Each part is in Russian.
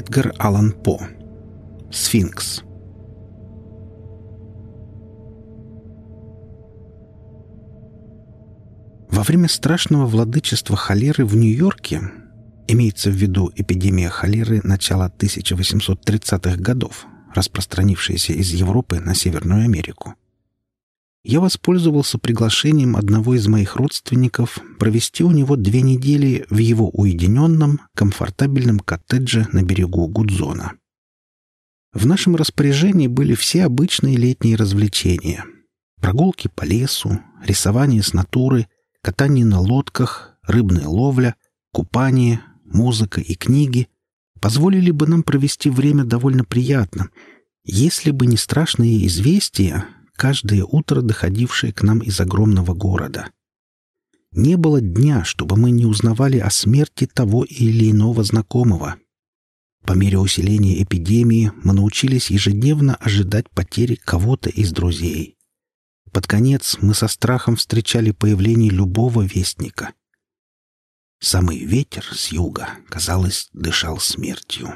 Эдгар Аллан По. Сфинкс. Во время страшного владычества холеры в Нью-Йорке, имеется в виду эпидемия холеры начала 1830-х годов, распространившаяся из Европы на Северную Америку, я воспользовался приглашением одного из моих родственников провести у него две недели в его уединенном, комфортабельном коттедже на берегу Гудзона. В нашем распоряжении были все обычные летние развлечения. Прогулки по лесу, рисование с натуры, катание на лодках, рыбная ловля, купание, музыка и книги позволили бы нам провести время довольно приятно, если бы не страшные известия, каждое утро доходившее к нам из огромного города. Не было дня, чтобы мы не узнавали о смерти того или иного знакомого. По мере усиления эпидемии мы научились ежедневно ожидать потери кого-то из друзей. Под конец мы со страхом встречали появление любого вестника. Самый ветер с юга, казалось, дышал смертью.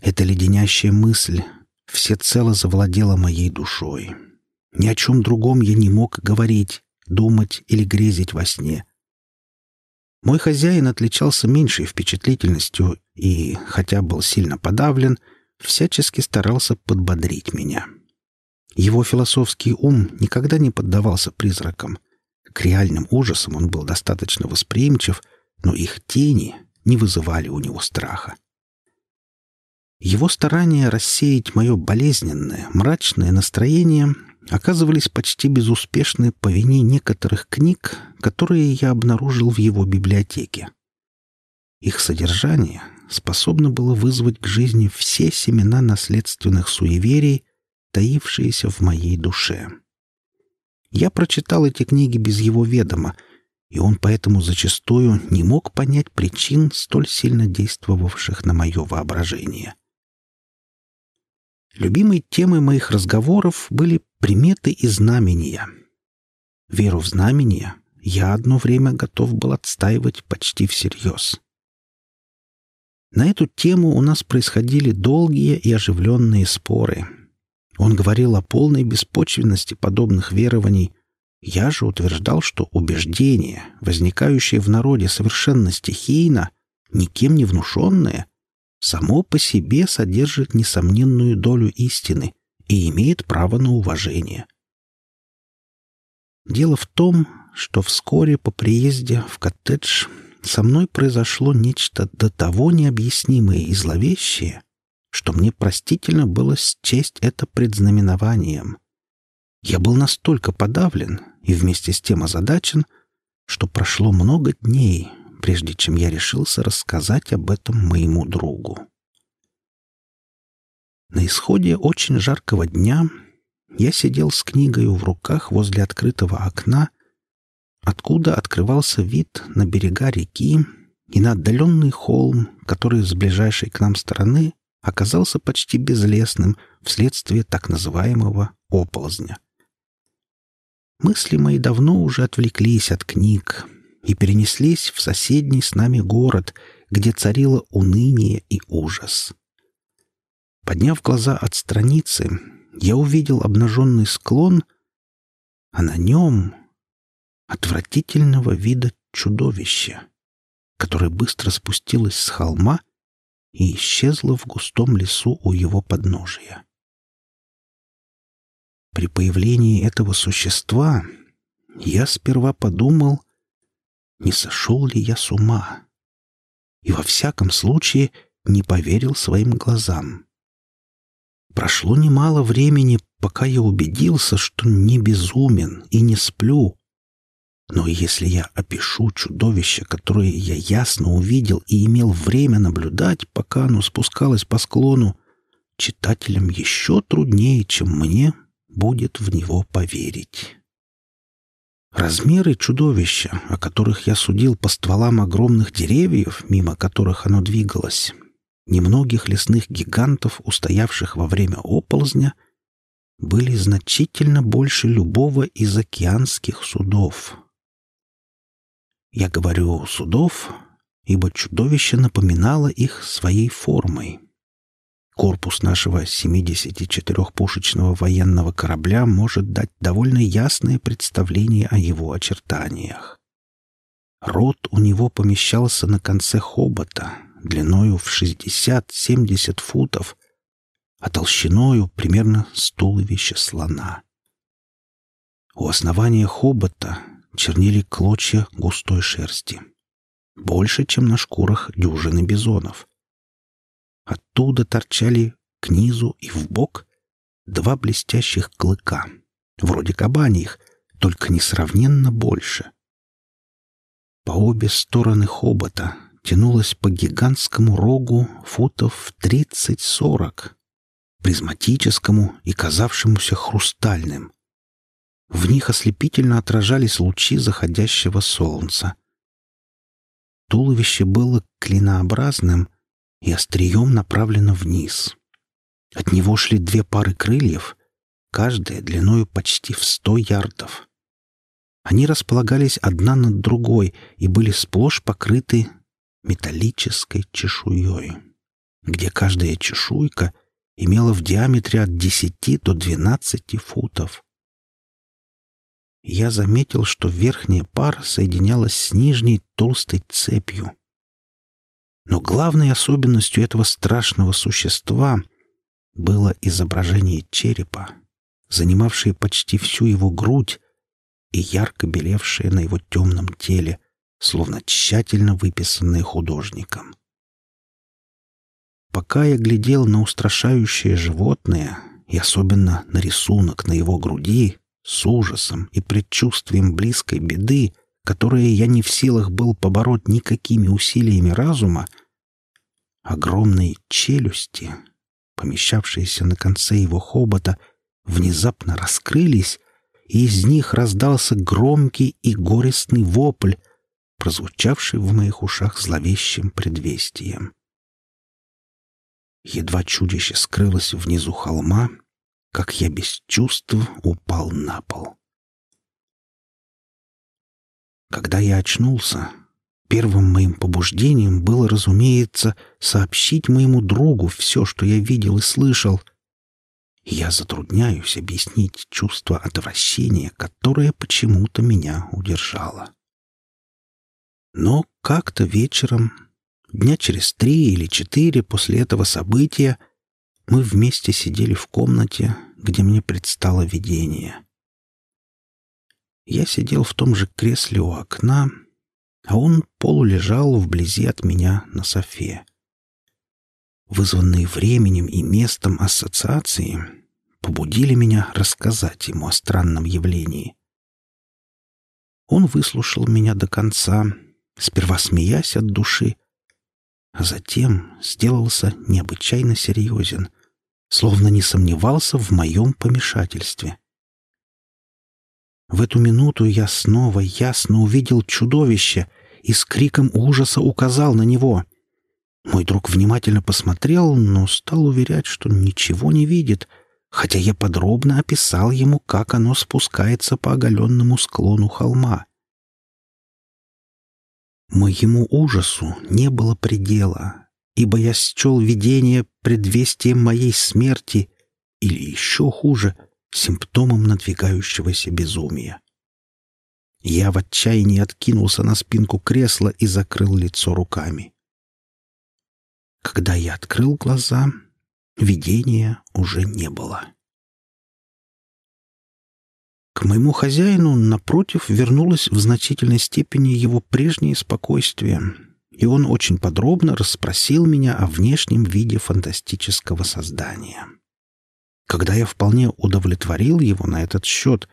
Эта леденящая мысль всецело завладела моей душой. Ни о чем другом я не мог говорить, думать или грезить во сне. Мой хозяин отличался меньшей впечатлительностью и, хотя был сильно подавлен, всячески старался подбодрить меня. Его философский ум никогда не поддавался призракам. К реальным ужасам он был достаточно восприимчив, но их тени не вызывали у него страха. Его старание рассеять мое болезненное, мрачное настроение оказывались почти безуспешны по вине некоторых книг, которые я обнаружил в его библиотеке. Их содержание способно было вызвать к жизни все семена наследственных суеверий, таившиеся в моей душе. Я прочитал эти книги без его ведома, и он поэтому зачастую не мог понять причин, столь сильно действовавших на мое воображение. Любимой темой моих разговоров были приметы и знамения. Веру в знамения я одно время готов был отстаивать почти всерьез. На эту тему у нас происходили долгие и оживленные споры. Он говорил о полной беспочвенности подобных верований. Я же утверждал, что убеждение, возникающее в народе совершенно стихийно, никем не внушенное, само по себе содержит несомненную долю истины и имеет право на уважение. Дело в том, что вскоре по приезде в коттедж со мной произошло нечто до того необъяснимое и зловещее, что мне простительно было счесть это предзнаменованием. Я был настолько подавлен и вместе с тем озадачен, что прошло много дней, прежде чем я решился рассказать об этом моему другу. На исходе очень жаркого дня я сидел с книгой в руках возле открытого окна, откуда открывался вид на берега реки и на отдаленный холм, который с ближайшей к нам стороны оказался почти безлесным вследствие так называемого оползня. Мысли мои давно уже отвлеклись от книг, и перенеслись в соседний с нами город, где царило уныние и ужас. Подняв глаза от страницы, я увидел обнаженный склон, а на нем отвратительного вида чудовище, которое быстро спустилось с холма и исчезло в густом лесу у его подножия. При появлении этого существа я сперва подумал, не сошел ли я с ума. И во всяком случае не поверил своим глазам. Прошло немало времени, пока я убедился, что не безумен и не сплю. Но если я опишу чудовище, которое я ясно увидел и имел время наблюдать, пока оно спускалось по склону, читателям еще труднее, чем мне, будет в него поверить. Размеры чудовища, о которых я судил по стволам огромных деревьев, мимо которых оно двигалось, немногих лесных гигантов, устоявших во время оползня, были значительно больше любого из океанских судов. Я говорю «судов», ибо чудовище напоминало их своей формой. Корпус нашего 74-пушечного военного корабля может дать довольно ясное представление о его очертаниях. Рот у него помещался на конце хобота, длиною в 60-70 футов, а толщиною примерно с туловища слона. У основания хобота чернили клочья густой шерсти. Больше, чем на шкурах дюжины бизонов. Оттуда торчали к низу и в бок два блестящих клыка, вроде кабаньих, только несравненно больше. По обе стороны хобота тянулась по гигантскому рогу футов тридцать-сорок, призматическому и казавшемуся хрустальным. В них ослепительно отражались лучи заходящего солнца. Туловище было клинообразным и острием направлено вниз. От него шли две пары крыльев, каждая длиною почти в сто ярдов. Они располагались одна над другой и были сплошь покрыты металлической чешуей, где каждая чешуйка имела в диаметре от десяти до двенадцати футов я заметил, что верхняя пара соединялась с нижней толстой цепью. Но главной особенностью этого страшного существа было изображение черепа, занимавшее почти всю его грудь и ярко белевшее на его темном теле, словно тщательно выписанное художником. Пока я глядел на устрашающее животное и особенно на рисунок на его груди, с ужасом и предчувствием близкой беды, которые я не в силах был побороть никакими усилиями разума, огромные челюсти, помещавшиеся на конце его хобота, внезапно раскрылись, и из них раздался громкий и горестный вопль, прозвучавший в моих ушах зловещим предвестием. Едва чудище скрылось внизу холма, как я без чувств упал на пол. Когда я очнулся, первым моим побуждением было, разумеется, сообщить моему другу все, что я видел и слышал. Я затрудняюсь объяснить чувство отвращения, которое почему-то меня удержало. Но как-то вечером, дня через три или четыре после этого события, мы вместе сидели в комнате, где мне предстало видение. Я сидел в том же кресле у окна, а он полулежал вблизи от меня на софе. Вызванные временем и местом ассоциации побудили меня рассказать ему о странном явлении. Он выслушал меня до конца, сперва смеясь от души, а затем сделался необычайно серьезен, словно не сомневался в моем помешательстве. В эту минуту я снова ясно увидел чудовище и с криком ужаса указал на него. Мой друг внимательно посмотрел, но стал уверять, что ничего не видит, хотя я подробно описал ему, как оно спускается по оголенному склону холма. Моему ужасу не было предела, ибо я счел видение предвестием моей смерти или еще хуже, симптомом надвигающегося безумия. Я в отчаянии откинулся на спинку кресла и закрыл лицо руками. Когда я открыл глаза, видения уже не было. К моему хозяину, напротив, вернулось в значительной степени его прежнее спокойствие, и он очень подробно расспросил меня о внешнем виде фантастического создания. Когда я вполне удовлетворил его на этот счет,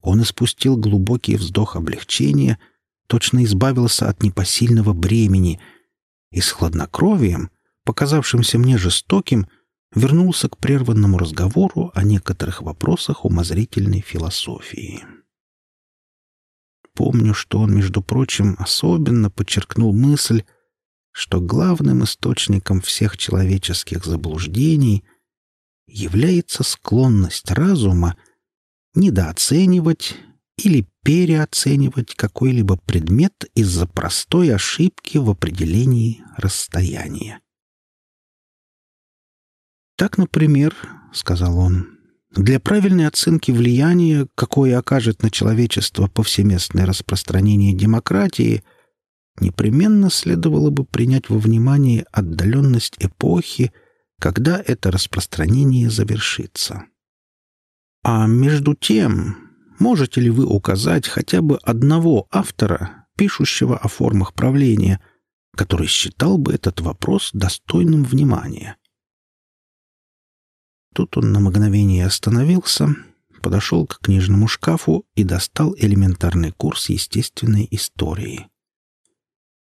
он испустил глубокий вздох облегчения, точно избавился от непосильного бремени и с хладнокровием, показавшимся мне жестоким, — вернулся к прерванному разговору о некоторых вопросах умозрительной философии. Помню, что он, между прочим, особенно подчеркнул мысль, что главным источником всех человеческих заблуждений является склонность разума недооценивать или переоценивать какой-либо предмет из-за простой ошибки в определении расстояния. «Так, например, — сказал он, — для правильной оценки влияния, какое окажет на человечество повсеместное распространение демократии, непременно следовало бы принять во внимание отдаленность эпохи, когда это распространение завершится. А между тем, можете ли вы указать хотя бы одного автора, пишущего о формах правления, который считал бы этот вопрос достойным внимания? Тут он на мгновение остановился, подошел к книжному шкафу и достал элементарный курс естественной истории.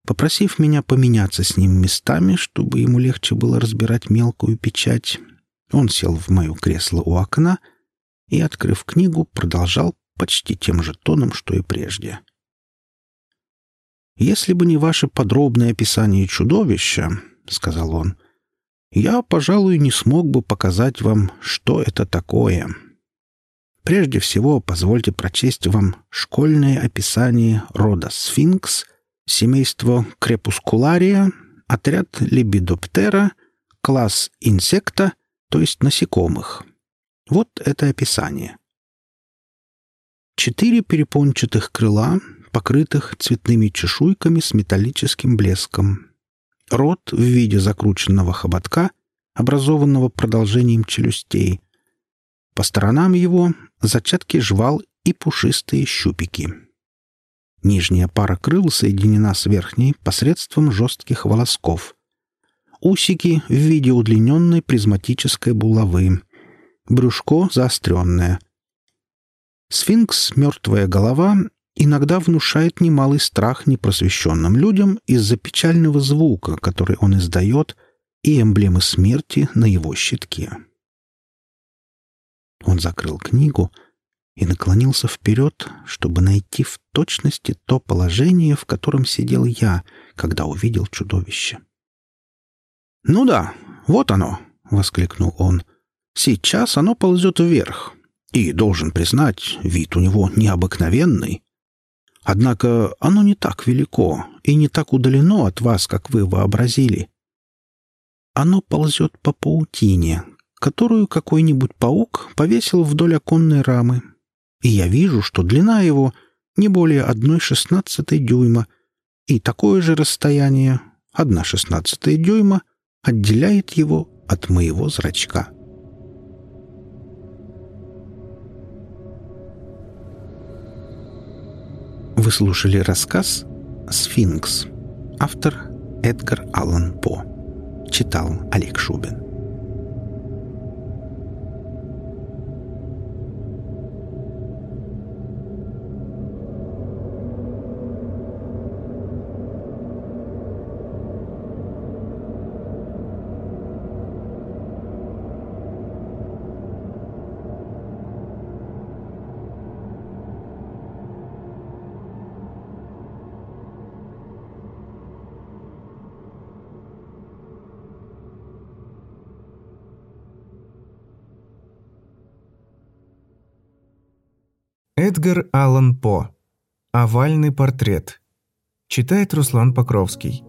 Попросив меня поменяться с ним местами, чтобы ему легче было разбирать мелкую печать, он сел в мое кресло у окна и, открыв книгу, продолжал почти тем же тоном, что и прежде. «Если бы не ваше подробное описание чудовища, — сказал он, я, пожалуй, не смог бы показать вам, что это такое. Прежде всего, позвольте прочесть вам школьное описание рода сфинкс, семейство крепускулария, отряд лебидоптера, класс инсекта, то есть насекомых. Вот это описание. Четыре перепончатых крыла, покрытых цветными чешуйками с металлическим блеском, Рот в виде закрученного хоботка, образованного продолжением челюстей. По сторонам его зачатки жвал и пушистые щупики. Нижняя пара крыл соединена с верхней посредством жестких волосков. Усики в виде удлиненной призматической булавы. Брюшко заостренное. Сфинкс — мертвая голова иногда внушает немалый страх непросвещенным людям из-за печального звука, который он издает, и эмблемы смерти на его щитке. Он закрыл книгу и наклонился вперед, чтобы найти в точности то положение, в котором сидел я, когда увидел чудовище. «Ну да, вот оно!» — воскликнул он. «Сейчас оно ползет вверх, и, должен признать, вид у него необыкновенный. Однако оно не так велико и не так удалено от вас, как вы вообразили. Оно ползет по паутине, которую какой-нибудь паук повесил вдоль оконной рамы. И я вижу, что длина его не более одной шестнадцатой дюйма, и такое же расстояние, одна шестнадцатая дюйма, отделяет его от моего зрачка. Вы слушали рассказ «Сфинкс». Автор Эдгар Аллан По. Читал Олег Шубин. Эдгар Аллан По. Овальный портрет. Читает Руслан Покровский.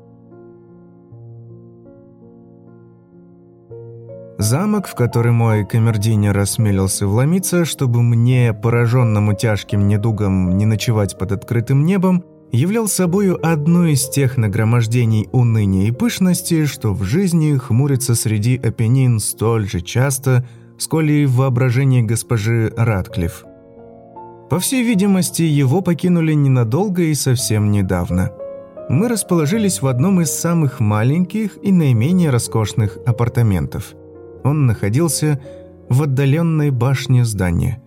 Замок, в который мой камердинер осмелился вломиться, чтобы мне, пораженному тяжким недугом, не ночевать под открытым небом, являл собою одно из тех нагромождений уныния и пышности, что в жизни хмурится среди опенин столь же часто, сколь и в воображении госпожи Радклифф. По всей видимости, его покинули ненадолго и совсем недавно. Мы расположились в одном из самых маленьких и наименее роскошных апартаментов. Он находился в отдаленной башне здания.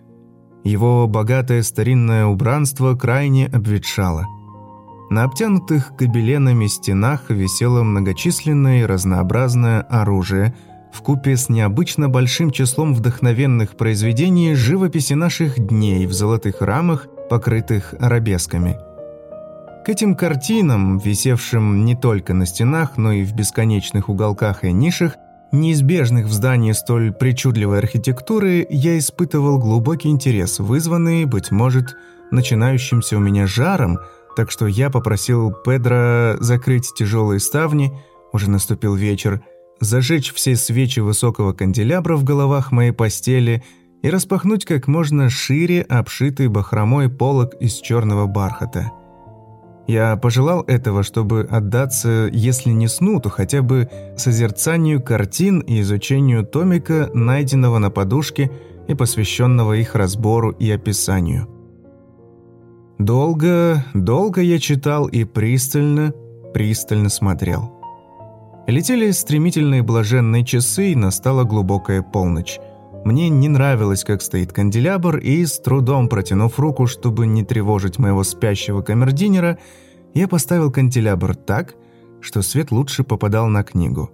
Его богатое старинное убранство крайне обветшало. На обтянутых гобеленами стенах висело многочисленное и разнообразное оружие – в купе с необычно большим числом вдохновенных произведений живописи наших дней в золотых рамах, покрытых арабесками. К этим картинам, висевшим не только на стенах, но и в бесконечных уголках и нишах, неизбежных в здании столь причудливой архитектуры, я испытывал глубокий интерес, вызванный, быть может, начинающимся у меня жаром, так что я попросил Педро закрыть тяжелые ставни, уже наступил вечер, зажечь все свечи высокого канделябра в головах моей постели и распахнуть как можно шире обшитый бахромой полог из черного бархата. Я пожелал этого, чтобы отдаться, если не сну, то хотя бы созерцанию картин и изучению томика, найденного на подушке и посвященного их разбору и описанию. Долго, долго я читал и пристально, пристально смотрел. Летели стремительные блаженные часы, и настала глубокая полночь. Мне не нравилось, как стоит канделябр, и, с трудом протянув руку, чтобы не тревожить моего спящего камердинера, я поставил канделябр так, что свет лучше попадал на книгу.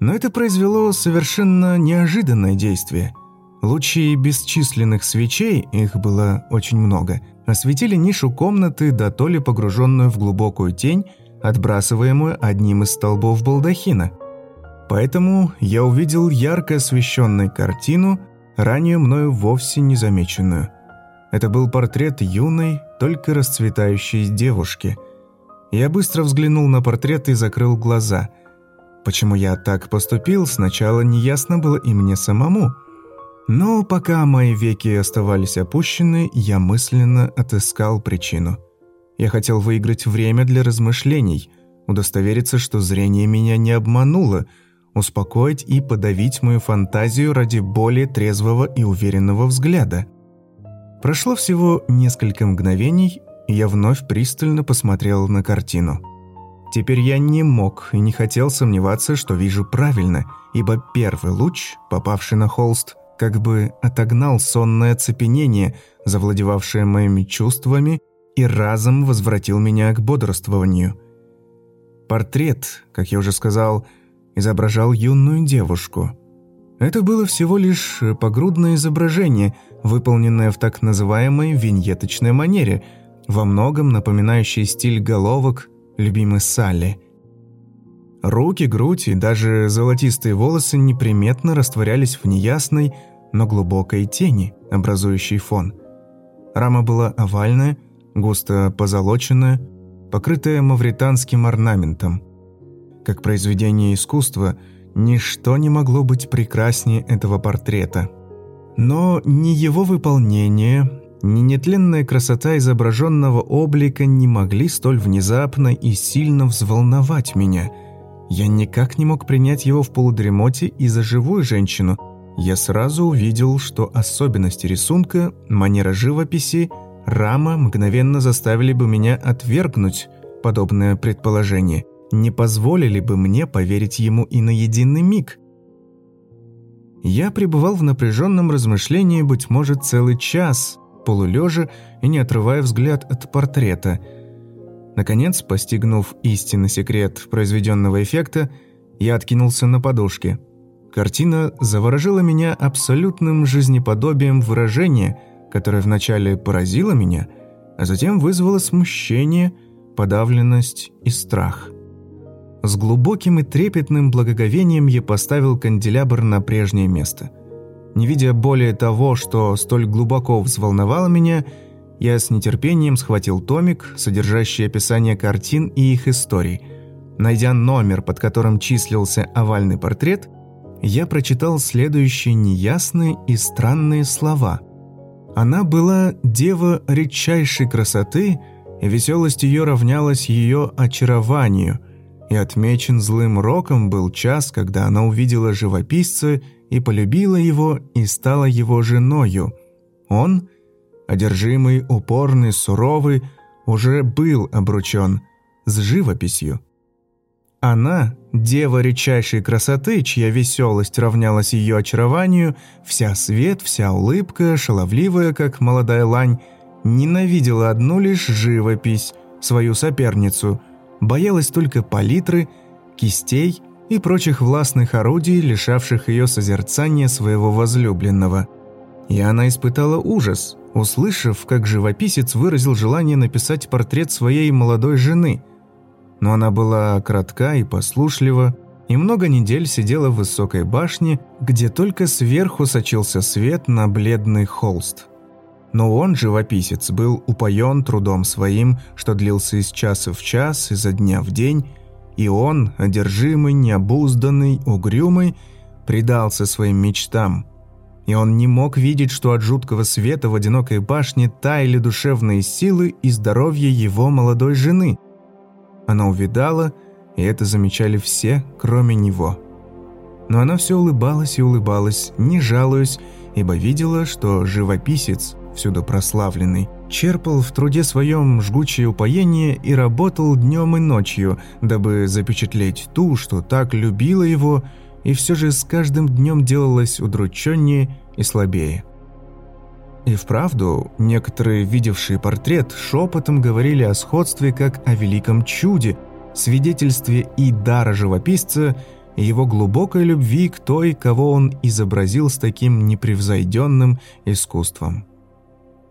Но это произвело совершенно неожиданное действие. Лучи бесчисленных свечей, их было очень много, осветили нишу комнаты, да то ли погруженную в глубокую тень, отбрасываемую одним из столбов балдахина. Поэтому я увидел ярко освещенную картину, ранее мною вовсе не замеченную. Это был портрет юной, только расцветающей девушки. Я быстро взглянул на портрет и закрыл глаза. Почему я так поступил, сначала неясно было и мне самому. Но пока мои веки оставались опущены, я мысленно отыскал причину – я хотел выиграть время для размышлений, удостовериться, что зрение меня не обмануло, успокоить и подавить мою фантазию ради более трезвого и уверенного взгляда. Прошло всего несколько мгновений, и я вновь пристально посмотрел на картину. Теперь я не мог и не хотел сомневаться, что вижу правильно, ибо первый луч, попавший на холст, как бы отогнал сонное оцепенение, завладевавшее моими чувствами и разом возвратил меня к бодрствованию. Портрет, как я уже сказал, изображал юную девушку. Это было всего лишь погрудное изображение, выполненное в так называемой виньеточной манере, во многом напоминающей стиль головок любимой Салли. Руки, грудь и даже золотистые волосы неприметно растворялись в неясной, но глубокой тени, образующей фон. Рама была овальная, густо позолоченная, покрытая мавританским орнаментом. Как произведение искусства, ничто не могло быть прекраснее этого портрета. Но ни его выполнение, ни нетленная красота изображенного облика не могли столь внезапно и сильно взволновать меня. Я никак не мог принять его в полудремоте и за живую женщину. Я сразу увидел, что особенности рисунка, манера живописи – Рама мгновенно заставили бы меня отвергнуть подобное предположение, не позволили бы мне поверить ему и на единый миг. Я пребывал в напряженном размышлении, быть может, целый час, полулежа и не отрывая взгляд от портрета. Наконец, постигнув истинный секрет произведенного эффекта, я откинулся на подушке. Картина заворожила меня абсолютным жизнеподобием выражения – которая вначале поразила меня, а затем вызвала смущение, подавленность и страх. С глубоким и трепетным благоговением я поставил канделябр на прежнее место. Не видя более того, что столь глубоко взволновало меня, я с нетерпением схватил томик, содержащий описание картин и их историй. Найдя номер, под которым числился овальный портрет, я прочитал следующие неясные и странные слова – она была дева редчайшей красоты, и веселость ее равнялась ее очарованию, и отмечен злым роком был час, когда она увидела живописца и полюбила его и стала его женою. Он, одержимый, упорный, суровый, уже был обручен с живописью. Она, дева редчайшей красоты, чья веселость равнялась ее очарованию, вся свет, вся улыбка, шаловливая, как молодая лань, ненавидела одну лишь живопись, свою соперницу, боялась только палитры, кистей и прочих властных орудий, лишавших ее созерцания своего возлюбленного. И она испытала ужас, услышав, как живописец выразил желание написать портрет своей молодой жены – но она была кратка и послушлива, и много недель сидела в высокой башне, где только сверху сочился свет на бледный холст. Но он, живописец, был упоен трудом своим, что длился из часа в час, изо дня в день, и он, одержимый, необузданный, угрюмый, предался своим мечтам. И он не мог видеть, что от жуткого света в одинокой башне таяли душевные силы и здоровье его молодой жены. Она увидала – и это замечали все, кроме него. Но она все улыбалась и улыбалась, не жалуясь, ибо видела, что живописец, всюду прославленный, черпал в труде своем жгучее упоение и работал днем и ночью, дабы запечатлеть ту, что так любила его, и все же с каждым днем делалась удрученнее и слабее. И вправду, некоторые, видевшие портрет, шепотом говорили о сходстве как о великом чуде, свидетельстве и дара живописца, его глубокой любви к той, кого он изобразил с таким непревзойденным искусством.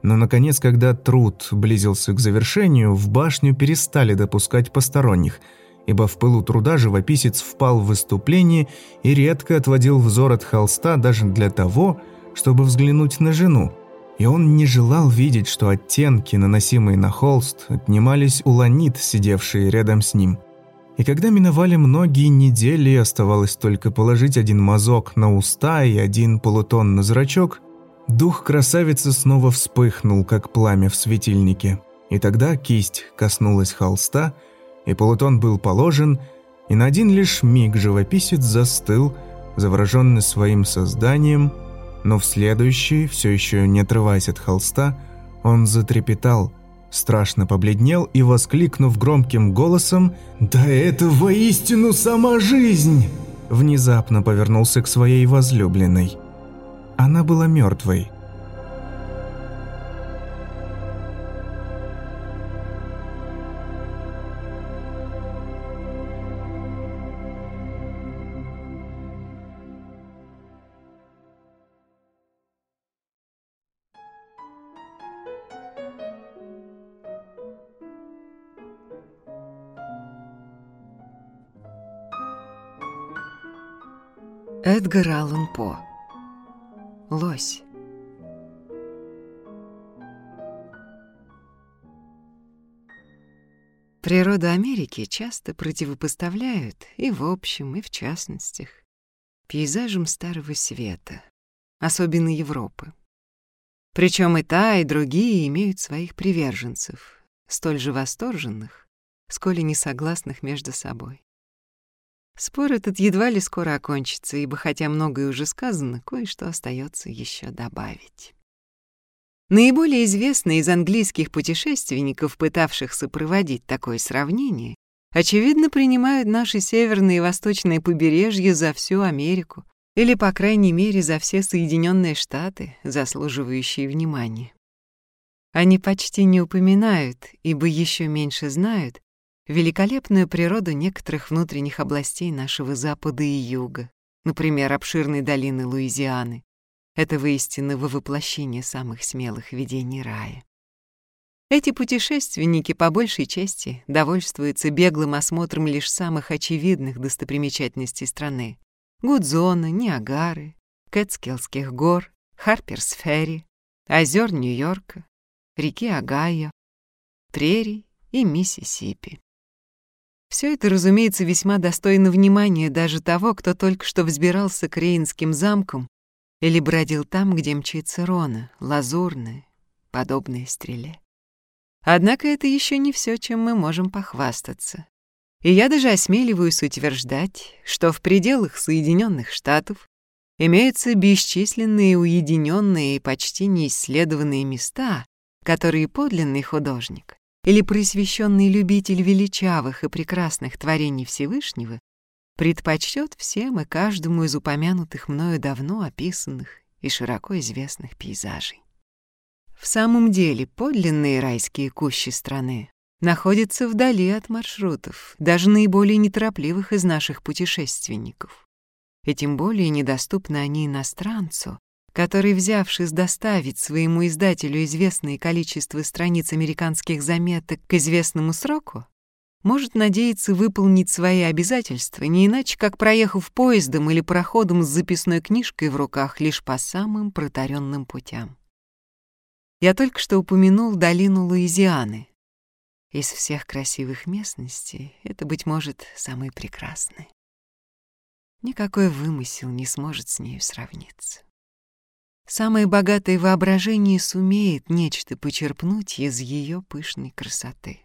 Но, наконец, когда труд близился к завершению, в башню перестали допускать посторонних, ибо в пылу труда живописец впал в выступление и редко отводил взор от холста даже для того, чтобы взглянуть на жену, и он не желал видеть, что оттенки, наносимые на холст, отнимались у ланит, сидевшие рядом с ним. И когда миновали многие недели, оставалось только положить один мазок на уста и один полутон на зрачок, дух красавицы снова вспыхнул, как пламя в светильнике. И тогда кисть коснулась холста, и полутон был положен, и на один лишь миг живописец застыл, завороженный своим созданием – но в следующий, все еще не отрываясь от холста, он затрепетал, страшно побледнел и, воскликнув громким голосом «Да это воистину сама жизнь!» внезапно повернулся к своей возлюбленной. Она была мертвой. Эдгар Аллан По. Лось. Природу Америки часто противопоставляют и в общем, и в частностях пейзажам Старого Света, особенно Европы. Причем и та, и другие имеют своих приверженцев, столь же восторженных, сколь и несогласных между собой. Спор этот едва ли скоро окончится, ибо хотя многое уже сказано, кое-что остается еще добавить. Наиболее известные из английских путешественников, пытавшихся проводить такое сравнение, очевидно принимают наши северные и восточные побережья за всю Америку, или, по крайней мере, за все Соединенные Штаты, заслуживающие внимания. Они почти не упоминают, ибо еще меньше знают, великолепную природу некоторых внутренних областей нашего запада и юга, например, обширной долины Луизианы. Это воистину воплощение самых смелых видений рая. Эти путешественники по большей части довольствуются беглым осмотром лишь самых очевидных достопримечательностей страны. Гудзона, Ниагары, Кэтскиллских гор, Харперс-Ферри, озер Нью-Йорка, реки Огайо, прерий и Миссисипи. Все это, разумеется, весьма достойно внимания даже того, кто только что взбирался к Рейнским замкам или бродил там, где мчится Рона, лазурная, подобная стреле. Однако это еще не все, чем мы можем похвастаться. И я даже осмеливаюсь утверждать, что в пределах Соединенных Штатов имеются бесчисленные уединенные и почти неисследованные места, которые подлинный художник или просвещенный любитель величавых и прекрасных творений Всевышнего предпочтет всем и каждому из упомянутых мною давно описанных и широко известных пейзажей. В самом деле, подлинные райские кущи страны находятся вдали от маршрутов, даже наиболее неторопливых из наших путешественников. И тем более недоступны они иностранцу, который, взявшись доставить своему издателю известное количество страниц американских заметок к известному сроку, может надеяться выполнить свои обязательства не иначе, как проехав поездом или проходом с записной книжкой в руках лишь по самым протаренным путям. Я только что упомянул долину Луизианы. Из всех красивых местностей это, быть может, самый прекрасный. Никакой вымысел не сможет с нею сравниться. Самое богатое воображение сумеет нечто почерпнуть из ее пышной красоты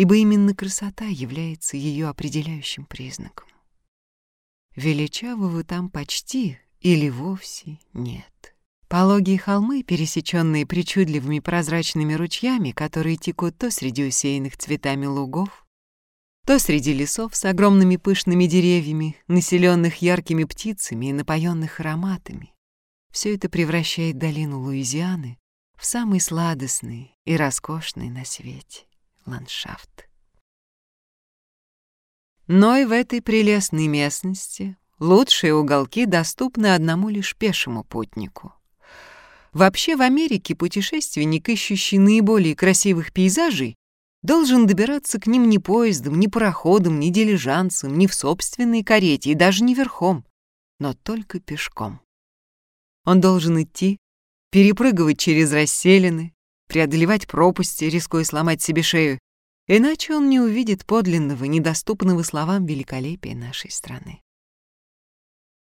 ибо именно красота является ее определяющим признаком. Величавого там почти или вовсе нет. Пологие холмы, пересеченные причудливыми прозрачными ручьями, которые текут то среди усеянных цветами лугов, то среди лесов с огромными пышными деревьями, населенных яркими птицами и напоенных ароматами. Все это превращает долину Луизианы в самый сладостный и роскошный на свете ландшафт. Но и в этой прелестной местности лучшие уголки доступны одному лишь пешему путнику. Вообще в Америке путешественник, ищущий наиболее красивых пейзажей, должен добираться к ним не поездом, не пароходом, не дилижансом, не в собственной карете и даже не верхом, но только пешком. Он должен идти, перепрыгивать через расселины, преодолевать пропасти, рискуя сломать себе шею, иначе он не увидит подлинного, недоступного словам великолепия нашей страны.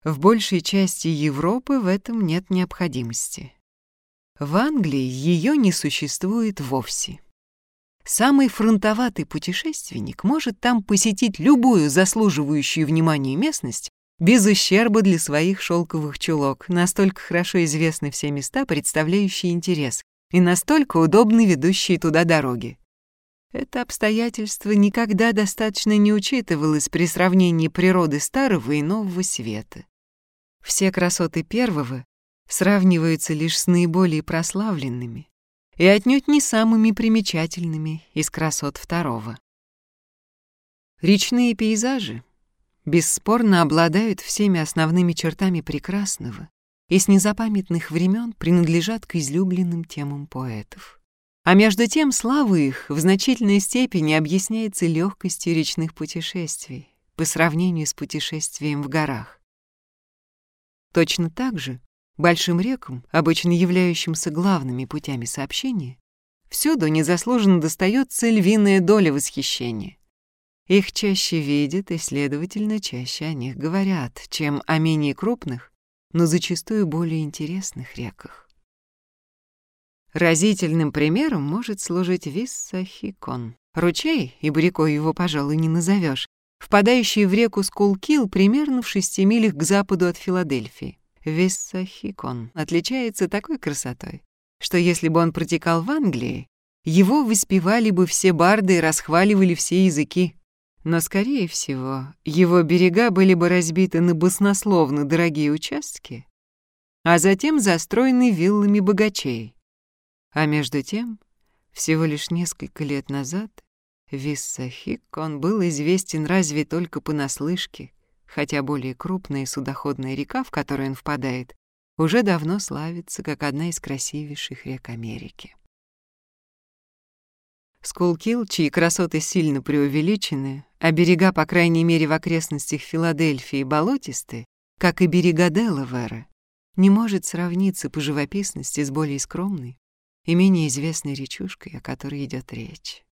В большей части Европы в этом нет необходимости. В Англии ее не существует вовсе. Самый фронтоватый путешественник может там посетить любую заслуживающую внимания местность без ущерба для своих шелковых чулок, настолько хорошо известны все места, представляющие интерес, и настолько удобны ведущие туда дороги. Это обстоятельство никогда достаточно не учитывалось при сравнении природы старого и нового света. Все красоты первого сравниваются лишь с наиболее прославленными и отнюдь не самыми примечательными из красот второго. Речные пейзажи бесспорно обладают всеми основными чертами прекрасного и с незапамятных времен принадлежат к излюбленным темам поэтов. А между тем слава их в значительной степени объясняется легкостью речных путешествий по сравнению с путешествием в горах. Точно так же большим рекам, обычно являющимся главными путями сообщения, всюду незаслуженно достается львиная доля восхищения. Их чаще видят и, следовательно, чаще о них говорят, чем о менее крупных но зачастую более интересных реках. Разительным примером может служить Виссахикон. Ручей, ибо рекой его, пожалуй, не назовешь, впадающий в реку Скулкил примерно в шести милях к западу от Филадельфии. Виссахикон отличается такой красотой, что если бы он протекал в Англии, его воспевали бы все барды и расхваливали все языки. Но, скорее всего, его берега были бы разбиты на баснословно дорогие участки, а затем застроены виллами богачей. А между тем, всего лишь несколько лет назад Виссахик он был известен разве только понаслышке, хотя более крупная судоходная река, в которую он впадает, уже давно славится как одна из красивейших рек Америки. Скулкил, чьи красоты сильно преувеличены, а берега, по крайней мере, в окрестностях Филадельфии болотисты, как и берега Делавера, не может сравниться по живописности с более скромной и менее известной речушкой, о которой идет речь.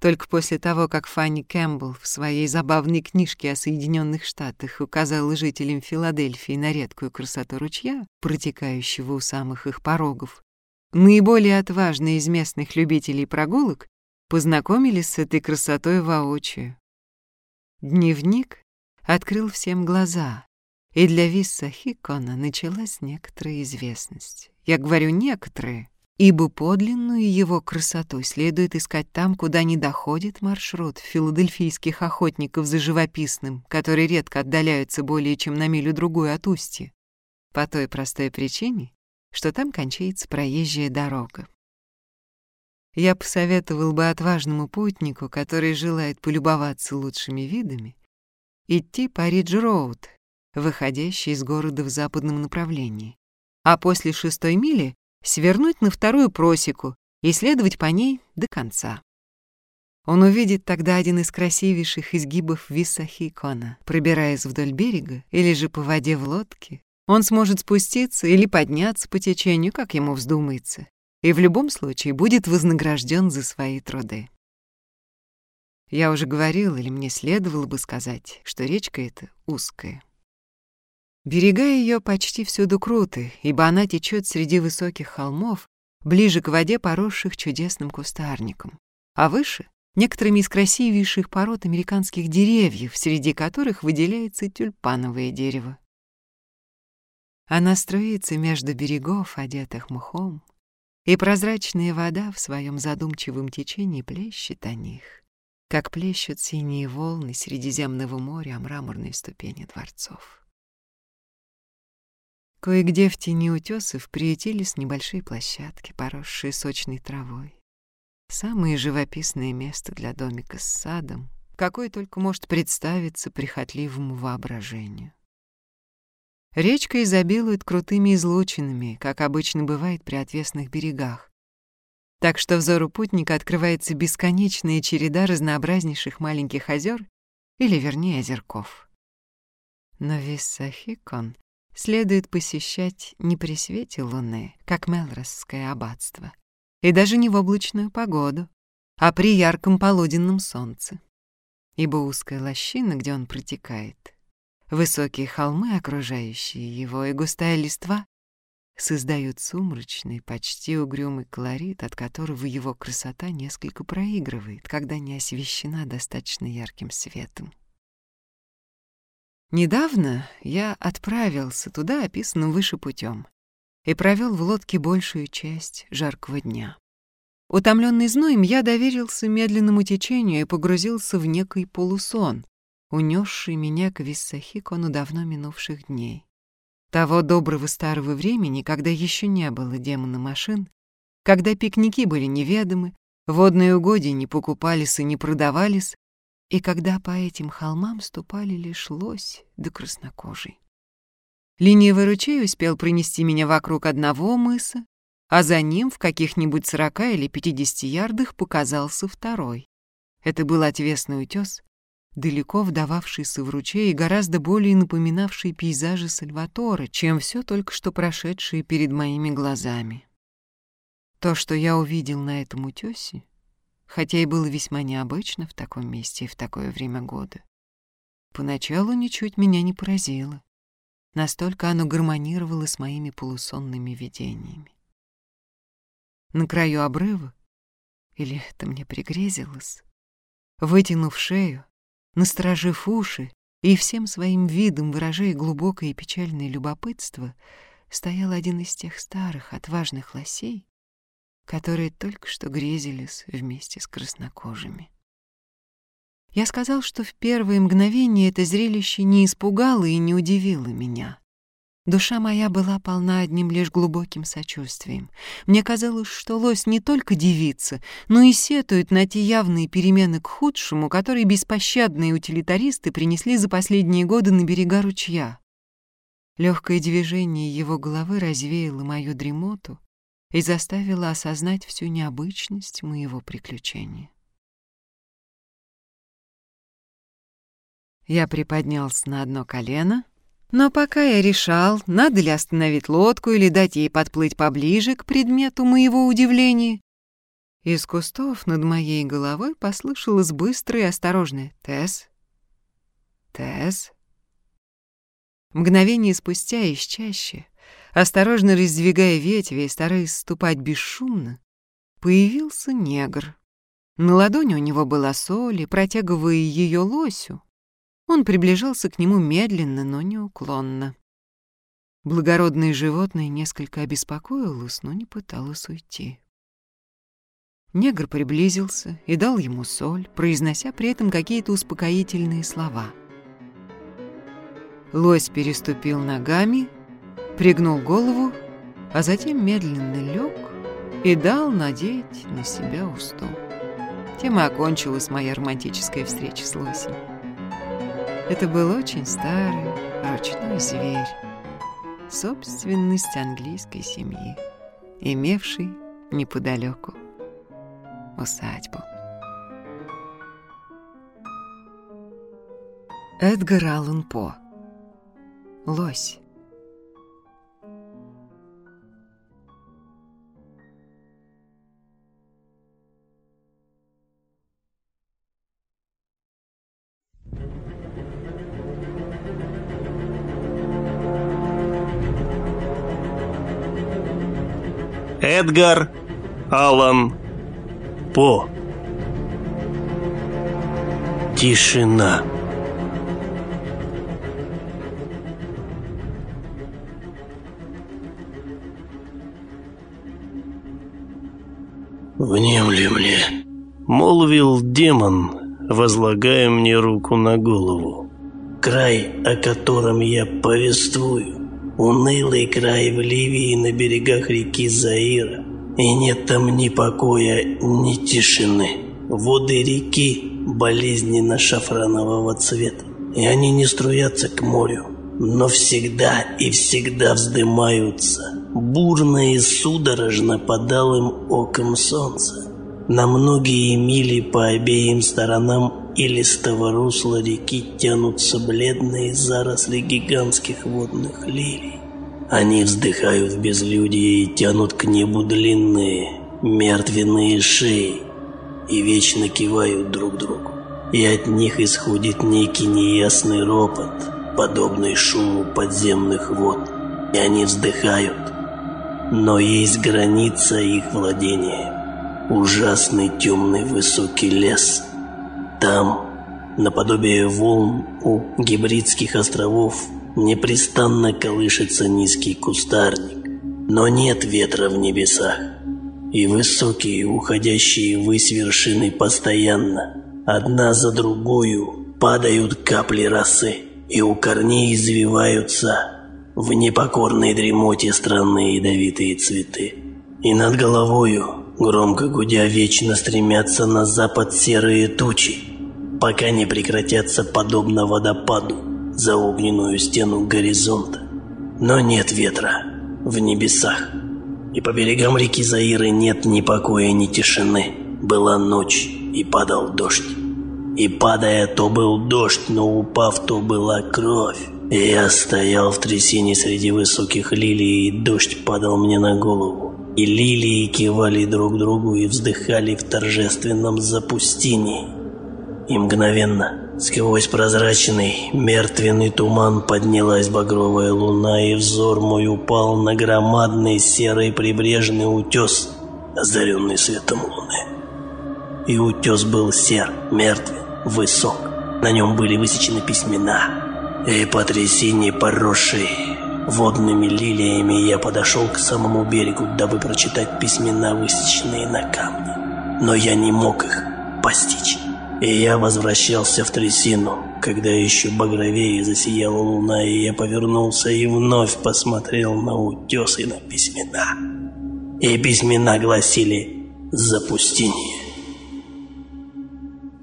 Только после того, как Фанни Кэмпбелл в своей забавной книжке о Соединенных Штатах указала жителям Филадельфии на редкую красоту ручья, протекающего у самых их порогов, Наиболее отважные из местных любителей прогулок познакомились с этой красотой воочию. Дневник открыл всем глаза, и для Висса Хикона началась некоторая известность. Я говорю «некоторые», ибо подлинную его красоту следует искать там, куда не доходит маршрут филадельфийских охотников за живописным, которые редко отдаляются более чем на милю-другую от устья. По той простой причине, что там кончается проезжая дорога. Я посоветовал бы отважному путнику, который желает полюбоваться лучшими видами, идти по Ридж-Роуд, выходящей из города в западном направлении, а после шестой мили свернуть на вторую просеку и следовать по ней до конца. Он увидит тогда один из красивейших изгибов Виссахикона, пробираясь вдоль берега или же по воде в лодке. Он сможет спуститься или подняться по течению, как ему вздумается, и в любом случае будет вознагражден за свои труды. Я уже говорил, или мне следовало бы сказать, что речка эта узкая. Берега ее почти всюду круты, ибо она течет среди высоких холмов, ближе к воде, поросших чудесным кустарником, а выше — некоторыми из красивейших пород американских деревьев, среди которых выделяется тюльпановое дерево. Она струится между берегов, одетых мхом, и прозрачная вода в своем задумчивом течении плещет о них как плещут синие волны Средиземного моря о мраморной ступени дворцов. Кое-где в тени утесов приютились небольшие площадки, поросшие сочной травой. Самое живописное место для домика с садом, какое только может представиться прихотливому воображению. Речка изобилует крутыми излучинами, как обычно бывает при отвесных берегах, так что взору путника открывается бесконечная череда разнообразнейших маленьких озер, или, вернее, озерков. Но Виссахикон следует посещать не при свете луны, как Мелросское аббатство, и даже не в облачную погоду, а при ярком полуденном солнце. Ибо узкая лощина, где он протекает, высокие холмы, окружающие его, и густая листва создают сумрачный, почти угрюмый колорит, от которого его красота несколько проигрывает, когда не освещена достаточно ярким светом. Недавно я отправился туда, описанным выше путем, и провел в лодке большую часть жаркого дня. Утомленный зноем, я доверился медленному течению и погрузился в некий полусон, унесший меня к Виссахикону давно минувших дней. Того доброго старого времени, когда еще не было демона машин, когда пикники были неведомы, водные угодья не покупались и не продавались, и когда по этим холмам ступали лишь лось да краснокожий. Ленивый ручей успел принести меня вокруг одного мыса, а за ним в каких-нибудь сорока или пятидесяти ярдах показался второй. Это был отвесный утес, далеко вдававшийся в ручей и гораздо более напоминавший пейзажи Сальватора, чем все только что прошедшее перед моими глазами. То, что я увидел на этом утёсе, хотя и было весьма необычно в таком месте и в такое время года, поначалу ничуть меня не поразило. Настолько оно гармонировало с моими полусонными видениями. На краю обрыва, или это мне пригрезилось, вытянув шею, насторожив уши и всем своим видом выражая глубокое и печальное любопытство, стоял один из тех старых отважных лосей, которые только что грезились вместе с краснокожими. Я сказал, что в первые мгновения это зрелище не испугало и не удивило меня. Душа моя была полна одним лишь глубоким сочувствием. Мне казалось, что лось не только девица, но и сетует на те явные перемены к худшему, которые беспощадные утилитаристы принесли за последние годы на берега ручья. Легкое движение его головы развеяло мою дремоту и заставило осознать всю необычность моего приключения. Я приподнялся на одно колено — но пока я решал, надо ли остановить лодку или дать ей подплыть поближе к предмету моего удивления, из кустов над моей головой послышалось быстрое и осторожное «Тесс? Тесс?» Мгновение спустя из чаще, осторожно раздвигая ветви и стараясь ступать бесшумно, появился негр. На ладони у него была соль, и, протягивая ее лосю, он приближался к нему медленно, но неуклонно. Благородное животное несколько обеспокоилось, но не пыталось уйти. Негр приблизился и дал ему соль, произнося при этом какие-то успокоительные слова. Лось переступил ногами, пригнул голову, а затем медленно лег и дал надеть на себя уступ. Тем и окончилась моя романтическая встреча с лосем. Это был очень старый ручной зверь, собственность английской семьи, имевший неподалеку усадьбу. Эдгар Аллан По. Лось. Эдгар Аллан По. Тишина. «Внемли мне», — молвил демон, возлагая мне руку на голову. «Край, о котором я повествую, унылый край в Ливии на берегах реки Заира, и нет там ни покоя, ни тишины. Воды реки болезненно-шафранового цвета, и они не струятся к морю, но всегда и всегда вздымаются, бурно и судорожно под алым оком солнца. На многие мили по обеим сторонам илистого русла реки тянутся бледные заросли гигантских водных лилий. Они вздыхают в безлюдие и тянут к небу длинные, мертвенные шеи и вечно кивают друг другу. И от них исходит некий неясный ропот, подобный шуму подземных вод, и они вздыхают. Но есть граница их владения. Ужасный темный высокий лес. Там, наподобие волн у гибридских островов, непрестанно колышется низкий кустарник, но нет ветра в небесах. И высокие, уходящие ввысь вершины постоянно, одна за другую, падают капли росы, и у корней извиваются в непокорной дремоте странные ядовитые цветы. И над головою, громко гудя, вечно стремятся на запад серые тучи, пока не прекратятся подобно водопаду, за огненную стену горизонта. Но нет ветра в небесах. И по берегам реки Заиры нет ни покоя, ни тишины. Была ночь, и падал дождь. И падая, то был дождь, но упав, то была кровь. И я стоял в трясине среди высоких лилий, и дождь падал мне на голову. И лилии кивали друг другу и вздыхали в торжественном запустении. И мгновенно Сквозь прозрачный, мертвенный туман поднялась багровая луна, и взор мой упал на громадный серый прибрежный утес, озаренный светом луны. И утес был сер, мертвен, высок. На нем были высечены письмена. И по трясине, поросшей водными лилиями, я подошел к самому берегу, дабы прочитать письмена, высеченные на камне. Но я не мог их постичь. И я возвращался в трясину, когда еще багровее засияла луна, и я повернулся и вновь посмотрел на утес и на письмена. И письмена гласили «Запустение».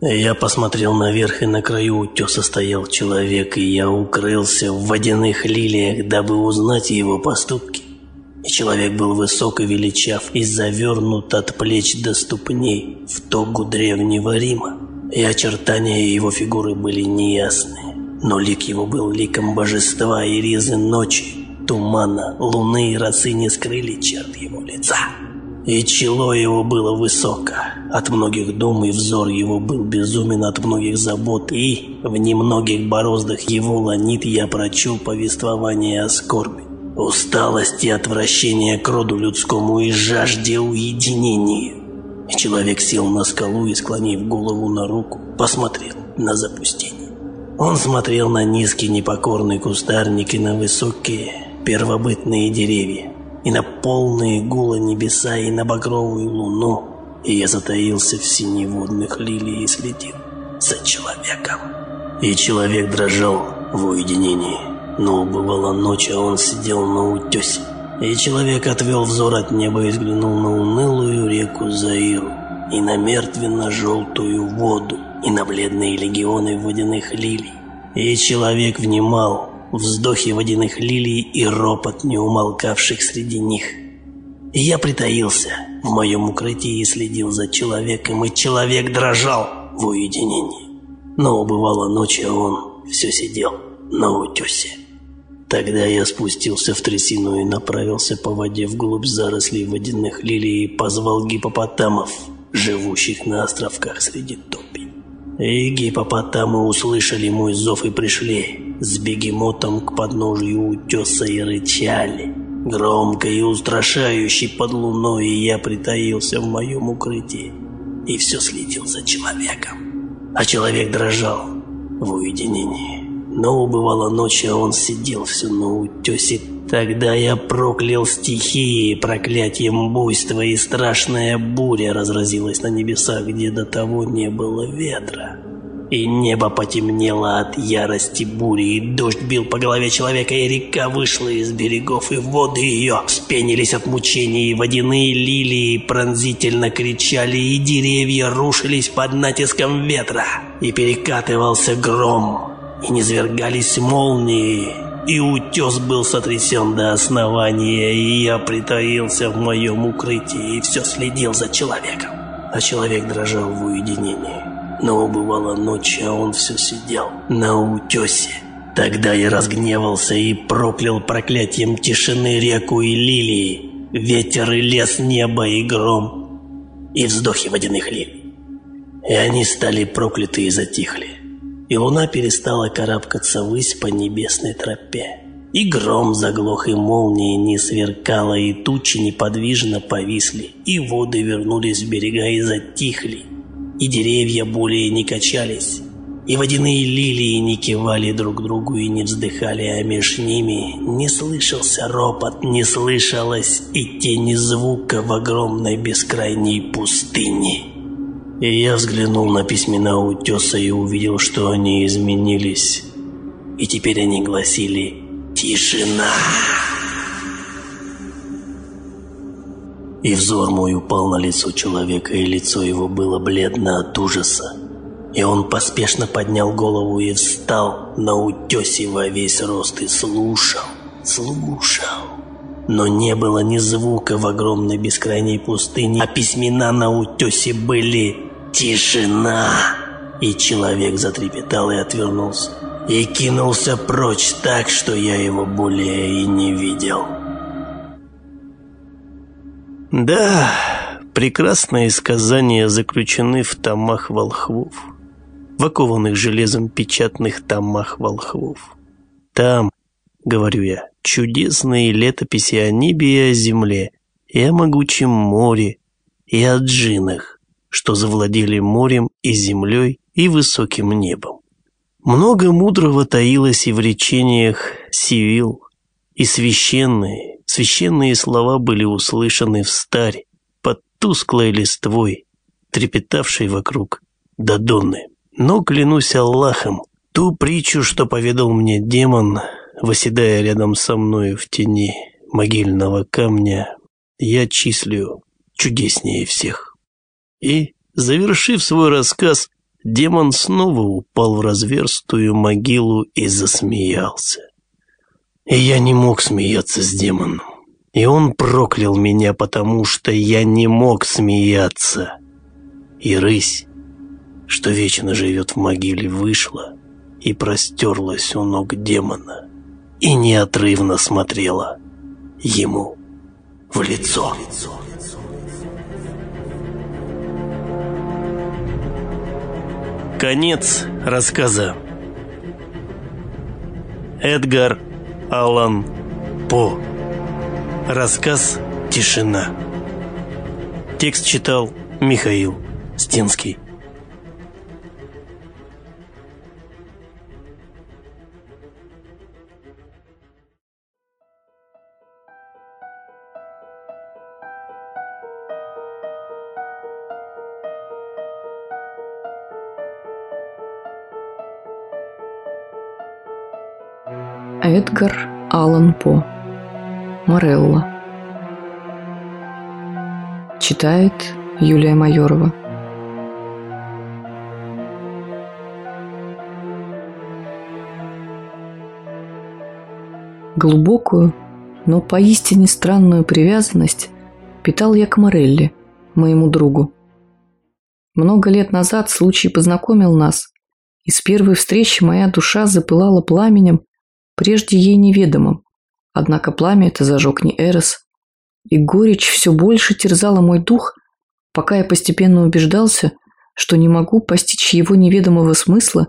Я посмотрел наверх, и на краю утеса стоял человек, и я укрылся в водяных лилиях, дабы узнать его поступки. И человек был высок и величав, и завернут от плеч до ступней в тогу древнего Рима и очертания его фигуры были неясны. Но лик его был ликом божества, и ризы ночи, тумана, луны и росы не скрыли черт его лица. И чело его было высоко, от многих дум, и взор его был безумен от многих забот, и в немногих бороздах его ланит я прочел повествование о скорби, усталости, отвращения к роду людскому и жажде уединения. И человек сел на скалу и, склонив голову на руку, посмотрел на запустение. Он смотрел на низкий непокорный кустарник и на высокие первобытные деревья, и на полные гула небеса, и на багровую луну, и я затаился в синеводных лилий и следил за человеком. И человек дрожал в уединении, но бывала ночь, а он сидел на утесе, и человек отвел взор от неба и взглянул на унылую реку Заиру, и на мертвенно-желтую воду, и на бледные легионы водяных лилий. И человек внимал вздохи водяных лилий и ропот неумолкавших среди них. Я притаился в моем укрытии и следил за человеком, и человек дрожал в уединении. Но бывало ночью он все сидел на утесе. Тогда я спустился в трясину и направился по воде вглубь зарослей водяных лилий и позвал гипопотамов, живущих на островках среди топи. И гипопотамы услышали мой зов и пришли с бегемотом к подножию утеса и рычали. Громко и устрашающе под луной я притаился в моем укрытии и все следил за человеком. А человек дрожал в уединении. Но убывала ночь, а он сидел все на утесе. Тогда я проклял стихии, проклятием буйства, и страшная буря разразилась на небесах, где до того не было ветра. И небо потемнело от ярости бури, и дождь бил по голове человека, и река вышла из берегов, и воды ее вспенились от мучений, и водяные лилии пронзительно кричали, и деревья рушились под натиском ветра, и перекатывался гром, и низвергались молнии, и утес был сотрясен до основания, и я притаился в моем укрытии и все следил за человеком. А человек дрожал в уединении. Но убывала ночь, а он все сидел на утесе. Тогда я разгневался и проклял проклятием тишины реку и лилии, ветер и лес, небо и гром, и вздохи водяных лилий. И они стали прокляты и затихли. И луна перестала карабкаться ввысь по небесной тропе. И гром заглох, и молнии не сверкала, и тучи неподвижно повисли, и воды вернулись в берега и затихли, и деревья более не качались, и водяные лилии не кивали друг другу и не вздыхали, а меж ними не слышался ропот, не слышалось и тени звука в огромной бескрайней пустыне. И я взглянул на письмена утеса и увидел, что они изменились. И теперь они гласили «Тишина». И взор мой упал на лицо человека, и лицо его было бледно от ужаса. И он поспешно поднял голову и встал на утесе во весь рост и слушал, слушал. Но не было ни звука в огромной бескрайней пустыне, а письмена на утесе были «Тишина!» И человек затрепетал и отвернулся. И кинулся прочь так, что я его более и не видел. Да, прекрасные сказания заключены в томах волхвов, в окованных железом печатных томах волхвов. Там, говорю я, чудесные летописи о небе и о земле, и о могучем море, и о джинах, что завладели морем и землей и высоким небом. Много мудрого таилось и в речениях Сивил, и священные, священные слова были услышаны в старе, под тусклой листвой, трепетавшей вокруг Дадонны. Но, клянусь Аллахом, ту притчу, что поведал мне демон, восседая рядом со мною в тени могильного камня, я числю чудеснее всех. И, завершив свой рассказ, демон снова упал в разверстую могилу и засмеялся. И я не мог смеяться с демоном. И он проклял меня, потому что я не мог смеяться. И рысь, что вечно живет в могиле, вышла и простерлась у ног демона и неотрывно смотрела ему в лицо. Конец рассказа. Эдгар Аллан По. Рассказ «Тишина». Текст читал Михаил Стинский. Эдгар Аллан По. Морелла. Читает Юлия Майорова. Глубокую, но поистине странную привязанность питал я к Морелле, моему другу. Много лет назад случай познакомил нас, и с первой встречи моя душа запылала пламенем, прежде ей неведомым. Однако пламя это зажег не Эрос, и горечь все больше терзала мой дух, пока я постепенно убеждался, что не могу постичь его неведомого смысла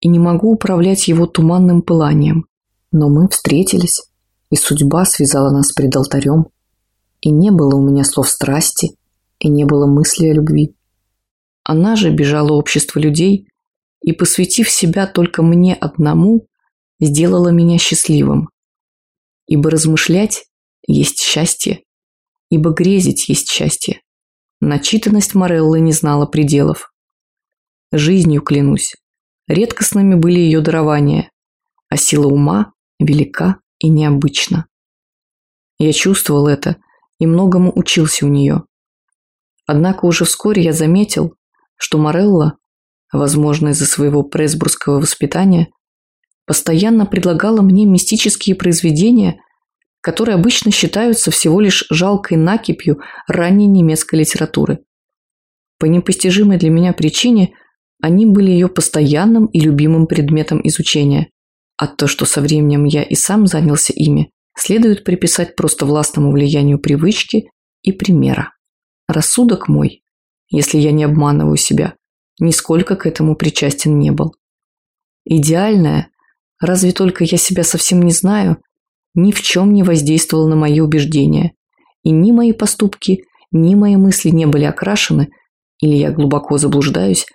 и не могу управлять его туманным пыланием. Но мы встретились, и судьба связала нас пред алтарем, и не было у меня слов страсти, и не было мысли о любви. Она же бежала общество людей и, посвятив себя только мне одному, сделала меня счастливым. Ибо размышлять есть счастье, ибо грезить есть счастье. Начитанность Мореллы не знала пределов. Жизнью клянусь, редкостными были ее дарования, а сила ума велика и необычна. Я чувствовал это и многому учился у нее. Однако уже вскоре я заметил, что Морелла, возможно из-за своего пресбургского воспитания, постоянно предлагала мне мистические произведения, которые обычно считаются всего лишь жалкой накипью ранней немецкой литературы. По непостижимой для меня причине они были ее постоянным и любимым предметом изучения, а то, что со временем я и сам занялся ими, следует приписать просто властному влиянию привычки и примера. Рассудок мой, если я не обманываю себя, нисколько к этому причастен не был. Идеальное, разве только я себя совсем не знаю, ни в чем не воздействовало на мои убеждения, и ни мои поступки, ни мои мысли не были окрашены, или я глубоко заблуждаюсь,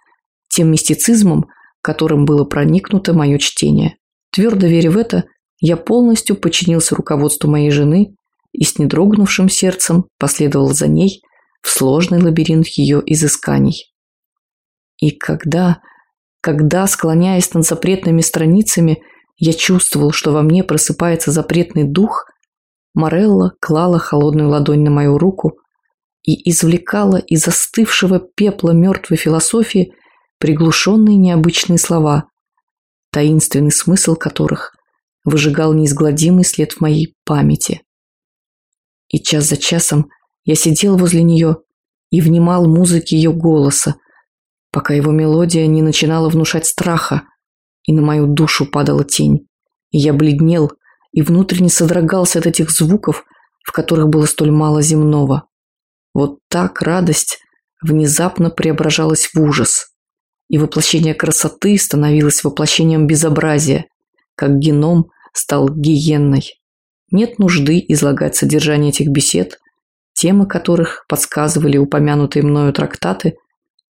тем мистицизмом, которым было проникнуто мое чтение. Твердо веря в это, я полностью подчинился руководству моей жены и с недрогнувшим сердцем последовал за ней в сложный лабиринт ее изысканий. И когда, когда, склоняясь над запретными страницами, я чувствовал, что во мне просыпается запретный дух, Морелла клала холодную ладонь на мою руку и извлекала из застывшего пепла мертвой философии приглушенные необычные слова, таинственный смысл которых выжигал неизгладимый след в моей памяти. И час за часом я сидел возле нее и внимал музыке ее голоса, пока его мелодия не начинала внушать страха, и на мою душу падала тень, и я бледнел и внутренне содрогался от этих звуков, в которых было столь мало земного. Вот так радость внезапно преображалась в ужас, и воплощение красоты становилось воплощением безобразия, как геном стал гиенной. Нет нужды излагать содержание этих бесед, темы которых подсказывали упомянутые мною трактаты,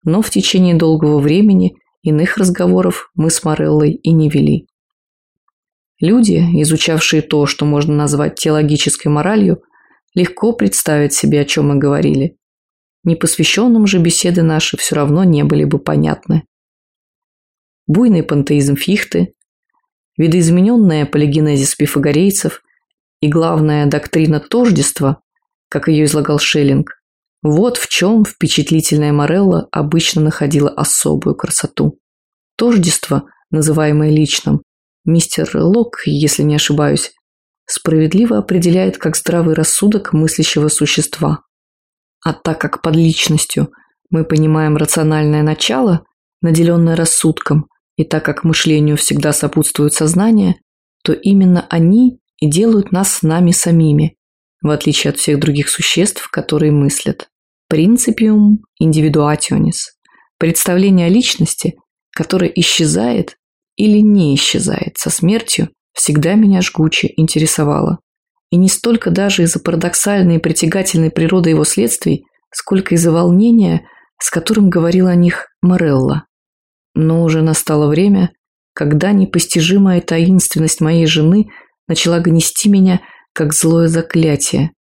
но в течение долгого времени иных разговоров мы с Мореллой и не вели. Люди, изучавшие то, что можно назвать теологической моралью, легко представить себе, о чем мы говорили. Непосвященным же беседы наши все равно не были бы понятны. Буйный пантеизм Фихты, видоизмененная полигенезис пифагорейцев и, главная, доктрина тождества, как ее излагал Шеллинг, вот в чем впечатлительная Морелла обычно находила особую красоту. Тождество, называемое личным, мистер Лок, если не ошибаюсь, справедливо определяет как здравый рассудок мыслящего существа. А так как под личностью мы понимаем рациональное начало, наделенное рассудком, и так как мышлению всегда сопутствует сознание, то именно они и делают нас нами самими, в отличие от всех других существ, которые мыслят. Принципиум индивидуационис – представление о личности, которое исчезает или не исчезает со смертью, всегда меня жгуче интересовало. И не столько даже из-за парадоксальной и притягательной природы его следствий, сколько из-за волнения, с которым говорила о них Морелла. Но уже настало время, когда непостижимая таинственность моей жены начала гнести меня, как злое заклятие.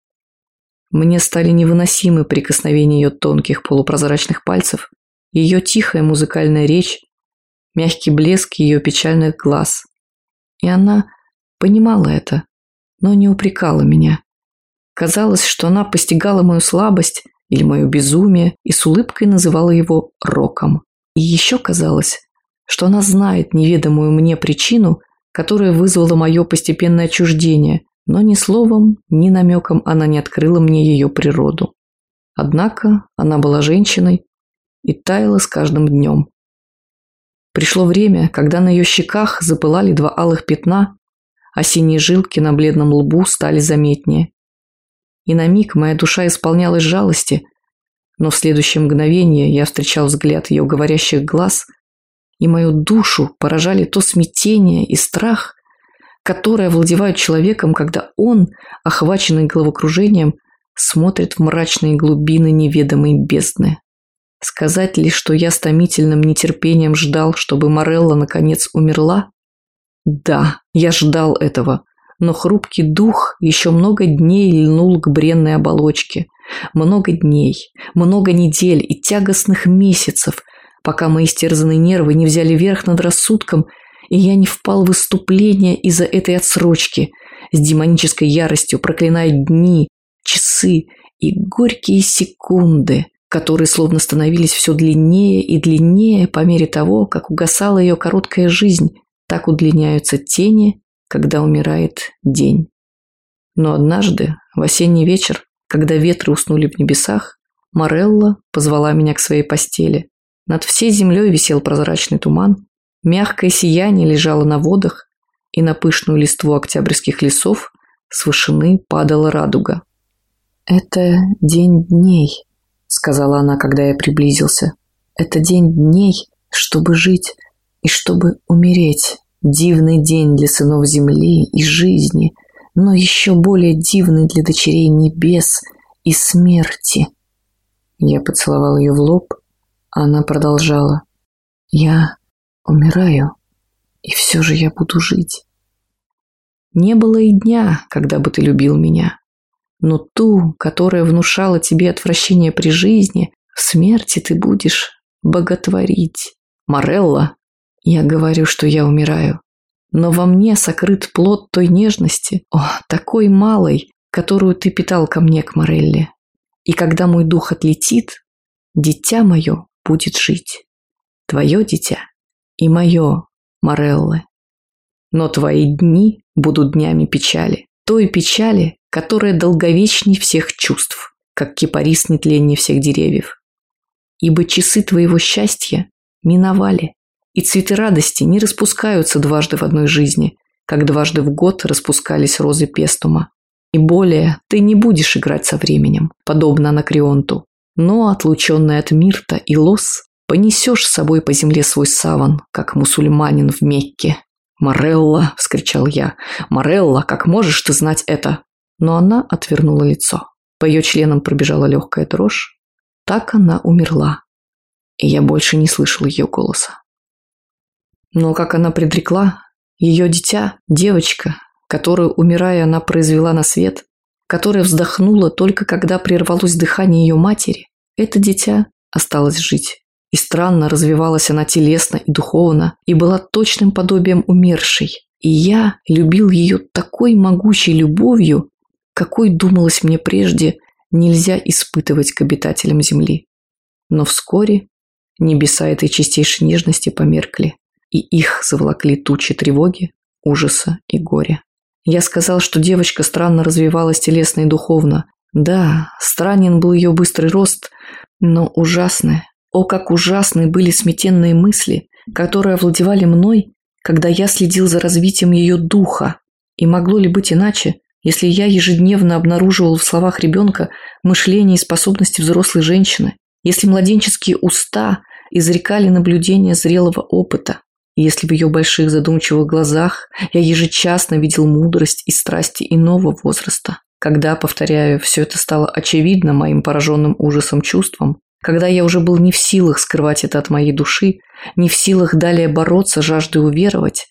Мне стали невыносимы прикосновения ее тонких полупрозрачных пальцев, ее тихая музыкальная речь, мягкий блеск ее печальных глаз. И она понимала это, но не упрекала меня. Казалось, что она постигала мою слабость или мое безумие и с улыбкой называла его роком. И еще казалось, что она знает неведомую мне причину, которая вызвала мое постепенное отчуждение, но ни словом, ни намеком она не открыла мне ее природу. Однако она была женщиной и таяла с каждым днем. Пришло время, когда на ее щеках запылали два алых пятна, а синие жилки на бледном лбу стали заметнее. И на миг моя душа исполнялась жалости, но в следующее мгновение я встречал взгляд ее говорящих глаз, и мою душу поражали то смятение и страх, которые овладевают человеком, когда он, охваченный головокружением, смотрит в мрачные глубины неведомой бездны. Сказать ли, что я с томительным нетерпением ждал, чтобы Морелла наконец умерла? Да, я ждал этого, но хрупкий дух еще много дней льнул к бренной оболочке. Много дней, много недель и тягостных месяцев, пока мои стерзанные нервы не взяли верх над рассудком, и я не впал в выступление из-за этой отсрочки, с демонической яростью проклиная дни, часы и горькие секунды, которые словно становились все длиннее и длиннее по мере того, как угасала ее короткая жизнь, так удлиняются тени, когда умирает день. Но однажды, в осенний вечер, когда ветры уснули в небесах, Морелла позвала меня к своей постели. Над всей землей висел прозрачный туман, мягкое сияние лежало на водах, и на пышную листву октябрьских лесов с вышины падала радуга. «Это день дней», — сказала она, когда я приблизился. «Это день дней, чтобы жить и чтобы умереть. Дивный день для сынов земли и жизни, но еще более дивный для дочерей небес и смерти». Я поцеловал ее в лоб, а она продолжала. «Я умираю, и все же я буду жить». Не было и дня, когда бы ты любил меня но ту, которая внушала тебе отвращение при жизни, в смерти ты будешь боготворить. Морелла, я говорю, что я умираю, но во мне сокрыт плод той нежности, о, такой малой, которую ты питал ко мне, к Морелле. И когда мой дух отлетит, дитя мое будет жить. Твое дитя и мое, Морелле. Но твои дни будут днями печали. Той печали, которая долговечней всех чувств, как кипарис нетленнее всех деревьев. Ибо часы твоего счастья миновали, и цветы радости не распускаются дважды в одной жизни, как дважды в год распускались розы пестума. И более ты не будешь играть со временем, подобно Анакреонту, но, отлученный от Мирта и Лос, понесешь с собой по земле свой саван, как мусульманин в Мекке. «Морелла!» – вскричал я. «Морелла, как можешь ты знать это?» но она отвернула лицо. По ее членам пробежала легкая дрожь. Так она умерла. И я больше не слышал ее голоса. Но, как она предрекла, ее дитя, девочка, которую, умирая, она произвела на свет, которая вздохнула только когда прервалось дыхание ее матери, это дитя осталось жить. И странно развивалась она телесно и духовно, и была точным подобием умершей. И я любил ее такой могучей любовью, какой, думалось мне прежде, нельзя испытывать к обитателям Земли. Но вскоре небеса этой чистейшей нежности померкли, и их заволокли тучи тревоги, ужаса и горя. Я сказал, что девочка странно развивалась телесно и духовно. Да, странен был ее быстрый рост, но ужасные, о, как ужасны были сметенные мысли, которые овладевали мной, когда я следил за развитием ее духа. И могло ли быть иначе, если я ежедневно обнаруживал в словах ребенка мышление и способности взрослой женщины, если младенческие уста изрекали наблюдение зрелого опыта, если в ее больших задумчивых глазах я ежечасно видел мудрость и страсти иного возраста, когда, повторяю, все это стало очевидно моим пораженным ужасом чувством, когда я уже был не в силах скрывать это от моей души, не в силах далее бороться, жаждой уверовать,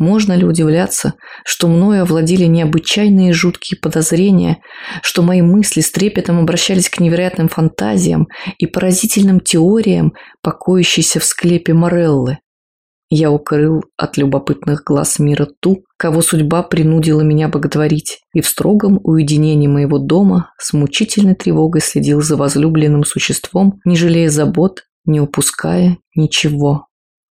можно ли удивляться, что мною овладели необычайные жуткие подозрения, что мои мысли с трепетом обращались к невероятным фантазиям и поразительным теориям, покоящейся в склепе Мореллы? Я укрыл от любопытных глаз мира ту, кого судьба принудила меня боготворить, и в строгом уединении моего дома с мучительной тревогой следил за возлюбленным существом, не жалея забот, не упуская ничего.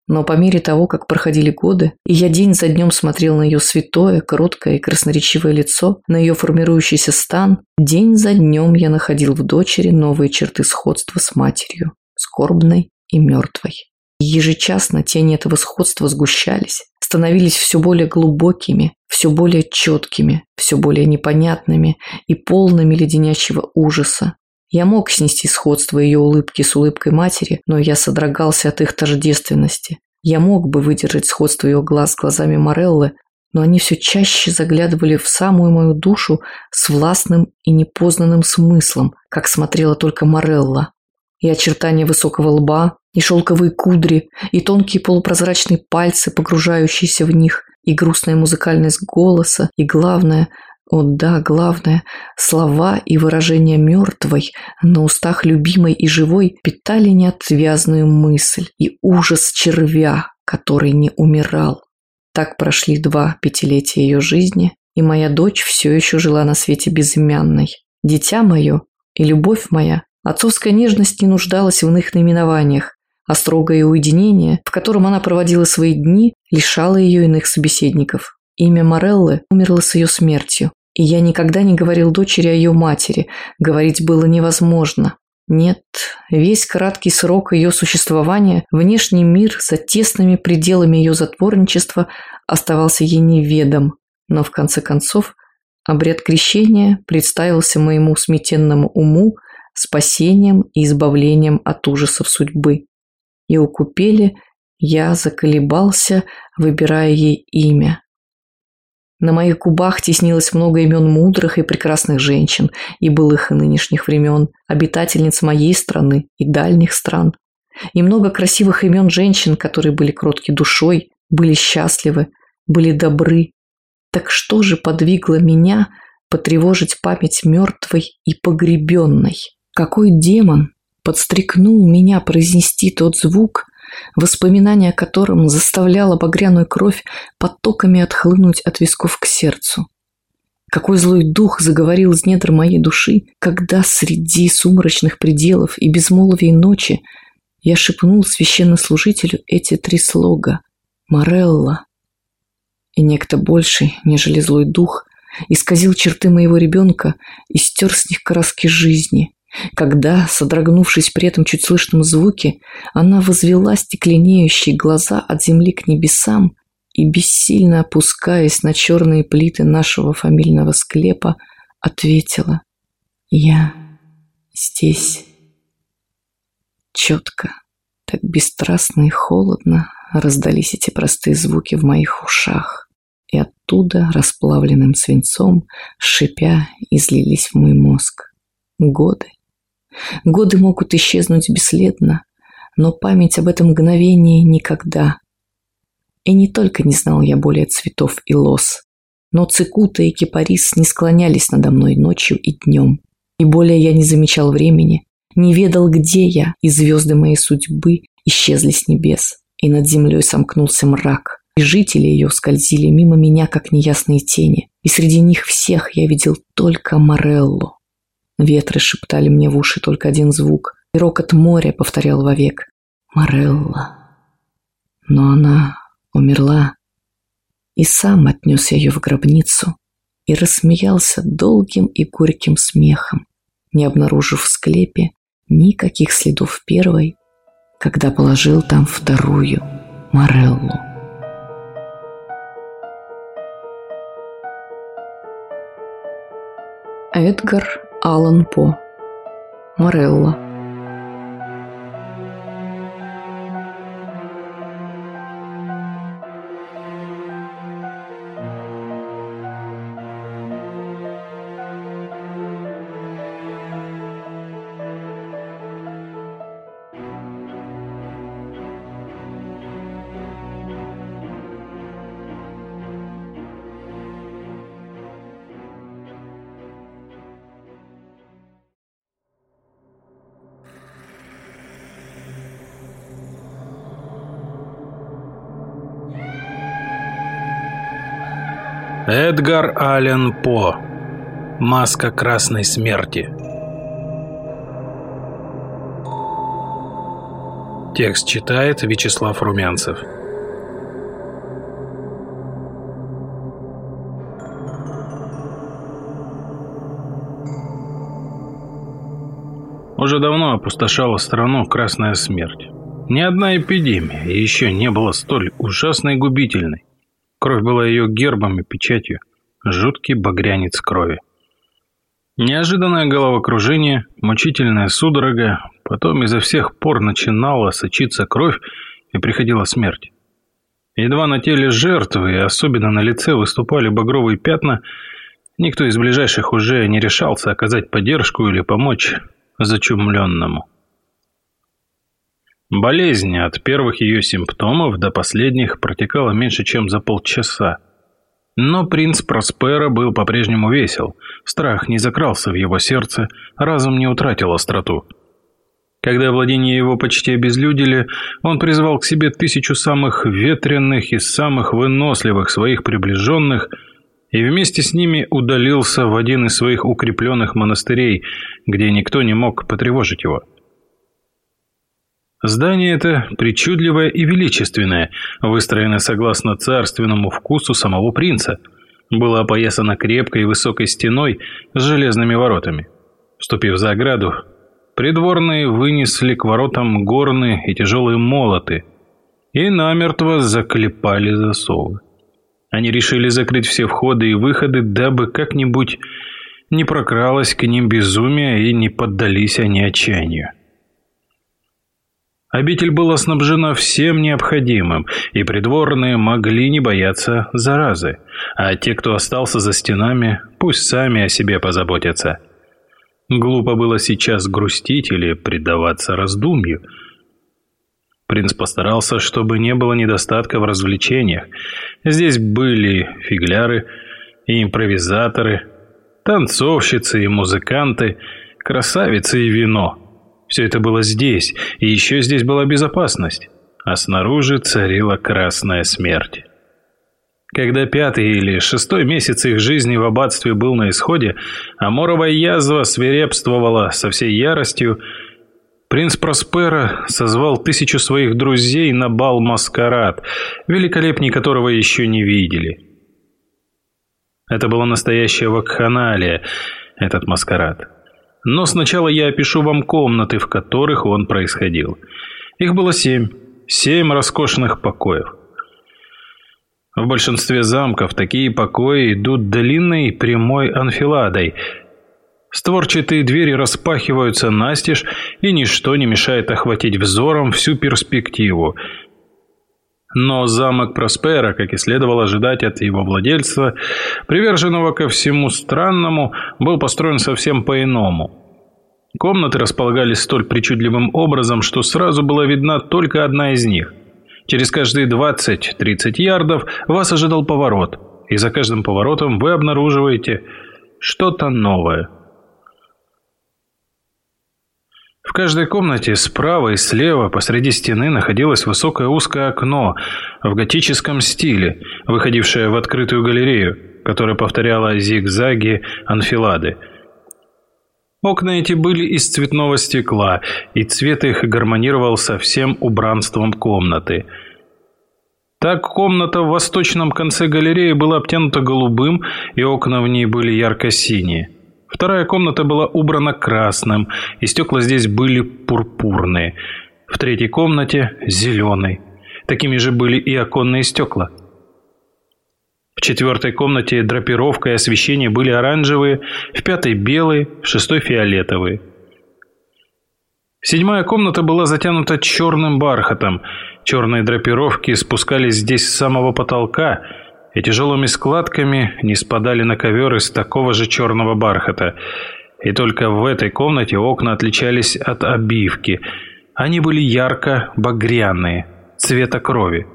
Но по мере того, как проходили годы, и я день за днем смотрел на ее святое, кроткое и красноречивое лицо, на ее формирующийся стан, день за днем я находил в дочери новые черты сходства с матерью, скорбной и мертвой. Ежечасно тени этого сходства сгущались, становились все более глубокими, все более четкими, все более непонятными и полными леденящего ужаса. Я мог снести сходство ее улыбки с улыбкой матери, но я содрогался от их тождественности. Я мог бы выдержать сходство ее глаз с глазами Мореллы, но они все чаще заглядывали в самую мою душу с властным и непознанным смыслом, как смотрела только Морелла. И очертания высокого лба, и шелковые кудри, и тонкие полупрозрачные пальцы, погружающиеся в них, и грустная музыкальность голоса, и главное, о да, главное, слова и выражения мертвой на устах любимой и живой питали неотвязную мысль и ужас червя, который не умирал. Так прошли два пятилетия ее жизни, и моя дочь все еще жила на свете безымянной. Дитя мое и любовь моя, отцовская нежность не нуждалась в иных наименованиях, а строгое уединение, в котором она проводила свои дни, лишало ее иных собеседников. Имя Мореллы умерло с ее смертью, и я никогда не говорил дочери о ее матери, говорить было невозможно. Нет, весь краткий срок ее существования, внешний мир за тесными пределами ее затворничества оставался ей неведом, но в конце концов обряд крещения представился моему сметенному уму спасением и избавлением от ужасов судьбы. И у купели я заколебался, выбирая ей имя. На моих губах теснилось много имен мудрых и прекрасных женщин и былых и нынешних времен, обитательниц моей страны и дальних стран. И много красивых имен женщин, которые были кротки душой, были счастливы, были добры. Так что же подвигло меня потревожить память мертвой и погребенной? Какой демон подстрекнул меня произнести тот звук, воспоминание о котором заставляло багряную кровь потоками отхлынуть от висков к сердцу. Какой злой дух заговорил из недр моей души, когда среди сумрачных пределов и безмолвия ночи я шепнул священнослужителю эти три слога «Морелла». И некто больший, нежели злой дух, исказил черты моего ребенка и стер с них краски жизни, когда, содрогнувшись при этом чуть слышном звуке, она возвела стекленеющие глаза от земли к небесам и, бессильно опускаясь на черные плиты нашего фамильного склепа, ответила «Я здесь». Четко, так бесстрастно и холодно раздались эти простые звуки в моих ушах, и оттуда расплавленным свинцом, шипя, излились в мой мозг. Годы, Годы могут исчезнуть бесследно, но память об этом мгновении никогда. И не только не знал я более цветов и лос, но цикута и кипарис не склонялись надо мной ночью и днем. И более я не замечал времени, не ведал, где я, и звезды моей судьбы исчезли с небес, и над землей сомкнулся мрак, и жители ее скользили мимо меня, как неясные тени, и среди них всех я видел только Мореллу. Ветры шептали мне в уши только один звук, и рокот моря повторял вовек «Морелла». Но она умерла, и сам отнес ее в гробницу и рассмеялся долгим и горьким смехом, не обнаружив в склепе никаких следов первой, когда положил там вторую Мореллу. Эдгар Алан По. Морелла. Эдгар Аллен По. Маска красной смерти. Текст читает Вячеслав Румянцев. Уже давно опустошала страну красная смерть. Ни одна эпидемия еще не была столь ужасной и губительной. Кровь была ее гербом и печатью. Жуткий багрянец крови. Неожиданное головокружение, мучительная судорога, потом изо всех пор начинала сочиться кровь и приходила смерть. Едва на теле жертвы, и особенно на лице, выступали багровые пятна, никто из ближайших уже не решался оказать поддержку или помочь зачумленному. Болезнь от первых ее симптомов до последних протекала меньше, чем за полчаса. Но принц Проспера был по-прежнему весел. Страх не закрался в его сердце, разум не утратил остроту. Когда владения его почти обезлюдили, он призвал к себе тысячу самых ветреных и самых выносливых своих приближенных и вместе с ними удалился в один из своих укрепленных монастырей, где никто не мог потревожить его. Здание это причудливое и величественное, выстроено согласно царственному вкусу самого принца. Было опоясано крепкой и высокой стеной с железными воротами. Вступив за ограду, придворные вынесли к воротам горные и тяжелые молоты и намертво заклепали засовы. Они решили закрыть все входы и выходы, дабы как-нибудь не прокралось к ним безумие и не поддались они отчаянию. Обитель была снабжена всем необходимым, и придворные могли не бояться заразы, а те, кто остался за стенами, пусть сами о себе позаботятся. Глупо было сейчас грустить или предаваться раздумью. Принц постарался, чтобы не было недостатка в развлечениях. Здесь были фигляры и импровизаторы, танцовщицы и музыканты, красавицы и вино – все это было здесь, и еще здесь была безопасность, а снаружи царила красная смерть. Когда пятый или шестой месяц их жизни в аббатстве был на исходе, а моровая язва свирепствовала со всей яростью, принц Проспера созвал тысячу своих друзей на бал-маскарад, великолепней которого еще не видели. Это была настоящая вакханалия, этот маскарад. Но сначала я опишу вам комнаты, в которых он происходил. Их было семь. Семь роскошных покоев. В большинстве замков такие покои идут длинной прямой анфиладой. Створчатые двери распахиваются настежь, и ничто не мешает охватить взором всю перспективу. Но замок Проспера, как и следовало ожидать от его владельца, приверженного ко всему странному, был построен совсем по-иному. Комнаты располагались столь причудливым образом, что сразу была видна только одна из них. Через каждые 20-30 ярдов вас ожидал поворот, и за каждым поворотом вы обнаруживаете что-то новое – В каждой комнате справа и слева посреди стены находилось высокое узкое окно в готическом стиле, выходившее в открытую галерею, которая повторяла зигзаги анфилады. Окна эти были из цветного стекла, и цвет их гармонировал со всем убранством комнаты. Так комната в восточном конце галереи была обтянута голубым, и окна в ней были ярко-синие. Вторая комната была убрана красным, и стекла здесь были пурпурные. В третьей комнате – зеленый. Такими же были и оконные стекла. В четвертой комнате драпировка и освещение были оранжевые, в пятой – белые, в шестой – фиолетовые. Седьмая комната была затянута черным бархатом. Черные драпировки спускались здесь с самого потолка – и тяжелыми складками не спадали на ковер из такого же черного бархата. И только в этой комнате окна отличались от обивки. Они были ярко-багряные, цвета крови.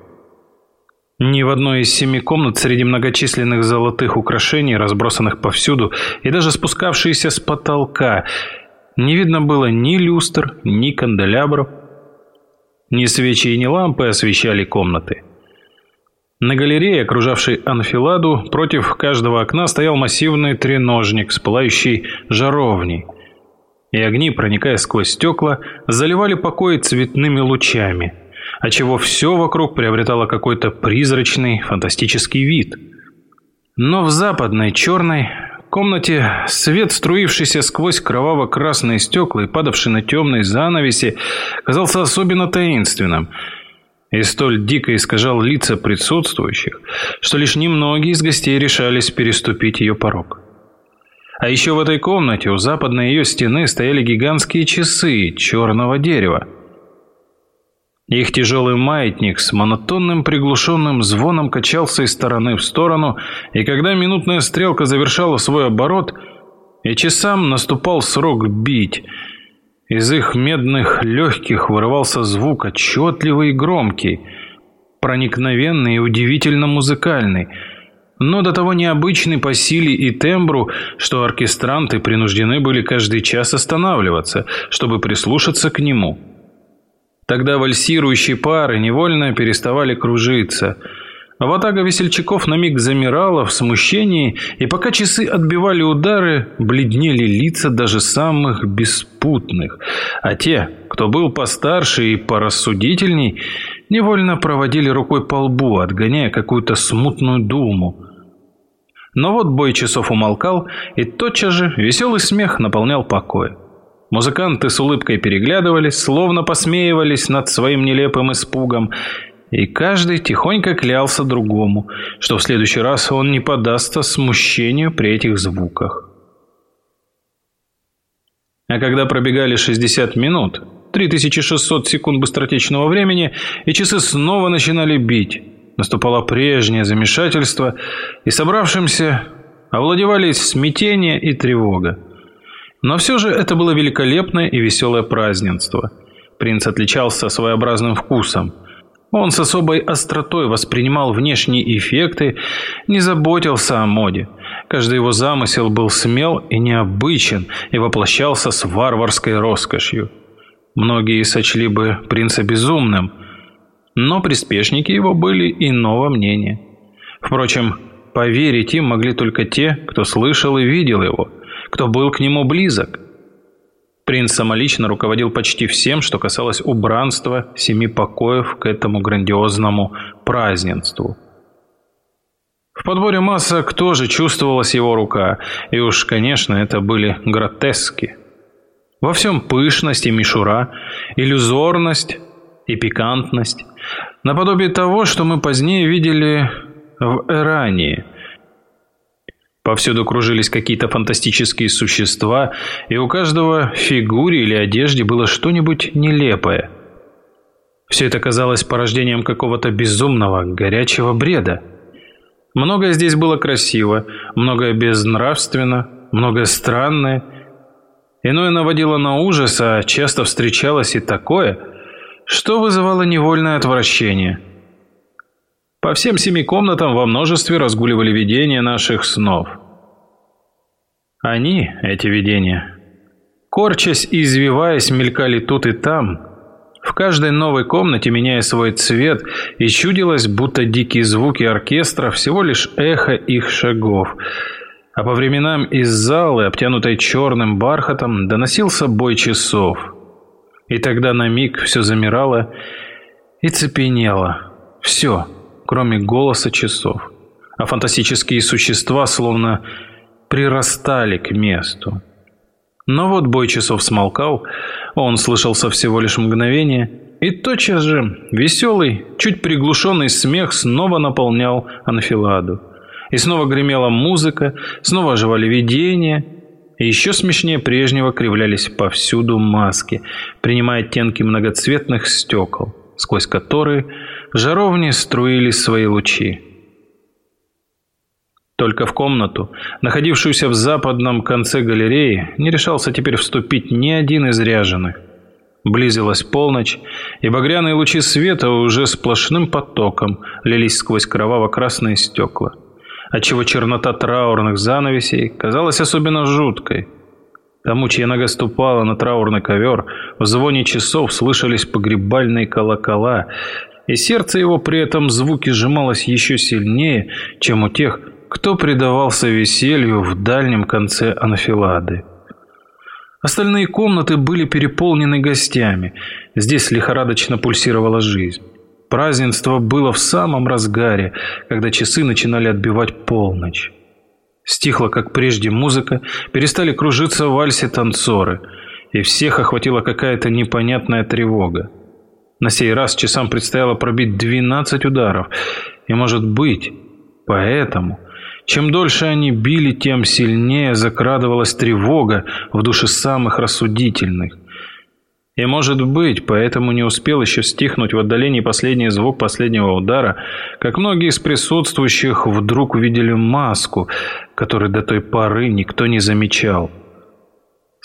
Ни в одной из семи комнат среди многочисленных золотых украшений, разбросанных повсюду, и даже спускавшиеся с потолка, не видно было ни люстр, ни канделябров. Ни свечи и ни лампы освещали комнаты. На галерее, окружавшей анфиладу, против каждого окна стоял массивный треножник с пылающей жаровней. И огни, проникая сквозь стекла, заливали покои цветными лучами, отчего все вокруг приобретало какой-то призрачный, фантастический вид. Но в западной, черной комнате свет, струившийся сквозь кроваво-красные стекла и падавший на темные занавеси, казался особенно таинственным и столь дико искажал лица присутствующих, что лишь немногие из гостей решались переступить ее порог. А еще в этой комнате у западной ее стены стояли гигантские часы черного дерева. Их тяжелый маятник с монотонным приглушенным звоном качался из стороны в сторону, и когда минутная стрелка завершала свой оборот, и часам наступал срок бить, из их медных легких вырывался звук отчетливый и громкий, проникновенный и удивительно музыкальный, но до того необычный по силе и тембру, что оркестранты принуждены были каждый час останавливаться, чтобы прислушаться к нему. Тогда вальсирующие пары невольно переставали кружиться. Аватага весельчаков на миг замирала в смущении, и пока часы отбивали удары, бледнели лица даже самых беспутных. А те, кто был постарше и порассудительней, невольно проводили рукой по лбу, отгоняя какую-то смутную думу. Но вот бой часов умолкал, и тотчас же веселый смех наполнял покой. Музыканты с улыбкой переглядывались, словно посмеивались над своим нелепым испугом, и каждый тихонько клялся другому, что в следующий раз он не подастся смущению при этих звуках. А когда пробегали 60 минут, 3600 секунд быстротечного времени, и часы снова начинали бить, наступало прежнее замешательство, и собравшимся овладевали смятение и тревога. Но все же это было великолепное и веселое празднество. Принц отличался своеобразным вкусом. Он с особой остротой воспринимал внешние эффекты, не заботился о моде. Каждый его замысел был смел и необычен и воплощался с варварской роскошью. Многие сочли бы принца безумным, но приспешники его были иного мнения. Впрочем, поверить им могли только те, кто слышал и видел его – кто был к нему близок. Принц самолично руководил почти всем, что касалось убранства семи покоев к этому грандиозному празднеству. В подборе масок тоже чувствовалась его рука, и уж, конечно, это были гротески. Во всем пышность и мишура, иллюзорность и пикантность, наподобие того, что мы позднее видели в Ирании – Повсюду кружились какие-то фантастические существа, и у каждого в фигуре или одежде было что-нибудь нелепое. Все это казалось порождением какого-то безумного, горячего бреда. Многое здесь было красиво, многое безнравственно, многое странное. Иное наводило на ужас, а часто встречалось и такое, что вызывало невольное отвращение – по всем семи комнатам во множестве разгуливали видения наших снов. Они, эти видения, корчась и извиваясь, мелькали тут и там, в каждой новой комнате меняя свой цвет, и чудилось, будто дикие звуки оркестра всего лишь эхо их шагов. А по временам из залы, обтянутой черным бархатом, доносился бой часов. И тогда на миг все замирало и цепенело. Все кроме голоса часов. А фантастические существа словно прирастали к месту. Но вот бой часов смолкал, он слышался всего лишь мгновение, и тотчас же веселый, чуть приглушенный смех снова наполнял анфиладу. И снова гремела музыка, снова оживали видения, и еще смешнее прежнего кривлялись повсюду маски, принимая оттенки многоцветных стекол, сквозь которые жаровни струили свои лучи. Только в комнату, находившуюся в западном конце галереи, не решался теперь вступить ни один из ряженых. Близилась полночь, и багряные лучи света уже сплошным потоком лились сквозь кроваво-красные стекла, отчего чернота траурных занавесей казалась особенно жуткой. Тому, чья нога ступала на траурный ковер, в звоне часов слышались погребальные колокола, и сердце его при этом звуке сжималось еще сильнее, чем у тех, кто предавался веселью в дальнем конце анфилады. Остальные комнаты были переполнены гостями. Здесь лихорадочно пульсировала жизнь. Празднество было в самом разгаре, когда часы начинали отбивать полночь. Стихла, как прежде, музыка, перестали кружиться в вальсе танцоры, и всех охватила какая-то непонятная тревога. На сей раз часам предстояло пробить 12 ударов, и, может быть, поэтому, чем дольше они били, тем сильнее закрадывалась тревога в душе самых рассудительных. И, может быть, поэтому не успел еще стихнуть в отдалении последний звук последнего удара, как многие из присутствующих вдруг увидели маску, которую до той поры никто не замечал.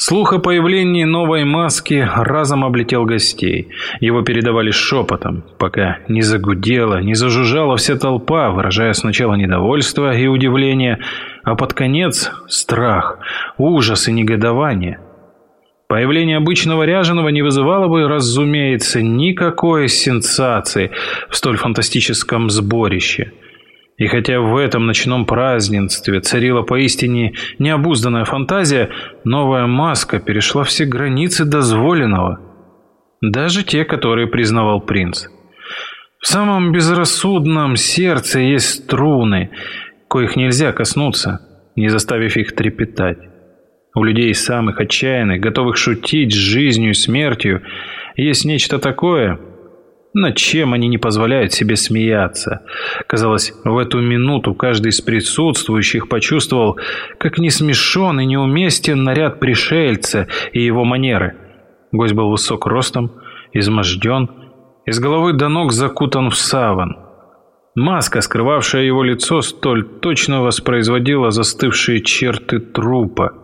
Слух о появлении новой маски разом облетел гостей. Его передавали шепотом, пока не загудела, не зажужжала вся толпа, выражая сначала недовольство и удивление, а под конец страх, ужас и негодование – Появление обычного ряженого не вызывало бы, разумеется, никакой сенсации в столь фантастическом сборище. И хотя в этом ночном празднестве царила поистине необузданная фантазия, новая маска перешла все границы дозволенного. Даже те, которые признавал принц. В самом безрассудном сердце есть струны, коих нельзя коснуться, не заставив их трепетать. У людей самых отчаянных, готовых шутить с жизнью и смертью, есть нечто такое, над чем они не позволяют себе смеяться. Казалось, в эту минуту каждый из присутствующих почувствовал, как не смешон и неуместен наряд пришельца и его манеры. Гость был высок ростом, изможден, из головы до ног закутан в саван. Маска, скрывавшая его лицо, столь точно воспроизводила застывшие черты трупа –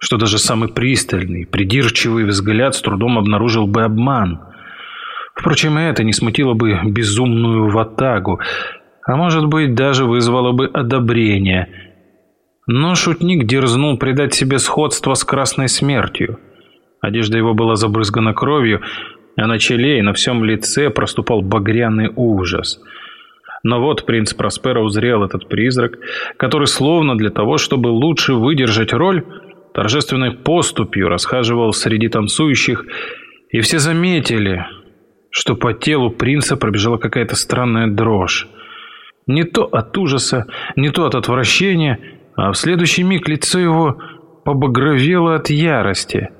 что даже самый пристальный, придирчивый взгляд с трудом обнаружил бы обман. Впрочем, это не смутило бы безумную ватагу, а может быть, даже вызвало бы одобрение. Но шутник дерзнул придать себе сходство с красной смертью. Одежда его была забрызгана кровью, а на челе и на всем лице проступал багряный ужас. Но вот принц Проспера узрел этот призрак, который словно для того, чтобы лучше выдержать роль, торжественной поступью расхаживал среди танцующих, и все заметили, что по телу принца пробежала какая-то странная дрожь. Не то от ужаса, не то от отвращения, а в следующий миг лицо его побагровело от ярости.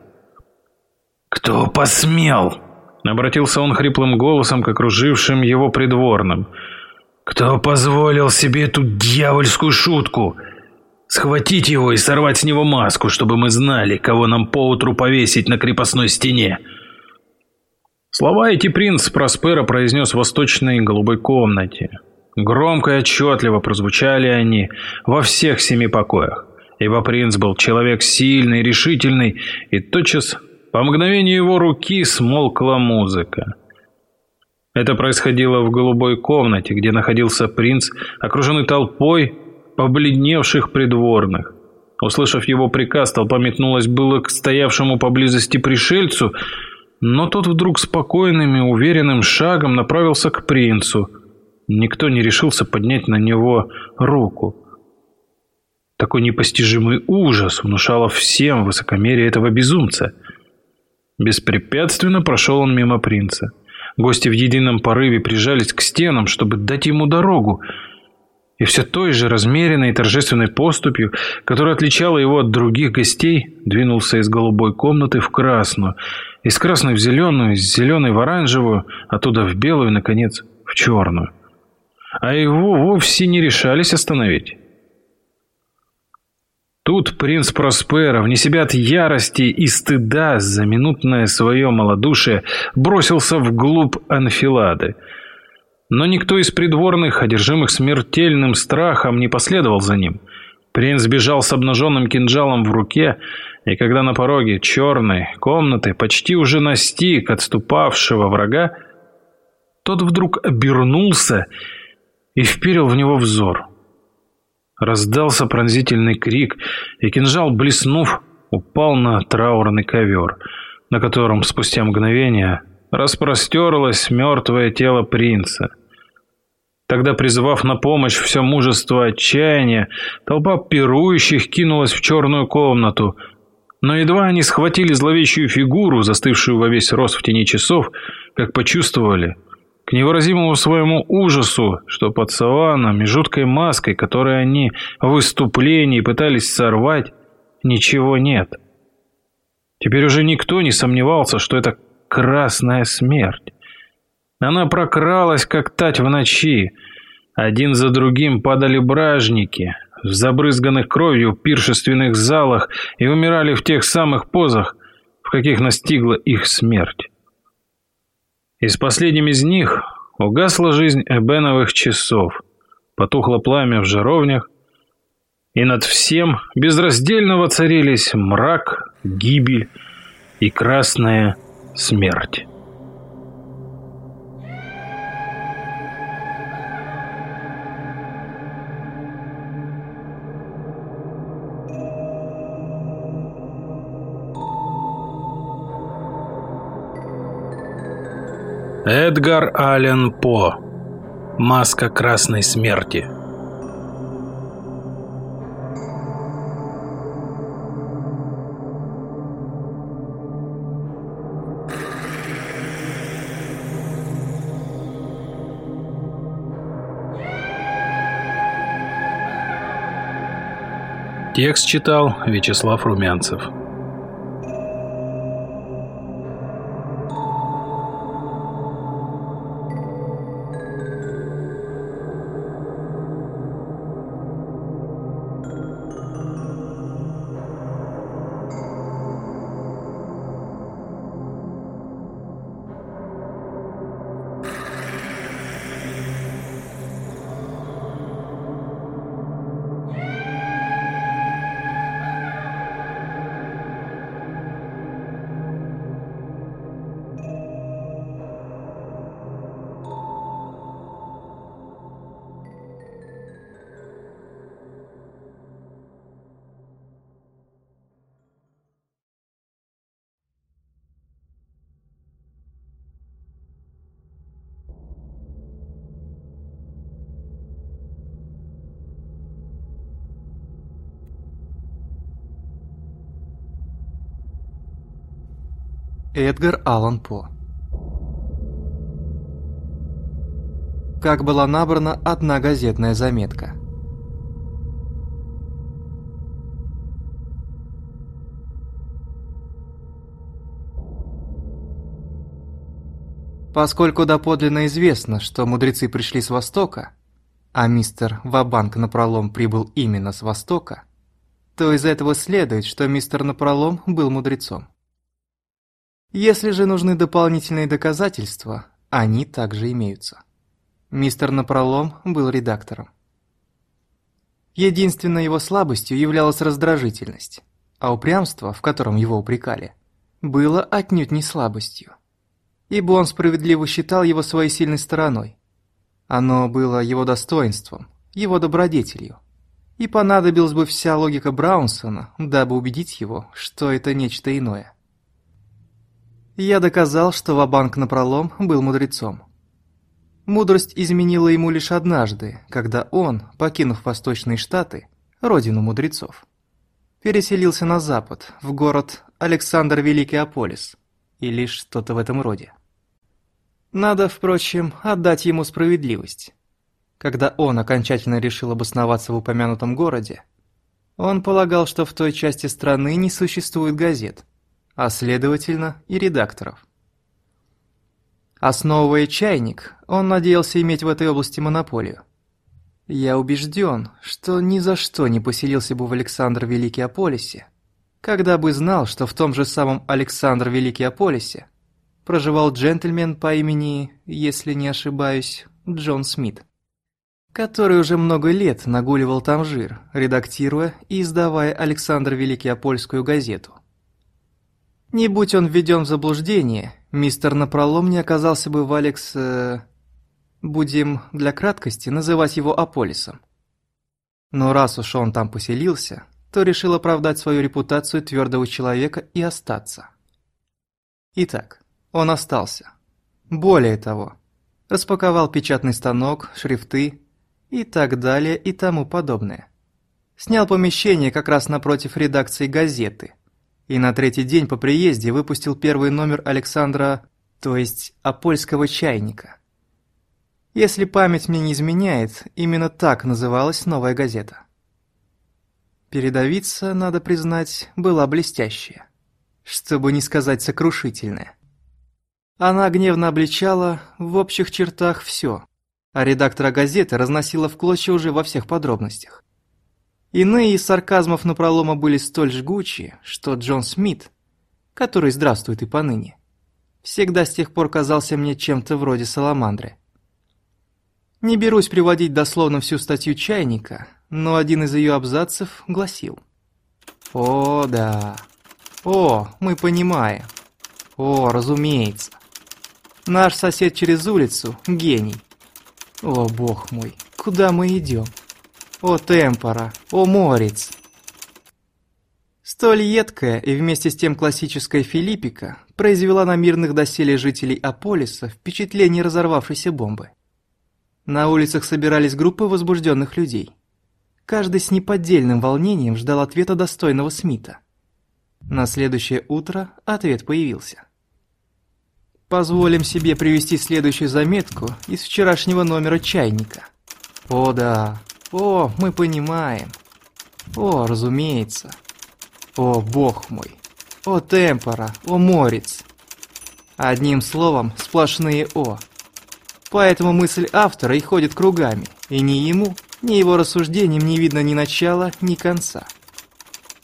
«Кто посмел?» — обратился он хриплым голосом к окружившим его придворным. «Кто позволил себе эту дьявольскую шутку?» Схватить его и сорвать с него маску, чтобы мы знали, кого нам поутру повесить на крепостной стене. Слова эти принц Проспера произнес в восточной голубой комнате. Громко и отчетливо прозвучали они во всех семи покоях, ибо принц был человек сильный, решительный, и тотчас по мгновению его руки смолкла музыка. Это происходило в голубой комнате, где находился принц, окруженный толпой побледневших придворных. Услышав его приказ, толпа метнулась было к стоявшему поблизости пришельцу, но тот вдруг спокойным и уверенным шагом направился к принцу. Никто не решился поднять на него руку. Такой непостижимый ужас внушало всем высокомерие этого безумца. Беспрепятственно прошел он мимо принца. Гости в едином порыве прижались к стенам, чтобы дать ему дорогу – и все той же размеренной и торжественной поступью, которая отличала его от других гостей, двинулся из голубой комнаты в красную, из красной в зеленую, из зеленой в оранжевую, оттуда в белую наконец, в черную. А его вовсе не решались остановить. Тут принц Проспера, вне себя от ярости и стыда за минутное свое малодушие, бросился вглубь анфилады – но никто из придворных, одержимых смертельным страхом, не последовал за ним. Принц бежал с обнаженным кинжалом в руке, и когда на пороге черной комнаты почти уже настиг отступавшего врага, тот вдруг обернулся и вперил в него взор. Раздался пронзительный крик, и кинжал, блеснув, упал на траурный ковер, на котором спустя мгновение распростерлось мертвое тело принца. Тогда, призывав на помощь все мужество отчаяния, толпа пирующих кинулась в черную комнату. Но едва они схватили зловещую фигуру, застывшую во весь рост в тени часов, как почувствовали, к невыразимому своему ужасу, что под саваном и жуткой маской, которой они в выступлении пытались сорвать, ничего нет. Теперь уже никто не сомневался, что это красная смерть. Она прокралась, как тать в ночи. Один за другим падали бражники в забрызганных кровью пиршественных залах и умирали в тех самых позах, в каких настигла их смерть. И с последним из них угасла жизнь эбеновых часов, потухло пламя в жаровнях, и над всем безраздельно воцарились мрак, гибель и красная смерть. Эдгар Аллен По. Маска красной смерти. Текст читал Вячеслав Румянцев. Эдгар Аллан По Как была набрана одна газетная заметка. Поскольку доподлинно известно, что мудрецы пришли с Востока, а мистер Вабанк напролом прибыл именно с Востока, то из этого следует, что мистер Напролом был мудрецом. Если же нужны дополнительные доказательства, они также имеются. Мистер Напролом был редактором. Единственной его слабостью являлась раздражительность, а упрямство, в котором его упрекали, было отнюдь не слабостью. Ибо он справедливо считал его своей сильной стороной. Оно было его достоинством, его добродетелью. И понадобилась бы вся логика Браунсона, дабы убедить его, что это нечто иное. Я доказал, что Вабанк напролом был мудрецом. Мудрость изменила ему лишь однажды, когда он, покинув Восточные Штаты, родину мудрецов, переселился на запад, в город Александр Великий Аполис, или что-то в этом роде. Надо, впрочем, отдать ему справедливость. Когда он окончательно решил обосноваться в упомянутом городе, он полагал, что в той части страны не существует газет – а следовательно и редакторов. Основывая чайник, он надеялся иметь в этой области монополию. Я убежден, что ни за что не поселился бы в Александр Великий когда бы знал, что в том же самом Александр Великий проживал джентльмен по имени, если не ошибаюсь, Джон Смит, который уже много лет нагуливал там жир, редактируя и издавая Александр Великий газету. Не будь он введен в заблуждение, мистер Напролом не оказался бы в Алекс... Э, будем для краткости называть его Аполисом. Но раз уж он там поселился, то решил оправдать свою репутацию твердого человека и остаться. Итак, он остался. Более того, распаковал печатный станок, шрифты и так далее и тому подобное. Снял помещение как раз напротив редакции газеты – и на третий день по приезде выпустил первый номер Александра, то есть Апольского чайника, Если память мне не изменяет, именно так называлась новая газета. Передовица, надо признать, была блестящая, чтобы не сказать сокрушительная. Она гневно обличала в общих чертах все, а редактора газеты разносила в клочья уже во всех подробностях. Иные из сарказмов напролома были столь жгучие, что Джон Смит, который здравствует и поныне, всегда с тех пор казался мне чем-то вроде саламандры. Не берусь приводить дословно всю статью «Чайника», но один из ее абзацев гласил. «О, да. О, мы понимаем. О, разумеется. Наш сосед через улицу – гений. О, бог мой, куда мы идем? О, темпора, о, морец!» Столь едкая и вместе с тем классическая Филиппика произвела на мирных доселе жителей Аполиса впечатление разорвавшейся бомбы. На улицах собирались группы возбужденных людей. Каждый с неподдельным волнением ждал ответа достойного Смита. На следующее утро ответ появился. Позволим себе привести следующую заметку из вчерашнего номера «Чайника». О да, о, мы понимаем. О, разумеется. О, бог мой. О, темпора, о, морец. Одним словом, сплошные «о». Поэтому мысль автора и ходит кругами, и ни ему, ни его рассуждениям не видно ни начала, ни конца.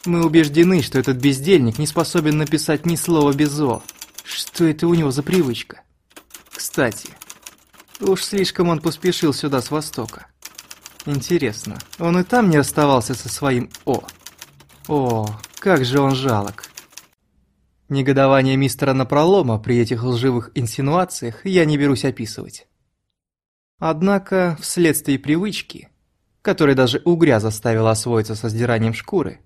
Мы убеждены, что этот бездельник не способен написать ни слова без «о». Что это у него за привычка? Кстати, уж слишком он поспешил сюда с востока. Интересно, он и там не расставался со своим «о». О, как же он жалок. Негодование мистера Напролома при этих лживых инсинуациях я не берусь описывать. Однако, вследствие привычки, которая даже угря заставила освоиться со сдиранием шкуры,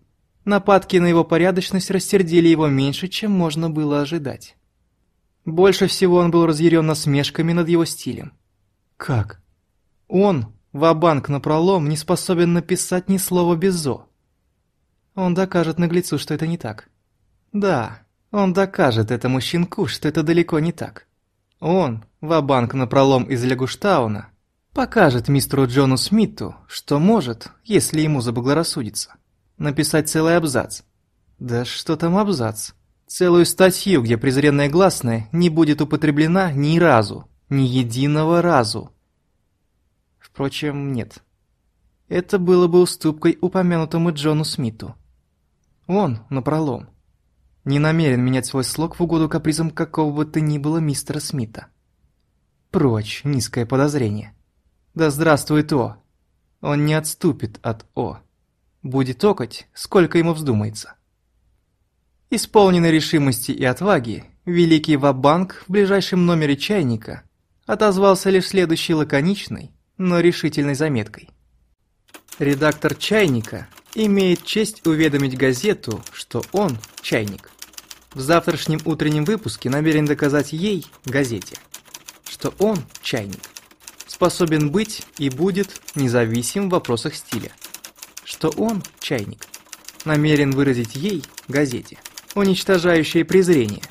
нападки на его порядочность растердили его меньше, чем можно было ожидать. Больше всего он был разъярен насмешками над его стилем. Как? Он, ва-банк напролом, не способен написать ни слова без «зо». Он докажет наглецу, что это не так. Да, он докажет этому щенку, что это далеко не так. Он, ва-банк напролом из Лягуштауна, покажет мистеру Джону Смиту, что может, если ему заблагорассудится, написать целый абзац. Да что там абзац? Целую статью, где презренная гласная не будет употреблена ни разу, ни единого разу. Впрочем, нет. Это было бы уступкой упомянутому Джону Смиту. Он, напролом, не намерен менять свой слог в угоду капризам какого бы то ни было мистера Смита. Прочь, низкое подозрение. Да здравствует О. Он не отступит от О. Будет окать, сколько ему вздумается. Исполненный решимости и отваги, великий Вабанк в ближайшем номере «Чайника» отозвался лишь следующей лаконичной, но решительной заметкой. Редактор «Чайника» имеет честь уведомить газету, что он, чайник, в завтрашнем утреннем выпуске намерен доказать ей, газете, что он, чайник, способен быть и будет независим в вопросах стиля, что он, чайник, намерен выразить ей, газете, уничтожающее презрение,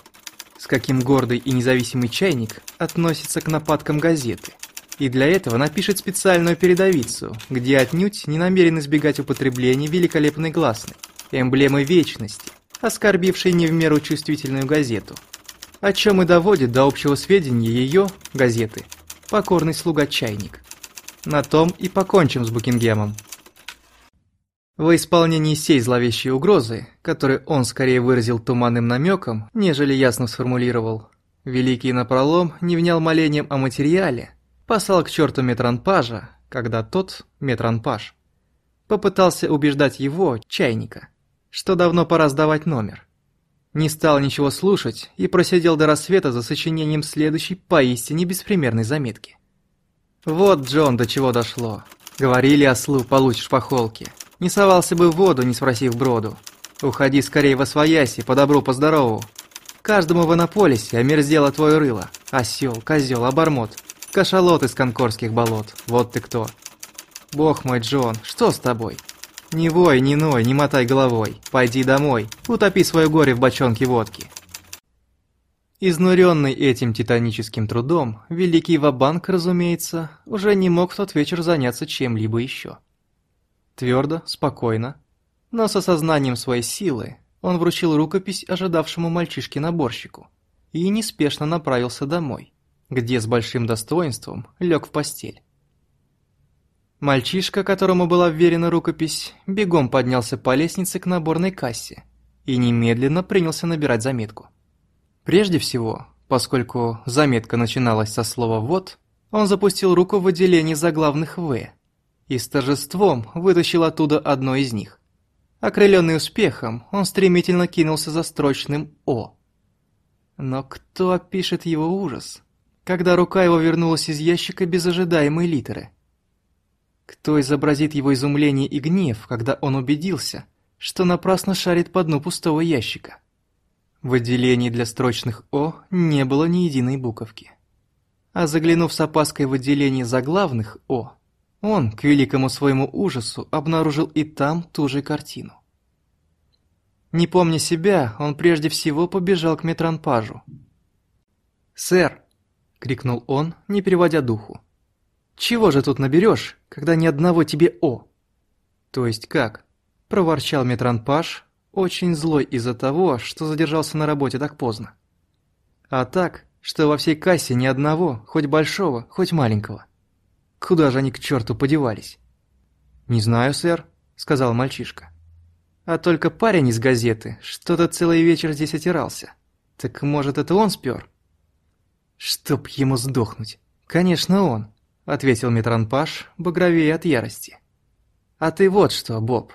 с каким гордый и независимый чайник относится к нападкам газеты, и для этого напишет специальную передовицу, где отнюдь не намерен избегать употребления великолепной гласной, эмблемы вечности, оскорбившей не в меру чувствительную газету, о чем и доводит до общего сведения ее, газеты, покорный слуга-чайник. На том и покончим с Букингемом. Во исполнении сей зловещей угрозы, которую он скорее выразил туманным намеком, нежели ясно сформулировал, Великий напролом не внял молением о материале, послал к черту метранпажа, когда тот, метранпаж, попытался убеждать его, чайника, что давно пора сдавать номер. Не стал ничего слушать и просидел до рассвета за сочинением следующей поистине беспримерной заметки. Вот, Джон, до чего дошло. Говорили ослу, получишь по. Не совался бы в воду, не спросив броду. Уходи скорее во свояси, по добру, по здорову. Каждому в Анаполисе омерзело твое рыло. Осел, козел, обормот. Кашалот из конкорских болот, вот ты кто. Бог мой, Джон, что с тобой? Не вой, не ной, не мотай головой. Пойди домой, утопи свое горе в бочонке водки. Изнуренный этим титаническим трудом, великий Вабанк, разумеется, уже не мог в тот вечер заняться чем-либо еще. Твердо, спокойно, но с осознанием своей силы, он вручил рукопись ожидавшему мальчишке-наборщику и неспешно направился домой, где с большим достоинством лег в постель. Мальчишка, которому была вверена рукопись, бегом поднялся по лестнице к наборной кассе и немедленно принялся набирать заметку. Прежде всего, поскольку заметка начиналась со слова «вот», он запустил руку в отделение заглавных «в» и с торжеством вытащил оттуда одно из них. Окрыленный успехом, он стремительно кинулся за строчным «о». Но кто опишет его ужас, когда рука его вернулась из ящика без ожидаемой литеры? Кто изобразит его изумление и гнев, когда он убедился, что напрасно шарит по дну пустого ящика? В отделении для строчных «О» не было ни единой буковки. А заглянув с опаской в отделение заглавных «О», он, к великому своему ужасу, обнаружил и там ту же картину. Не помня себя, он прежде всего побежал к метранпажу. «Сэр!» — крикнул он, не переводя духу. «Чего же тут наберешь, когда ни одного тебе «О»?» «То есть как?» — проворчал метранпаж, очень злой из-за того, что задержался на работе так поздно. А так, что во всей кассе ни одного, хоть большого, хоть маленького. Куда же они к черту подевались? «Не знаю, сэр», — сказал мальчишка. «А только парень из газеты что-то целый вечер здесь отирался. Так может, это он спер?» «Чтоб ему сдохнуть. Конечно, он», — ответил Метранпаш, багровее от ярости. «А ты вот что, Боб,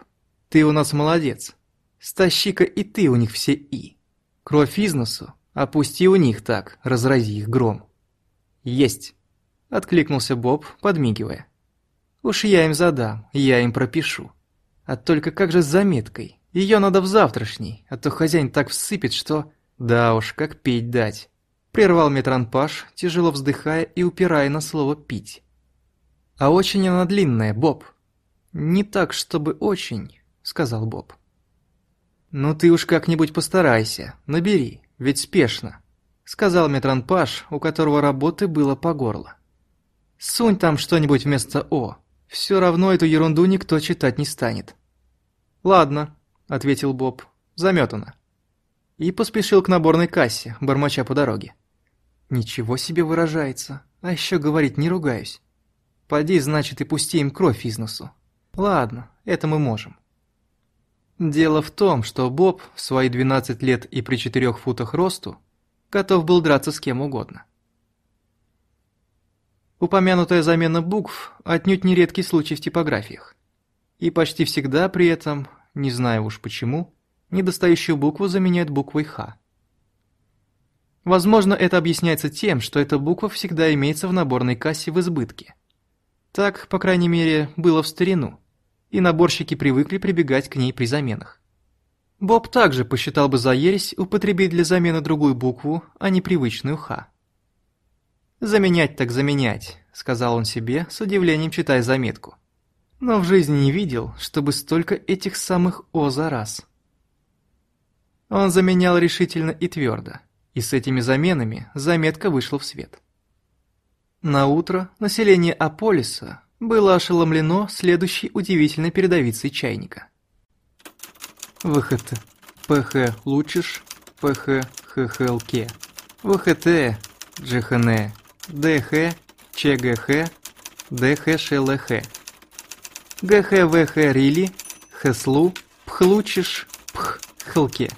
ты у нас молодец. Стащи-ка и ты у них все «и». Кровь из носу, опусти у них так, разрази их гром. Есть, откликнулся Боб, подмигивая. Уж я им задам, я им пропишу. А только как же с заметкой? Ее надо в завтрашний, а то хозяин так всыпет, что... Да уж, как пить дать. Прервал метранпаш, тяжело вздыхая и упирая на слово «пить». А очень она длинная, Боб. Не так, чтобы очень, сказал Боб. «Ну ты уж как-нибудь постарайся, набери, ведь спешно», — сказал метранпаш, у которого работы было по горло. «Сунь там что-нибудь вместо «о», все равно эту ерунду никто читать не станет». «Ладно», — ответил Боб, — «заметано». И поспешил к наборной кассе, бормоча по дороге. «Ничего себе выражается, а еще говорить не ругаюсь. Поди, значит, и пусти им кровь из носу. Ладно, это мы можем». Дело в том, что Боб в свои 12 лет и при 4 футах росту готов был драться с кем угодно. Упомянутая замена букв отнюдь не редкий случай в типографиях. И почти всегда при этом, не знаю уж почему, недостающую букву заменяют буквой «Х». Возможно, это объясняется тем, что эта буква всегда имеется в наборной кассе в избытке. Так, по крайней мере, было в старину – и наборщики привыкли прибегать к ней при заменах. Боб также посчитал бы за ересь употребить для замены другую букву, а не привычную «Х». «Заменять так заменять», — сказал он себе, с удивлением читая заметку. Но в жизни не видел, чтобы столько этих самых «О» за раз. Он заменял решительно и твердо, и с этими заменами заметка вышла в свет. На утро население Аполиса было ошеломлено следующей удивительной передовицей чайника. ВХТ. ПХ Лучиш. ПХ ХХЛК. ВХТ ДЖХН. ДХ ЧГХ. ДХ ШЛХ. ГХВХ Рили. Хеслу. Пхлучиш. Пх Хлке.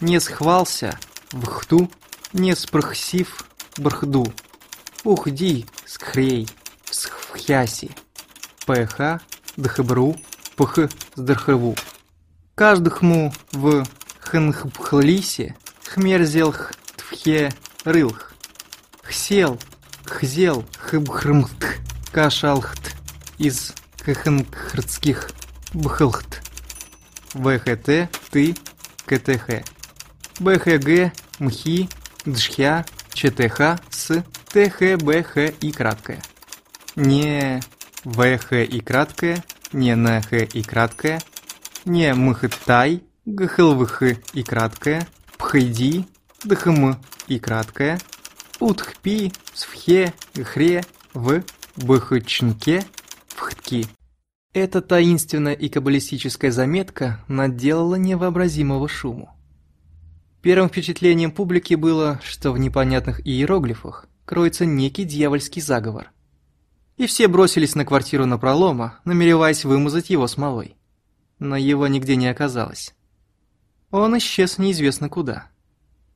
Не схвался. Вхту. Не спрхсив. Брхду. Ухди. Скхрей всхяси. ПХ, дхбру, пх, сдрхву. Каждыхму в хнхпхлисе хмерзелх тфхе рылх. Хсел, хзел, хбхрмхт, кашалхт из кхнхртских бхлхт. ВХТ, ты, КТХ. БХГ, мхи, джхя, ЧТХ с ТХБХ и краткое не ВХ и краткое, не НХ и краткое, не МХТай, ГХЛВХ и краткое, ПХИДИ, ДХМ и краткое, утхпи, сфхе, хре, в, бхчнке, вхтки. Эта таинственная и каббалистическая заметка наделала невообразимого шуму. Первым впечатлением публики было, что в непонятных иероглифах кроется некий дьявольский заговор. И все бросились на квартиру напролома, намереваясь вымазать его смолой. Но его нигде не оказалось. Он исчез неизвестно куда.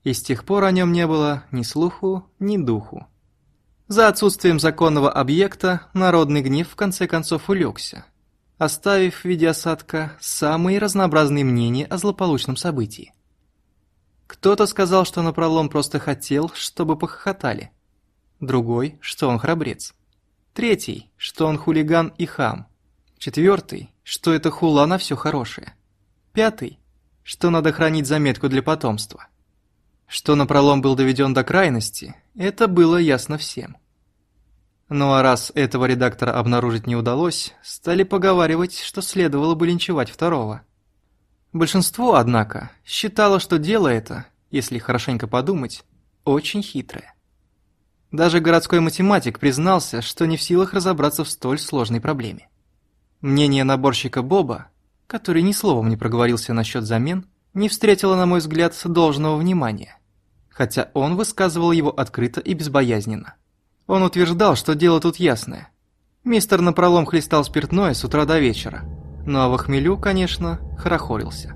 И с тех пор о нем не было ни слуху, ни духу. За отсутствием законного объекта народный гнев в конце концов улегся, оставив в виде осадка самые разнообразные мнения о злополучном событии. Кто-то сказал, что напролом просто хотел, чтобы похохотали. Другой, что он храбрец. Третий, что он хулиган и хам. Четвертый, что это хула на все хорошее. Пятый, что надо хранить заметку для потомства. Что напролом был доведен до крайности, это было ясно всем. Ну а раз этого редактора обнаружить не удалось, стали поговаривать, что следовало бы линчевать второго. Большинство, однако, считало, что дело это, если хорошенько подумать, очень хитрое. Даже городской математик признался, что не в силах разобраться в столь сложной проблеме. Мнение наборщика Боба, который ни словом не проговорился насчет замен, не встретило, на мой взгляд, должного внимания, хотя он высказывал его открыто и безбоязненно. Он утверждал, что дело тут ясное. Мистер напролом хлестал спиртное с утра до вечера. Ну а в хмелю, конечно, хорохорился.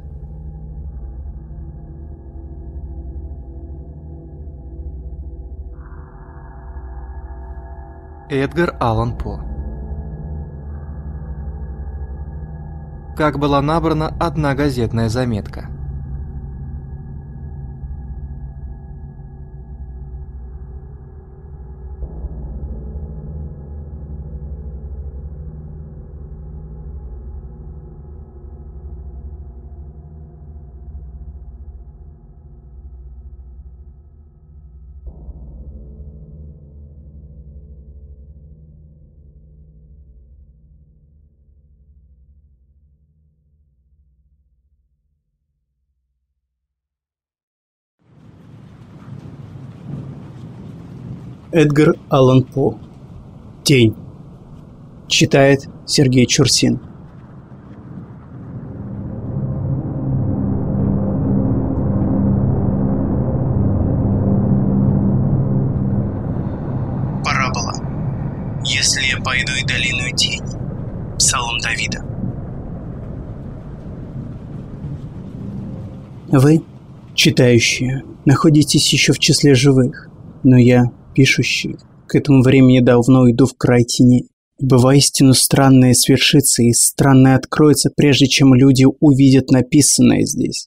Эдгар Аллан По Как была набрана одна газетная заметка – Эдгар Аллан По. Тень. Читает Сергей Чурсин. Парабола. Если я пойду и долину тень. Псалом Давида. Вы, читающие, находитесь еще в числе живых, но я пишущий, к этому времени давно иду в край теней. Ибо воистину странное свершится и странное откроется, прежде чем люди увидят написанное здесь.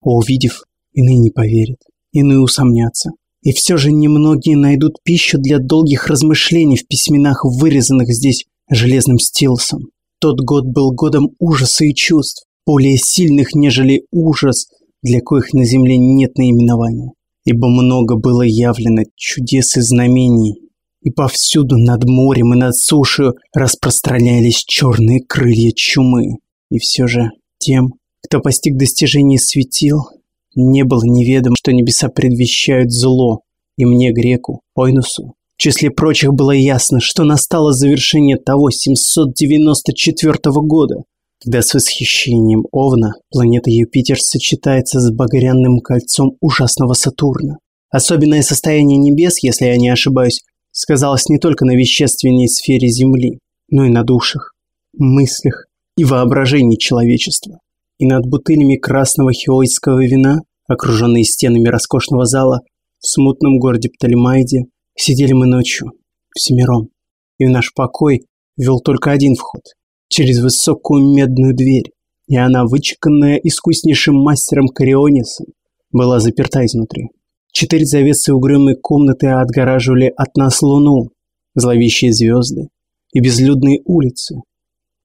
А увидев, иные не поверят, иные усомнятся. И все же немногие найдут пищу для долгих размышлений в письменах, вырезанных здесь железным стилусом. Тот год был годом ужаса и чувств, более сильных, нежели ужас, для коих на земле нет наименования ибо много было явлено чудес и знамений, и повсюду над морем и над сушей распространялись черные крылья чумы. И все же тем, кто постиг достижений светил, не было неведомо, что небеса предвещают зло, и мне, греку, Ойнусу, в числе прочих было ясно, что настало завершение того 794 года, когда с восхищением Овна планета Юпитер сочетается с багряным кольцом ужасного Сатурна. Особенное состояние небес, если я не ошибаюсь, сказалось не только на вещественной сфере Земли, но и на душах, мыслях и воображении человечества. И над бутылями красного хиойского вина, окруженные стенами роскошного зала, в смутном городе Птолемайде, сидели мы ночью, всемиром. И в наш покой вел только один вход – через высокую медную дверь, и она, вычеканная искуснейшим мастером Корионисом, была заперта изнутри. Четыре завесы угрюмой комнаты отгораживали от нас луну, зловещие звезды и безлюдные улицы.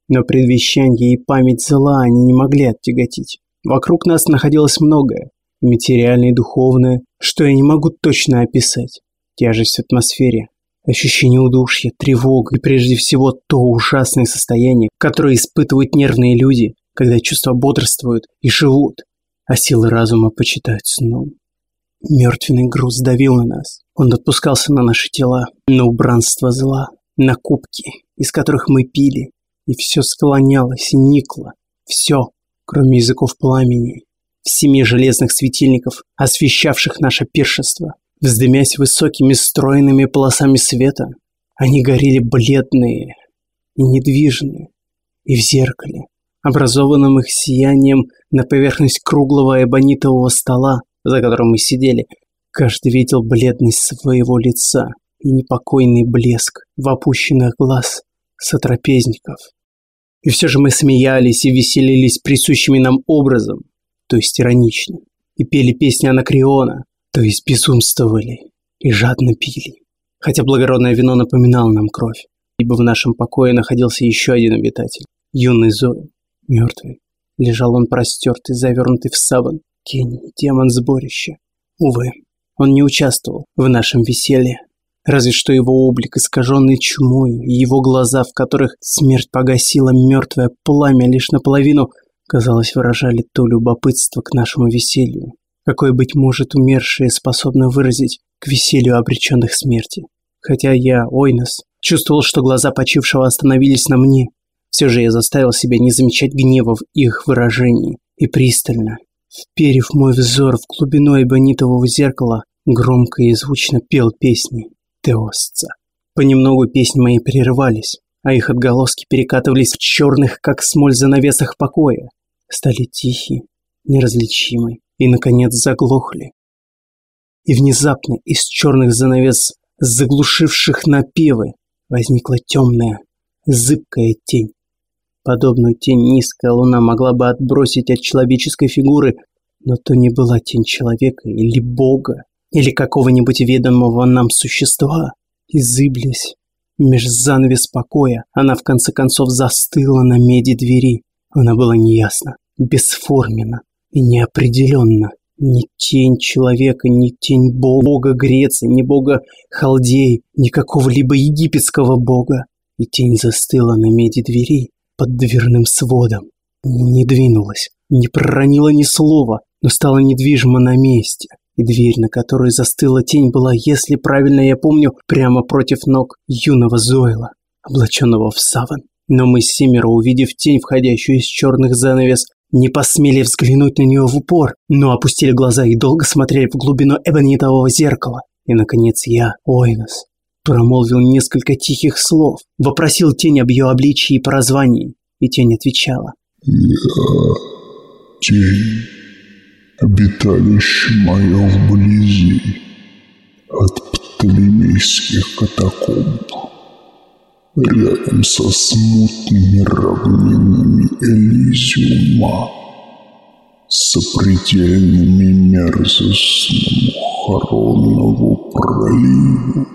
Но предвещание и память зла они не могли оттяготить. Вокруг нас находилось многое, материальное и духовное, что я не могу точно описать. Тяжесть в атмосфере, ощущение удушья, тревога и прежде всего то ужасное состояние, которое испытывают нервные люди, когда чувства бодрствуют и живут, а силы разума почитают сном. Мертвенный груз давил на нас. Он отпускался на наши тела, на убранство зла, на кубки, из которых мы пили. И все склонялось и никло. Все, кроме языков пламени, в семи железных светильников, освещавших наше пиршество. Вздымясь высокими стройными полосами света, они горели бледные и недвижные, и в зеркале, образованном их сиянием на поверхность круглого эбонитового стола, за которым мы сидели, каждый видел бледность своего лица и непокойный блеск в опущенных глаз сотрапезников. И все же мы смеялись и веселились присущими нам образом, то есть иронично, и пели песни Анакриона, то есть безумствовали и жадно пили. Хотя благородное вино напоминало нам кровь, ибо в нашем покое находился еще один обитатель, юный Зоин, мертвый. Лежал он простертый, завернутый в саван, тень, демон сборища. Увы, он не участвовал в нашем веселье. Разве что его облик, искаженный чумою, и его глаза, в которых смерть погасила мертвое пламя лишь наполовину, казалось, выражали то любопытство к нашему веселью, какое, быть может, умершие способны выразить к веселью обреченных смерти. Хотя я, Ойнос, чувствовал, что глаза почившего остановились на мне, все же я заставил себя не замечать гнева в их выражении и пристально, вперев мой взор в глубину эбонитового зеркала, громко и звучно пел песни Теосца. Понемногу песни мои прерывались, а их отголоски перекатывались в черных, как смоль, занавесах покоя, стали тихие, неразличимы и, наконец, заглохли. И внезапно из черных занавес, заглушивших напевы, возникла темная, зыбкая тень. Подобную тень низкая луна могла бы отбросить от человеческой фигуры, но то не была тень человека или бога, или какого-нибудь ведомого нам существа. И зыблись. Меж занавес покоя она в конце концов застыла на меди двери. Она была неясна, бесформенна и неопределенна. Ни тень человека, ни тень бога Греции, ни бога Халдеи, ни какого-либо египетского бога. И тень застыла на меди двери под дверным сводом. Не двинулась, не проронила ни слова, но стала недвижима на месте. И дверь, на которой застыла тень, была, если правильно я помню, прямо против ног юного Зойла, облаченного в саван. Но мы семеро, увидев тень, входящую из черных занавес, не посмели взглянуть на нее в упор, но опустили глаза и долго смотрели в глубину эбонитового зеркала. И, наконец, я, Ойнос, промолвил несколько тихих слов, вопросил тень об ее обличии и прозвании, и тень отвечала. «Я тень, обиталище мое вблизи от Птолемейских катакомб, рядом со смутными равнинами Элизиума, сопредельными мерзостному Харонову проливу,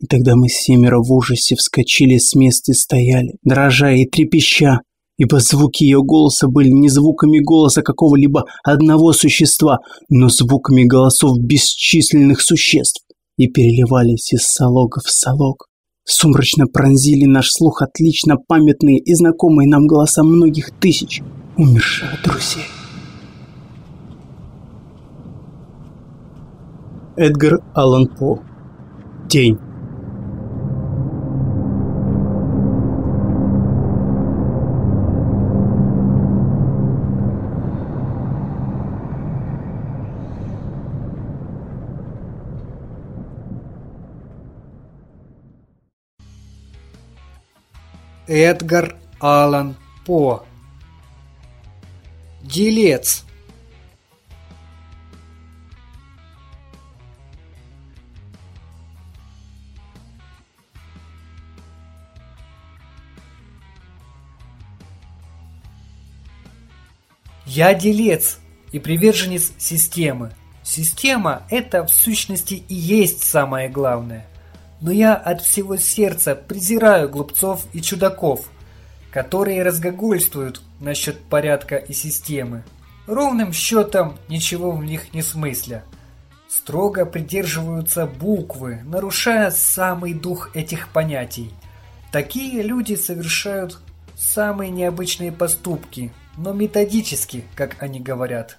и тогда мы семеро в ужасе вскочили с места и стояли, дрожа и трепеща, ибо звуки ее голоса были не звуками голоса какого-либо одного существа, но звуками голосов бесчисленных существ, и переливались из салога в салог. Сумрачно пронзили наш слух отлично памятные и знакомые нам голоса многих тысяч умерших друзей. Эдгар Аллан По. Тень. Эдгар Аллан По. Делец. Я делец и приверженец системы. Система – это в сущности и есть самое главное – но я от всего сердца презираю глупцов и чудаков, которые разгогольствуют насчет порядка и системы. Ровным счетом ничего в них не смысля. Строго придерживаются буквы, нарушая самый дух этих понятий. Такие люди совершают самые необычные поступки, но методически, как они говорят.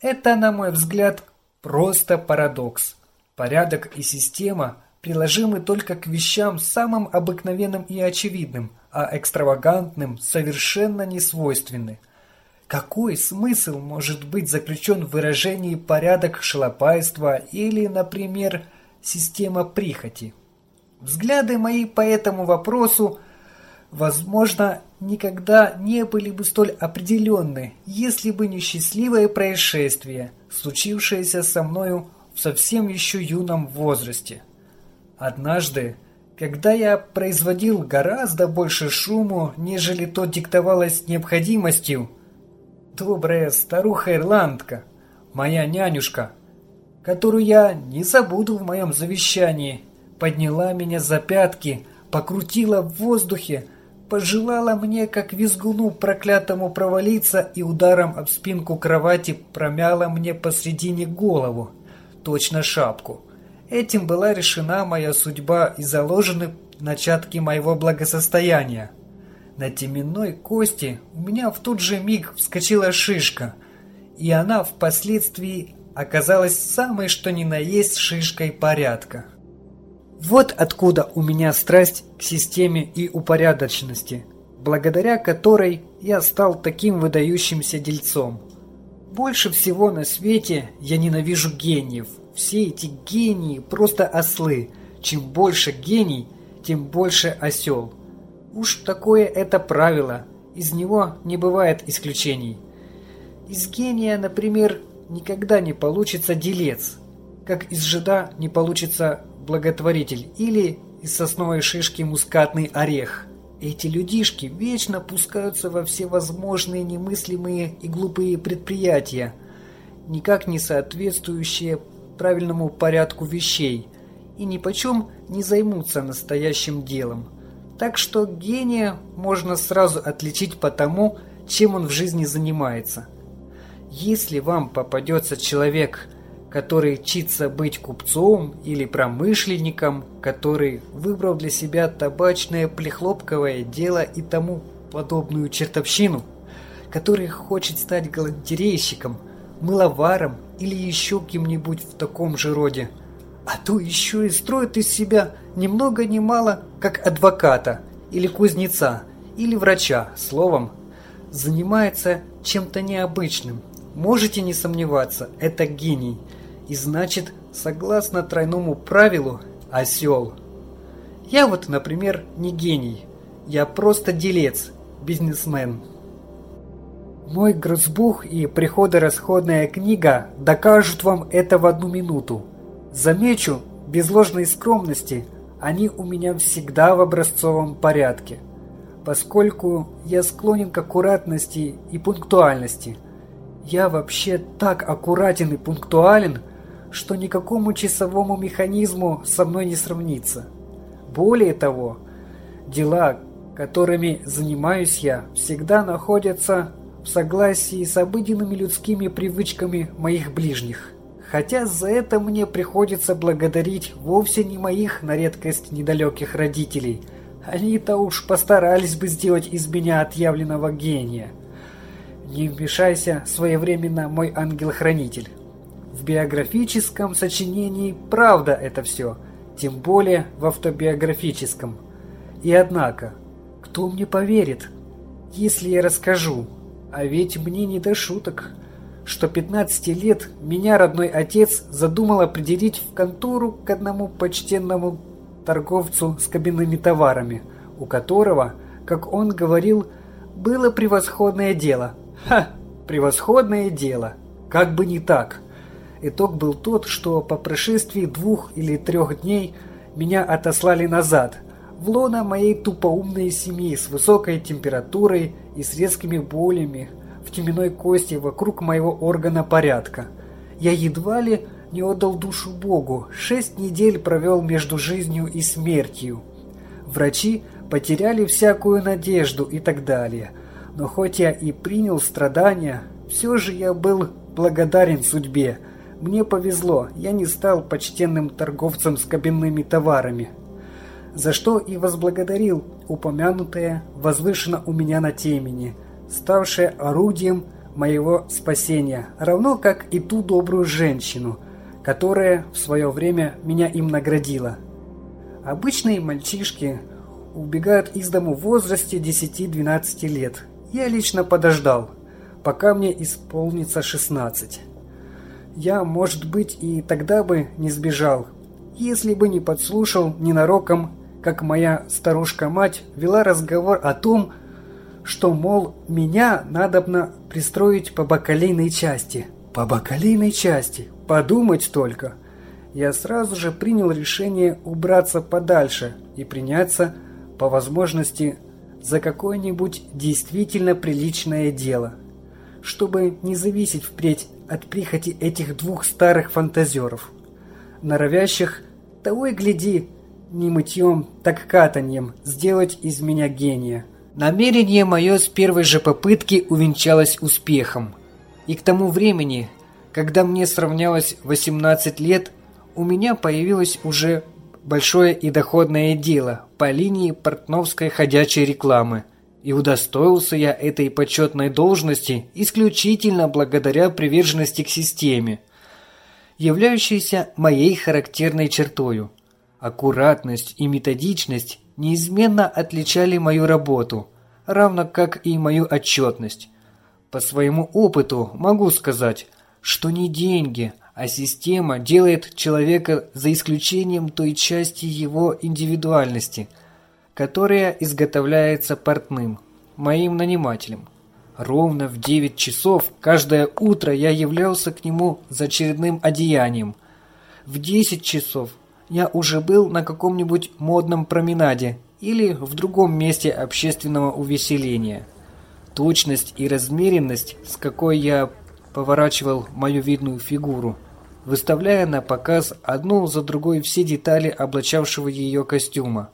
Это, на мой взгляд, Просто парадокс. Порядок и система приложимы только к вещам самым обыкновенным и очевидным, а экстравагантным совершенно не свойственны. Какой смысл может быть заключен в выражении «порядок шалопайства» или, например, «система прихоти»? Взгляды мои по этому вопросу, возможно, никогда не были бы столь определенны, если бы не счастливое происшествие, случившееся со мною в совсем еще юном возрасте. Однажды, когда я производил гораздо больше шуму, нежели то диктовалось необходимостью, добрая старуха-ирландка, моя нянюшка, которую я не забуду в моем завещании, подняла меня за пятки, покрутила в воздухе, пожелала мне, как визгуну проклятому, провалиться и ударом об спинку кровати промяла мне посредине голову, точно шапку. Этим была решена моя судьба и заложены начатки моего благосостояния. На теменной кости у меня в тот же миг вскочила шишка, и она впоследствии оказалась самой что ни на есть шишкой порядка. Вот откуда у меня страсть к системе и упорядоченности, благодаря которой я стал таким выдающимся дельцом. Больше всего на свете я ненавижу гениев. Все эти гении просто ослы. Чем больше гений, тем больше осел. Уж такое это правило, из него не бывает исключений. Из гения, например, никогда не получится делец, как из жида не получится благотворитель или из сосновой шишки мускатный орех. Эти людишки вечно пускаются во всевозможные немыслимые и глупые предприятия, никак не соответствующие правильному порядку вещей, и ни почем не займутся настоящим делом. Так что гения можно сразу отличить по тому, чем он в жизни занимается. Если вам попадется человек, который чится быть купцом или промышленником, который выбрал для себя табачное плехлопковое дело и тому подобную чертовщину, который хочет стать галантерейщиком, мыловаром или еще кем-нибудь в таком же роде, а то еще и строит из себя ни много ни мало, как адвоката или кузнеца или врача, словом, занимается чем-то необычным. Можете не сомневаться, это гений – и значит, согласно тройному правилу, осел. Я вот, например, не гений. Я просто делец, бизнесмен. Мой грузбух и приходорасходная книга докажут вам это в одну минуту. Замечу, без ложной скромности, они у меня всегда в образцовом порядке, поскольку я склонен к аккуратности и пунктуальности. Я вообще так аккуратен и пунктуален, что никакому часовому механизму со мной не сравнится. Более того, дела, которыми занимаюсь я, всегда находятся в согласии с обыденными людскими привычками моих ближних. Хотя за это мне приходится благодарить вовсе не моих на редкость недалеких родителей. Они-то уж постарались бы сделать из меня отъявленного гения. Не вмешайся своевременно, мой ангел-хранитель. В биографическом сочинении правда это все, тем более в автобиографическом. И однако, кто мне поверит, если я расскажу? А ведь мне не до шуток, что 15 лет меня родной отец задумал определить в контору к одному почтенному торговцу с кабинными товарами, у которого, как он говорил, было превосходное дело. Ха, превосходное дело. Как бы не так. Итог был тот, что по прошествии двух или трех дней меня отослали назад, в лоно моей тупоумной семьи с высокой температурой и с резкими болями в теменной кости вокруг моего органа порядка. Я едва ли не отдал душу Богу, шесть недель провел между жизнью и смертью. Врачи потеряли всякую надежду и так далее. Но хоть я и принял страдания, все же я был благодарен судьбе, мне повезло, я не стал почтенным торговцем с кабинными товарами, за что и возблагодарил упомянутое возвышено у меня на темени, ставшее орудием моего спасения, равно как и ту добрую женщину, которая в свое время меня им наградила. Обычные мальчишки убегают из дому в возрасте 10-12 лет. Я лично подождал, пока мне исполнится 16. Я, может быть, и тогда бы не сбежал, если бы не подслушал ненароком, как моя старушка-мать вела разговор о том, что, мол, меня надобно пристроить по бакалейной части. По бакалейной части. Подумать только. Я сразу же принял решение убраться подальше и приняться, по возможности, за какое-нибудь действительно приличное дело, чтобы не зависеть впредь от прихоти этих двух старых фантазеров, норовящих, того и гляди, не мытьем, так катаньем, сделать из меня гения. Намерение мое с первой же попытки увенчалось успехом. И к тому времени, когда мне сравнялось 18 лет, у меня появилось уже большое и доходное дело по линии портновской ходячей рекламы. И удостоился я этой почетной должности исключительно благодаря приверженности к системе, являющейся моей характерной чертою. Аккуратность и методичность неизменно отличали мою работу, равно как и мою отчетность. По своему опыту могу сказать, что не деньги, а система делает человека за исключением той части его индивидуальности, которая изготовляется портным, моим нанимателем. Ровно в 9 часов каждое утро я являлся к нему за очередным одеянием. В 10 часов я уже был на каком-нибудь модном променаде или в другом месте общественного увеселения. Точность и размеренность, с какой я поворачивал мою видную фигуру, выставляя на показ одну за другой все детали облачавшего ее костюма,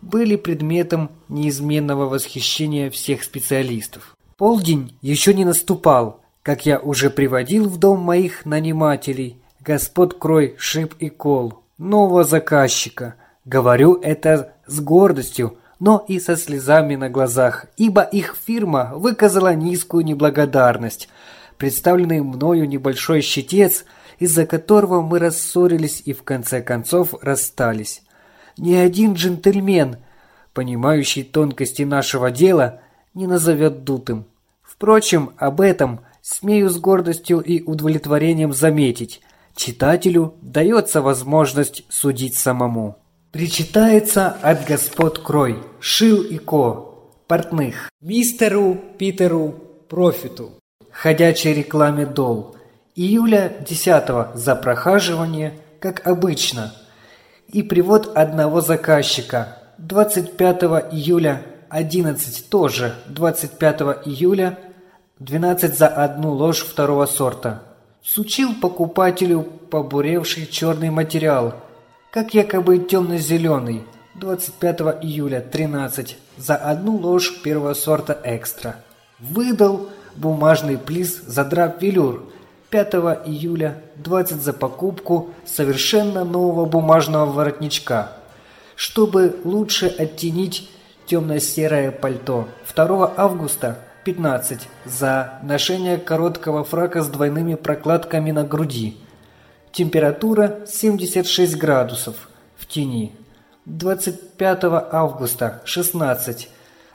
были предметом неизменного восхищения всех специалистов. Полдень еще не наступал, как я уже приводил в дом моих нанимателей, господ Крой, Шип и Кол, нового заказчика. Говорю это с гордостью, но и со слезами на глазах, ибо их фирма выказала низкую неблагодарность. Представленный мною небольшой щитец, из-за которого мы рассорились и в конце концов расстались. Ни один джентльмен, понимающий тонкости нашего дела, не назовет дутым. Впрочем, об этом смею с гордостью и удовлетворением заметить, читателю дается возможность судить самому. Причитается от господ Крой, Шил и Ко, портных, мистеру Питеру Профиту, ходячей рекламе Дол, июля 10 за прохаживание, как обычно, и привод одного заказчика, 25 июля 11 тоже, 25 июля 12 за одну ложь второго сорта. Сучил покупателю побуревший черный материал – как якобы темно-зеленый, 25 июля 13 за одну ложь первого сорта экстра. Выдал бумажный плиз за драп-велюр 5 июля 20 за покупку совершенно нового бумажного воротничка, чтобы лучше оттенить темно-серое пальто. 2 августа 15 за ношение короткого фрака с двойными прокладками на груди – Температура 76 градусов в тени. 25 августа 16.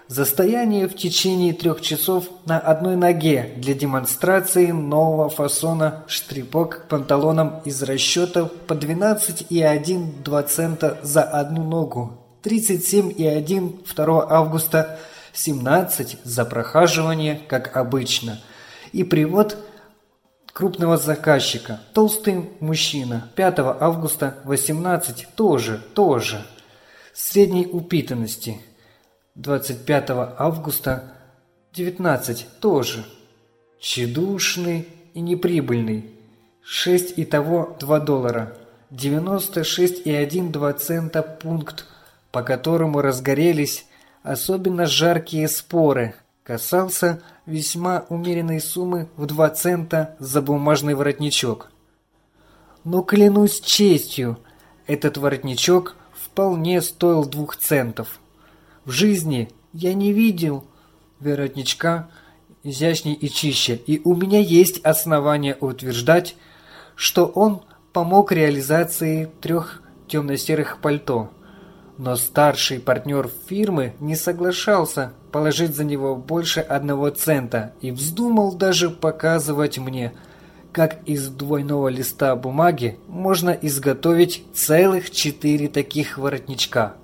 Застояние в течение трех часов на одной ноге для демонстрации нового фасона штрипок к панталонам из расчетов по 12,1 цента за одну ногу. 37,1 2 августа 17 за прохаживание, как обычно. И привод – крупного заказчика. Толстый мужчина. 5 августа 18 тоже, тоже. Средней упитанности. 25 августа 19 тоже. Чедушный и неприбыльный. 6 и того 2 доллара. 96,1 цента пункт, по которому разгорелись особенно жаркие споры, касался весьма умеренной суммы в 2 цента за бумажный воротничок. Но клянусь честью, этот воротничок вполне стоил двух центов. В жизни я не видел воротничка изящней и чище, и у меня есть основания утверждать, что он помог реализации трех темно-серых пальто. Но старший партнер фирмы не соглашался положить за него больше одного цента и вздумал даже показывать мне, как из двойного листа бумаги можно изготовить целых четыре таких воротничка.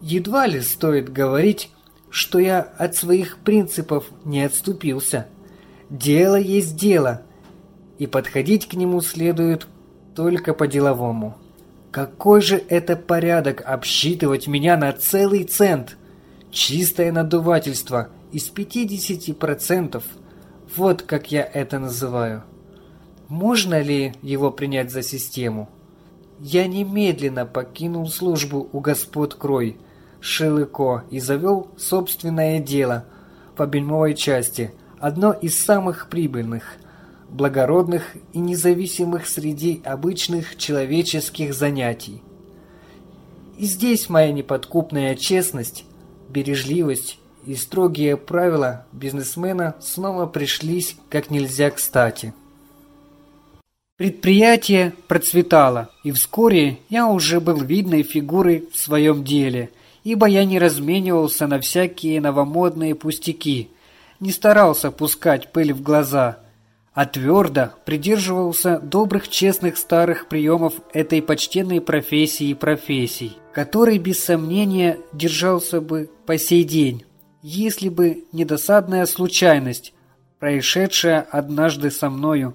Едва ли стоит говорить, что я от своих принципов не отступился. Дело есть дело, и подходить к нему следует только по-деловому. Какой же это порядок обсчитывать меня на целый цент? Чистое надувательство из 50%. Вот как я это называю. Можно ли его принять за систему? Я немедленно покинул службу у господ Крой, Шилыко и завел собственное дело по бельмовой части, одно из самых прибыльных – благородных и независимых среди обычных человеческих занятий. И здесь моя неподкупная честность, бережливость и строгие правила бизнесмена снова пришлись как нельзя кстати. Предприятие процветало, и вскоре я уже был видной фигурой в своем деле, ибо я не разменивался на всякие новомодные пустяки, не старался пускать пыль в глаза – а твердо придерживался добрых честных старых приемов этой почтенной профессии и профессий, который без сомнения держался бы по сей день, если бы не досадная случайность, происшедшая однажды со мною,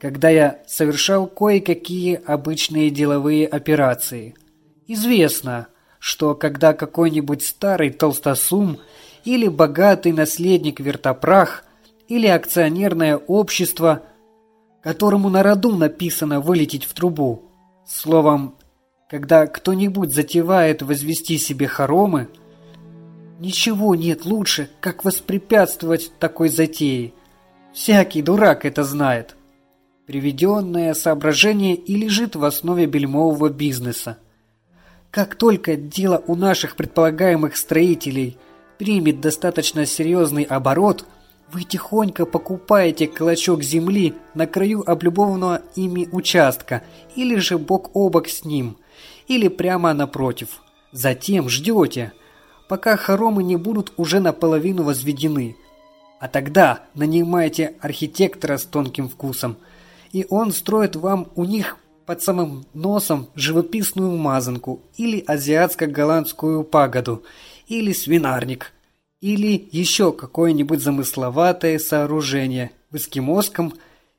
когда я совершал кое-какие обычные деловые операции. Известно, что когда какой-нибудь старый толстосум или богатый наследник вертопрах – или акционерное общество, которому на роду написано вылететь в трубу. Словом, когда кто-нибудь затевает возвести себе хоромы, ничего нет лучше, как воспрепятствовать такой затее. Всякий дурак это знает. Приведенное соображение и лежит в основе бельмового бизнеса. Как только дело у наших предполагаемых строителей примет достаточно серьезный оборот – вы тихонько покупаете клочок земли на краю облюбованного ими участка, или же бок о бок с ним, или прямо напротив. Затем ждете, пока хоромы не будут уже наполовину возведены. А тогда нанимаете архитектора с тонким вкусом, и он строит вам у них под самым носом живописную мазанку или азиатско-голландскую пагоду, или свинарник – или еще какое-нибудь замысловатое сооружение в эскимосском,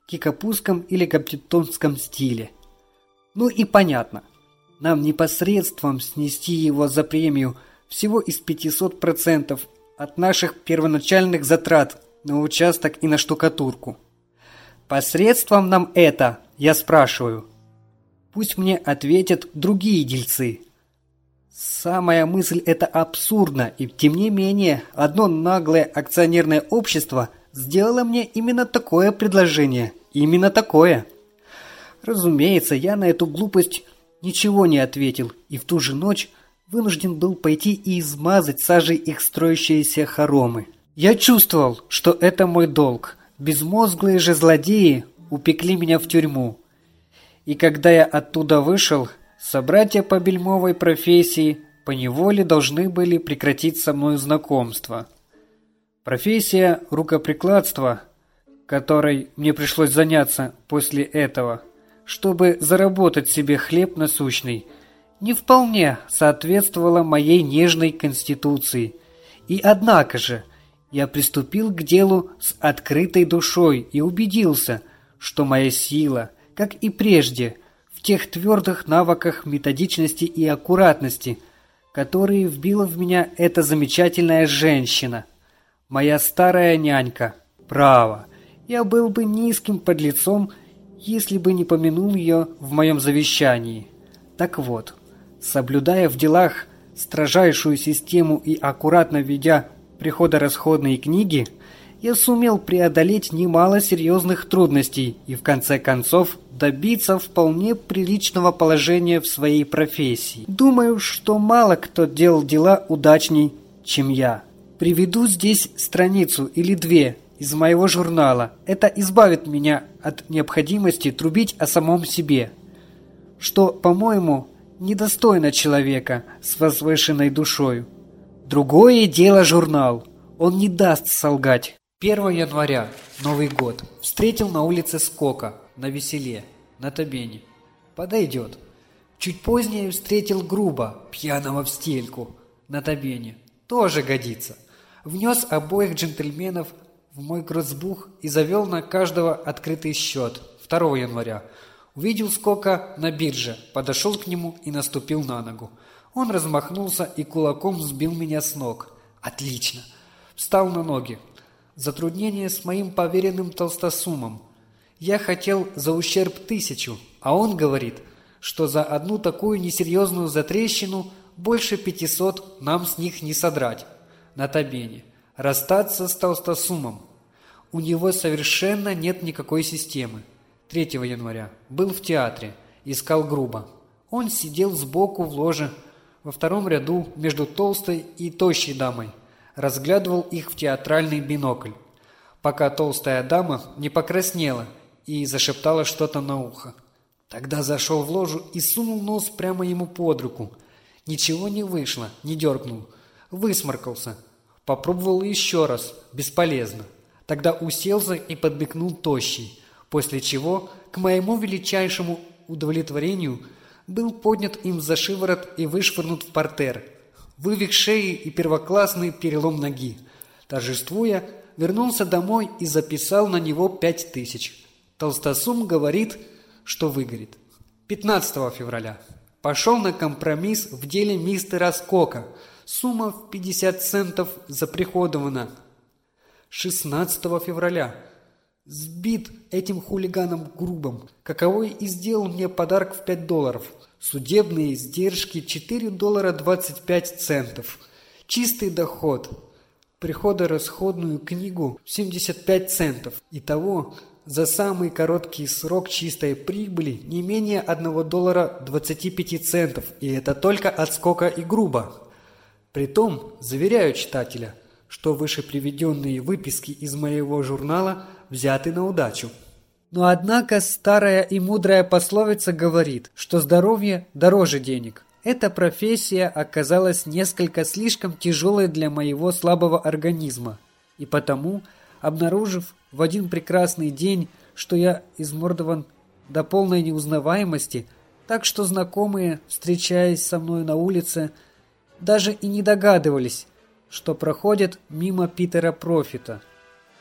кикапузском или капитонском стиле. Ну и понятно, нам непосредством снести его за премию всего из 500% от наших первоначальных затрат на участок и на штукатурку. Посредством нам это, я спрашиваю. Пусть мне ответят другие дельцы, Самая мысль эта абсурдна, и тем не менее, одно наглое акционерное общество сделало мне именно такое предложение. Именно такое. Разумеется, я на эту глупость ничего не ответил, и в ту же ночь вынужден был пойти и измазать сажей их строящиеся хоромы. Я чувствовал, что это мой долг. Безмозглые же злодеи упекли меня в тюрьму. И когда я оттуда вышел, Собратья по бельмовой профессии поневоле должны были прекратить со мной знакомство. Профессия рукоприкладства, которой мне пришлось заняться после этого, чтобы заработать себе хлеб насущный, не вполне соответствовала моей нежной конституции. И однако же, я приступил к делу с открытой душой и убедился, что моя сила, как и прежде – тех твердых навыках методичности и аккуратности, которые вбила в меня эта замечательная женщина. Моя старая нянька. Право, я был бы низким подлецом, если бы не помянул ее в моем завещании. Так вот, соблюдая в делах строжайшую систему и аккуратно ведя приходо-расходные книги – я сумел преодолеть немало серьезных трудностей и в конце концов добиться вполне приличного положения в своей профессии. Думаю, что мало кто делал дела удачней, чем я. Приведу здесь страницу или две из моего журнала. Это избавит меня от необходимости трубить о самом себе. что, по-моему, недостойно человека с возвышенной душою. Другое дело журнал. Он не даст солгать. 1 января, Новый год. Встретил на улице Скока, на веселе, на Табене. Подойдет. Чуть позднее встретил грубо, пьяного в стельку, на Табене. Тоже годится. Внес обоих джентльменов в мой грозбух и завел на каждого открытый счет 2 января. Увидел Скока на бирже, подошел к нему и наступил на ногу. Он размахнулся и кулаком сбил меня с ног. Отлично. Встал на ноги. Затруднение с моим поверенным толстосумом. Я хотел за ущерб тысячу, а он говорит, что за одну такую несерьезную затрещину больше пятисот нам с них не содрать. На табене. Расстаться с толстосумом. У него совершенно нет никакой системы. 3 января. Был в театре. Искал грубо. Он сидел сбоку в ложе, во втором ряду между толстой и тощей дамой. Разглядывал их в театральный бинокль, пока толстая дама не покраснела и зашептала что-то на ухо. Тогда зашел в ложу и сунул нос прямо ему под руку. Ничего не вышло, не дергнул. Высморкался. Попробовал еще раз. Бесполезно. Тогда уселся и подбегнул тощий после чего, к моему величайшему удовлетворению, был поднят им за шиворот и вышвырнут в портер. Вывих шеи и первоклассный перелом ноги. Торжествуя, вернулся домой и записал на него пять тысяч. Толстосум говорит, что выгорит. 15 февраля. Пошел на компромисс в деле мистера Скока. Сумма в 50 центов заприходована. 16 февраля. Сбит этим хулиганом грубым, каковой и сделал мне подарок в 5 долларов. Судебные издержки 4 доллара 25 центов. Чистый доход. Приходо-расходную книгу 75 центов. Итого за самый короткий срок чистой прибыли не менее 1 доллара 25 центов. И это только отскока и грубо. Притом, заверяю читателя, что выше приведенные выписки из моего журнала – взяты на удачу. Но однако старая и мудрая пословица говорит, что здоровье дороже денег. Эта профессия оказалась несколько слишком тяжелой для моего слабого организма. И потому, обнаружив в один прекрасный день, что я измордован до полной неузнаваемости, так что знакомые, встречаясь со мной на улице, даже и не догадывались, что проходят мимо Питера Профита.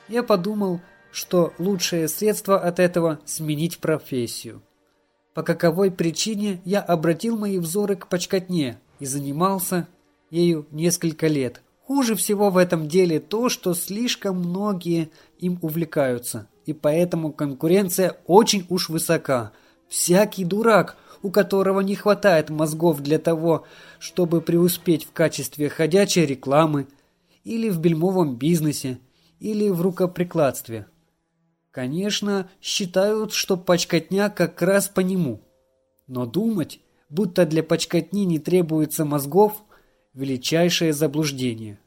Я подумал, что лучшее средство от этого – сменить профессию. По каковой причине я обратил мои взоры к почкотне и занимался ею несколько лет. Хуже всего в этом деле то, что слишком многие им увлекаются, и поэтому конкуренция очень уж высока. Всякий дурак, у которого не хватает мозгов для того, чтобы преуспеть в качестве ходячей рекламы, или в бельмовом бизнесе, или в рукоприкладстве – Конечно, считают, что почкотня как раз по нему. Но думать, будто для почкотни не требуется мозгов – величайшее заблуждение.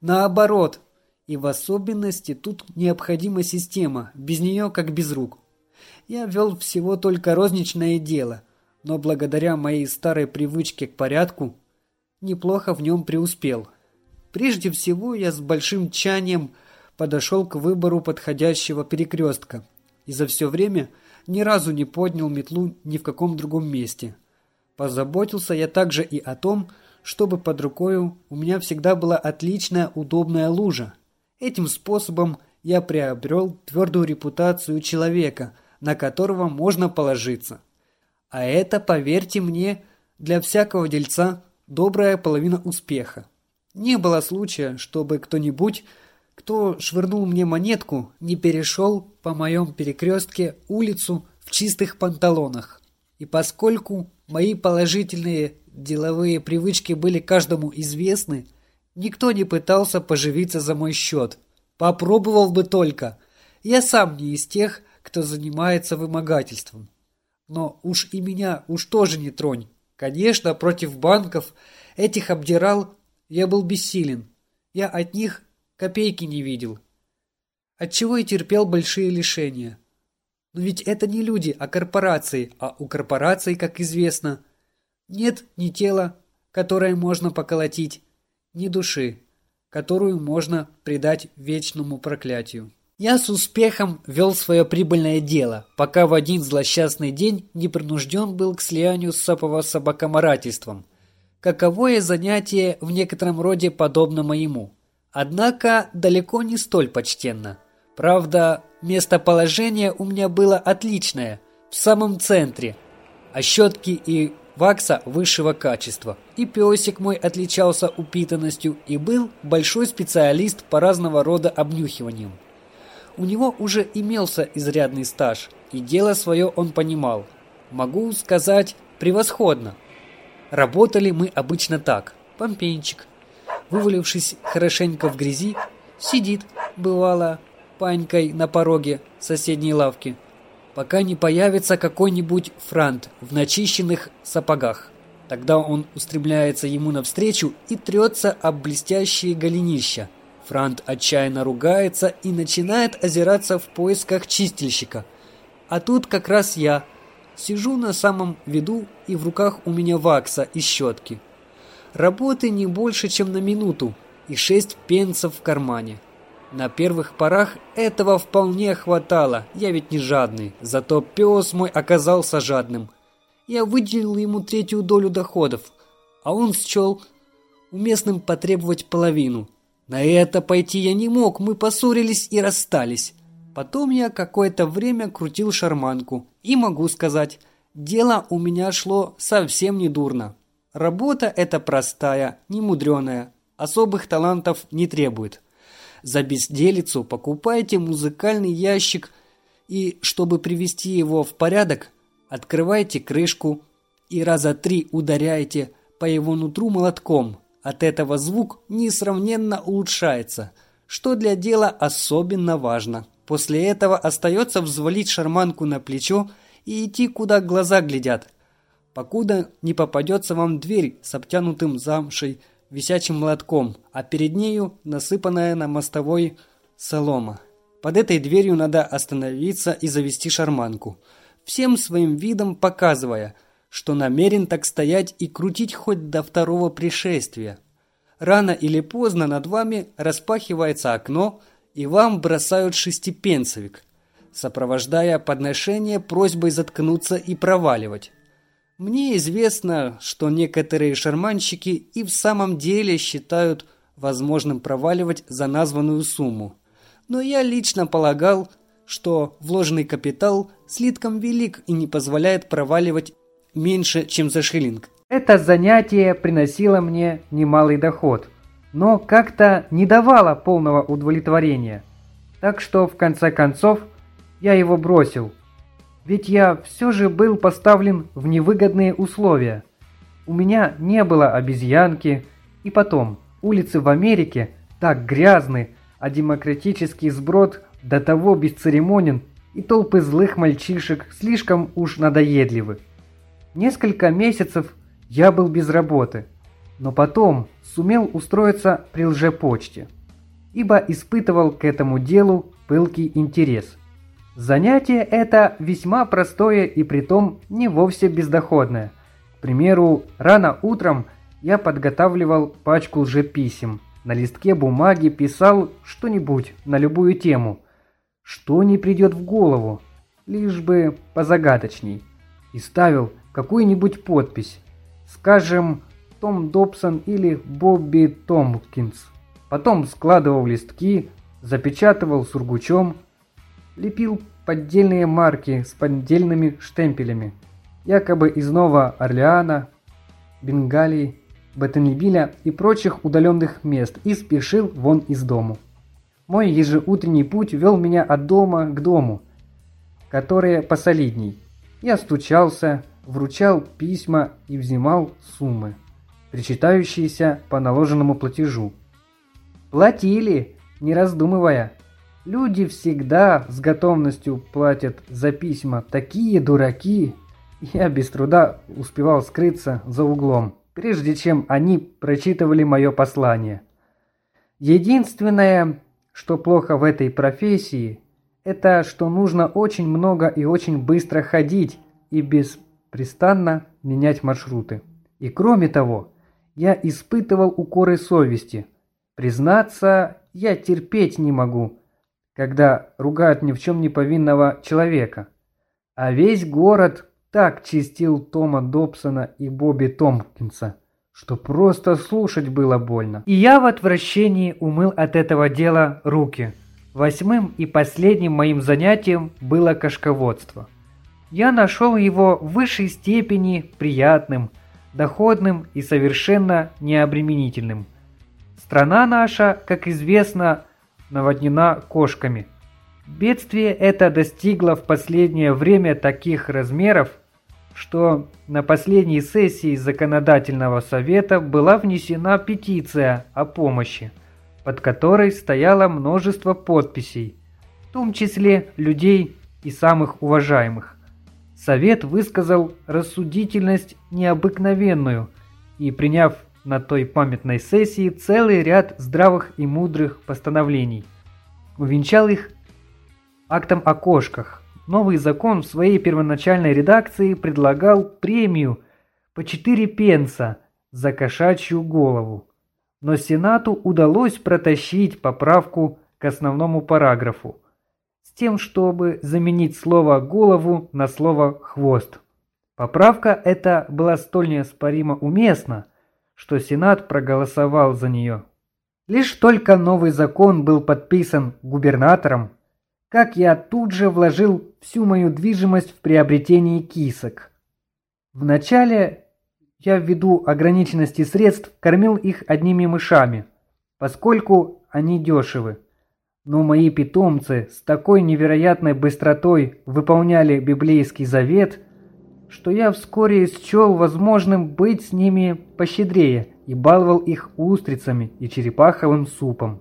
Наоборот, и в особенности тут необходима система, без нее как без рук. Я вел всего только розничное дело, но благодаря моей старой привычке к порядку неплохо в нем преуспел. Прежде всего я с большим чанием – подошел к выбору подходящего перекрестка и за все время ни разу не поднял метлу ни в каком другом месте. Позаботился я также и о том, чтобы под рукою у меня всегда была отличная удобная лужа. Этим способом я приобрел твердую репутацию человека, на которого можно положиться. А это, поверьте мне, для всякого дельца добрая половина успеха. Не было случая, чтобы кто-нибудь кто швырнул мне монетку, не перешел по моем перекрестке улицу в чистых панталонах. И поскольку мои положительные деловые привычки были каждому известны, никто не пытался поживиться за мой счет. Попробовал бы только. Я сам не из тех, кто занимается вымогательством. Но уж и меня уж тоже не тронь. Конечно, против банков этих обдирал я был бессилен. Я от них копейки не видел. Отчего и терпел большие лишения. Но ведь это не люди, а корпорации, а у корпораций, как известно, нет ни тела, которое можно поколотить, ни души, которую можно предать вечному проклятию. Я с успехом вел свое прибыльное дело, пока в один злосчастный день не принужден был к слиянию с собакоморательством. Каковое занятие в некотором роде подобно моему. Однако далеко не столь почтенно. Правда, местоположение у меня было отличное, в самом центре, а щетки и вакса высшего качества. И песик мой отличался упитанностью и был большой специалист по разного рода обнюхиваниям. У него уже имелся изрядный стаж, и дело свое он понимал. Могу сказать, превосходно. Работали мы обычно так. Помпенчик, вывалившись хорошенько в грязи, сидит, бывало, панькой на пороге соседней лавки, пока не появится какой-нибудь франт в начищенных сапогах. Тогда он устремляется ему навстречу и трется об блестящие голенища. Франт отчаянно ругается и начинает озираться в поисках чистильщика. А тут как раз я. Сижу на самом виду, и в руках у меня вакса и щетки. Работы не больше, чем на минуту, и шесть пенсов в кармане. На первых порах этого вполне хватало, я ведь не жадный, зато пес мой оказался жадным. Я выделил ему третью долю доходов, а он счел уместным потребовать половину. На это пойти я не мог, мы поссорились и расстались. Потом я какое-то время крутил шарманку, и могу сказать, дело у меня шло совсем не дурно. Работа эта простая, немудреная, особых талантов не требует. За безделицу покупайте музыкальный ящик и, чтобы привести его в порядок, открывайте крышку и раза три ударяйте по его нутру молотком. От этого звук несравненно улучшается, что для дела особенно важно. После этого остается взвалить шарманку на плечо и идти, куда глаза глядят, покуда не попадется вам дверь с обтянутым замшей висячим молотком, а перед нею насыпанная на мостовой солома. Под этой дверью надо остановиться и завести шарманку, всем своим видом показывая, что намерен так стоять и крутить хоть до второго пришествия. Рано или поздно над вами распахивается окно, и вам бросают шестипенцевик, сопровождая подношение просьбой заткнуться и проваливать. Мне известно, что некоторые шарманщики и в самом деле считают возможным проваливать за названную сумму. Но я лично полагал, что вложенный капитал слишком велик и не позволяет проваливать меньше, чем за шиллинг. Это занятие приносило мне немалый доход, но как-то не давало полного удовлетворения. Так что в конце концов я его бросил – ведь я все же был поставлен в невыгодные условия. У меня не было обезьянки, и потом, улицы в Америке так грязны, а демократический сброд до того бесцеремонен, и толпы злых мальчишек слишком уж надоедливы. Несколько месяцев я был без работы, но потом сумел устроиться при лжепочте, ибо испытывал к этому делу пылкий интерес – Занятие это весьма простое и притом не вовсе бездоходное. К примеру, рано утром я подготавливал пачку лжеписем. На листке бумаги писал что-нибудь на любую тему. Что не придет в голову, лишь бы позагадочней. И ставил какую-нибудь подпись. Скажем, Том Добсон или Бобби Томпкинс. Потом складывал листки, запечатывал сургучом – лепил поддельные марки с поддельными штемпелями, якобы из Нового Орлеана, Бенгалии, Батенлибиля и прочих удаленных мест и спешил вон из дому. Мой ежеутренний путь вел меня от дома к дому, которые посолидней. Я стучался, вручал письма и взимал суммы, причитающиеся по наложенному платежу. Платили, не раздумывая, Люди всегда с готовностью платят за письма. Такие дураки. Я без труда успевал скрыться за углом, прежде чем они прочитывали мое послание. Единственное, что плохо в этой профессии, это что нужно очень много и очень быстро ходить и беспрестанно менять маршруты. И кроме того, я испытывал укоры совести. Признаться, я терпеть не могу, когда ругают ни в чем не повинного человека. А весь город так чистил Тома Добсона и Бобби Томпкинса, что просто слушать было больно. И я в отвращении умыл от этого дела руки. Восьмым и последним моим занятием было кашководство. Я нашел его в высшей степени приятным, доходным и совершенно необременительным. Страна наша, как известно, наводнена кошками. Бедствие это достигло в последнее время таких размеров, что на последней сессии законодательного совета была внесена петиция о помощи, под которой стояло множество подписей, в том числе людей и самых уважаемых. Совет высказал рассудительность необыкновенную и, приняв на той памятной сессии целый ряд здравых и мудрых постановлений, увенчал их актом о кошках, Новый закон в своей первоначальной редакции предлагал премию по 4 пенса за кошачью голову. Но Сенату удалось протащить поправку к основному параграфу с тем, чтобы заменить слово «голову» на слово «хвост». Поправка эта была столь неоспоримо уместна, что Сенат проголосовал за нее. Лишь только новый закон был подписан губернатором, как я тут же вложил всю мою движимость в приобретение кисок. Вначале я ввиду ограниченности средств кормил их одними мышами, поскольку они дешевы. Но мои питомцы с такой невероятной быстротой выполняли библейский завет, что я вскоре счел возможным быть с ними пощедрее и баловал их устрицами и черепаховым супом.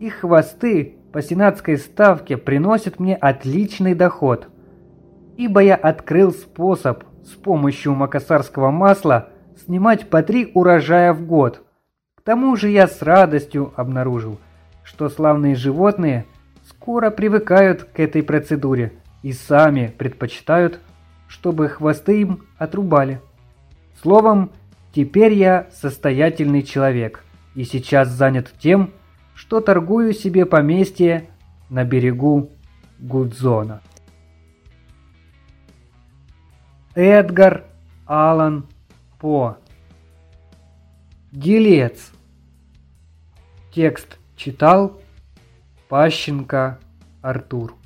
Их хвосты по сенатской ставке приносит мне отличный доход, ибо я открыл способ с помощью макасарского масла снимать по три урожая в год. К тому же я с радостью обнаружил, что славные животные скоро привыкают к этой процедуре и сами предпочитают, чтобы хвосты им отрубали. Словом, теперь я состоятельный человек и сейчас занят тем, что торгую себе поместье на берегу Гудзона. Эдгар Аллан По. Делец. Текст читал Пащенко Артур.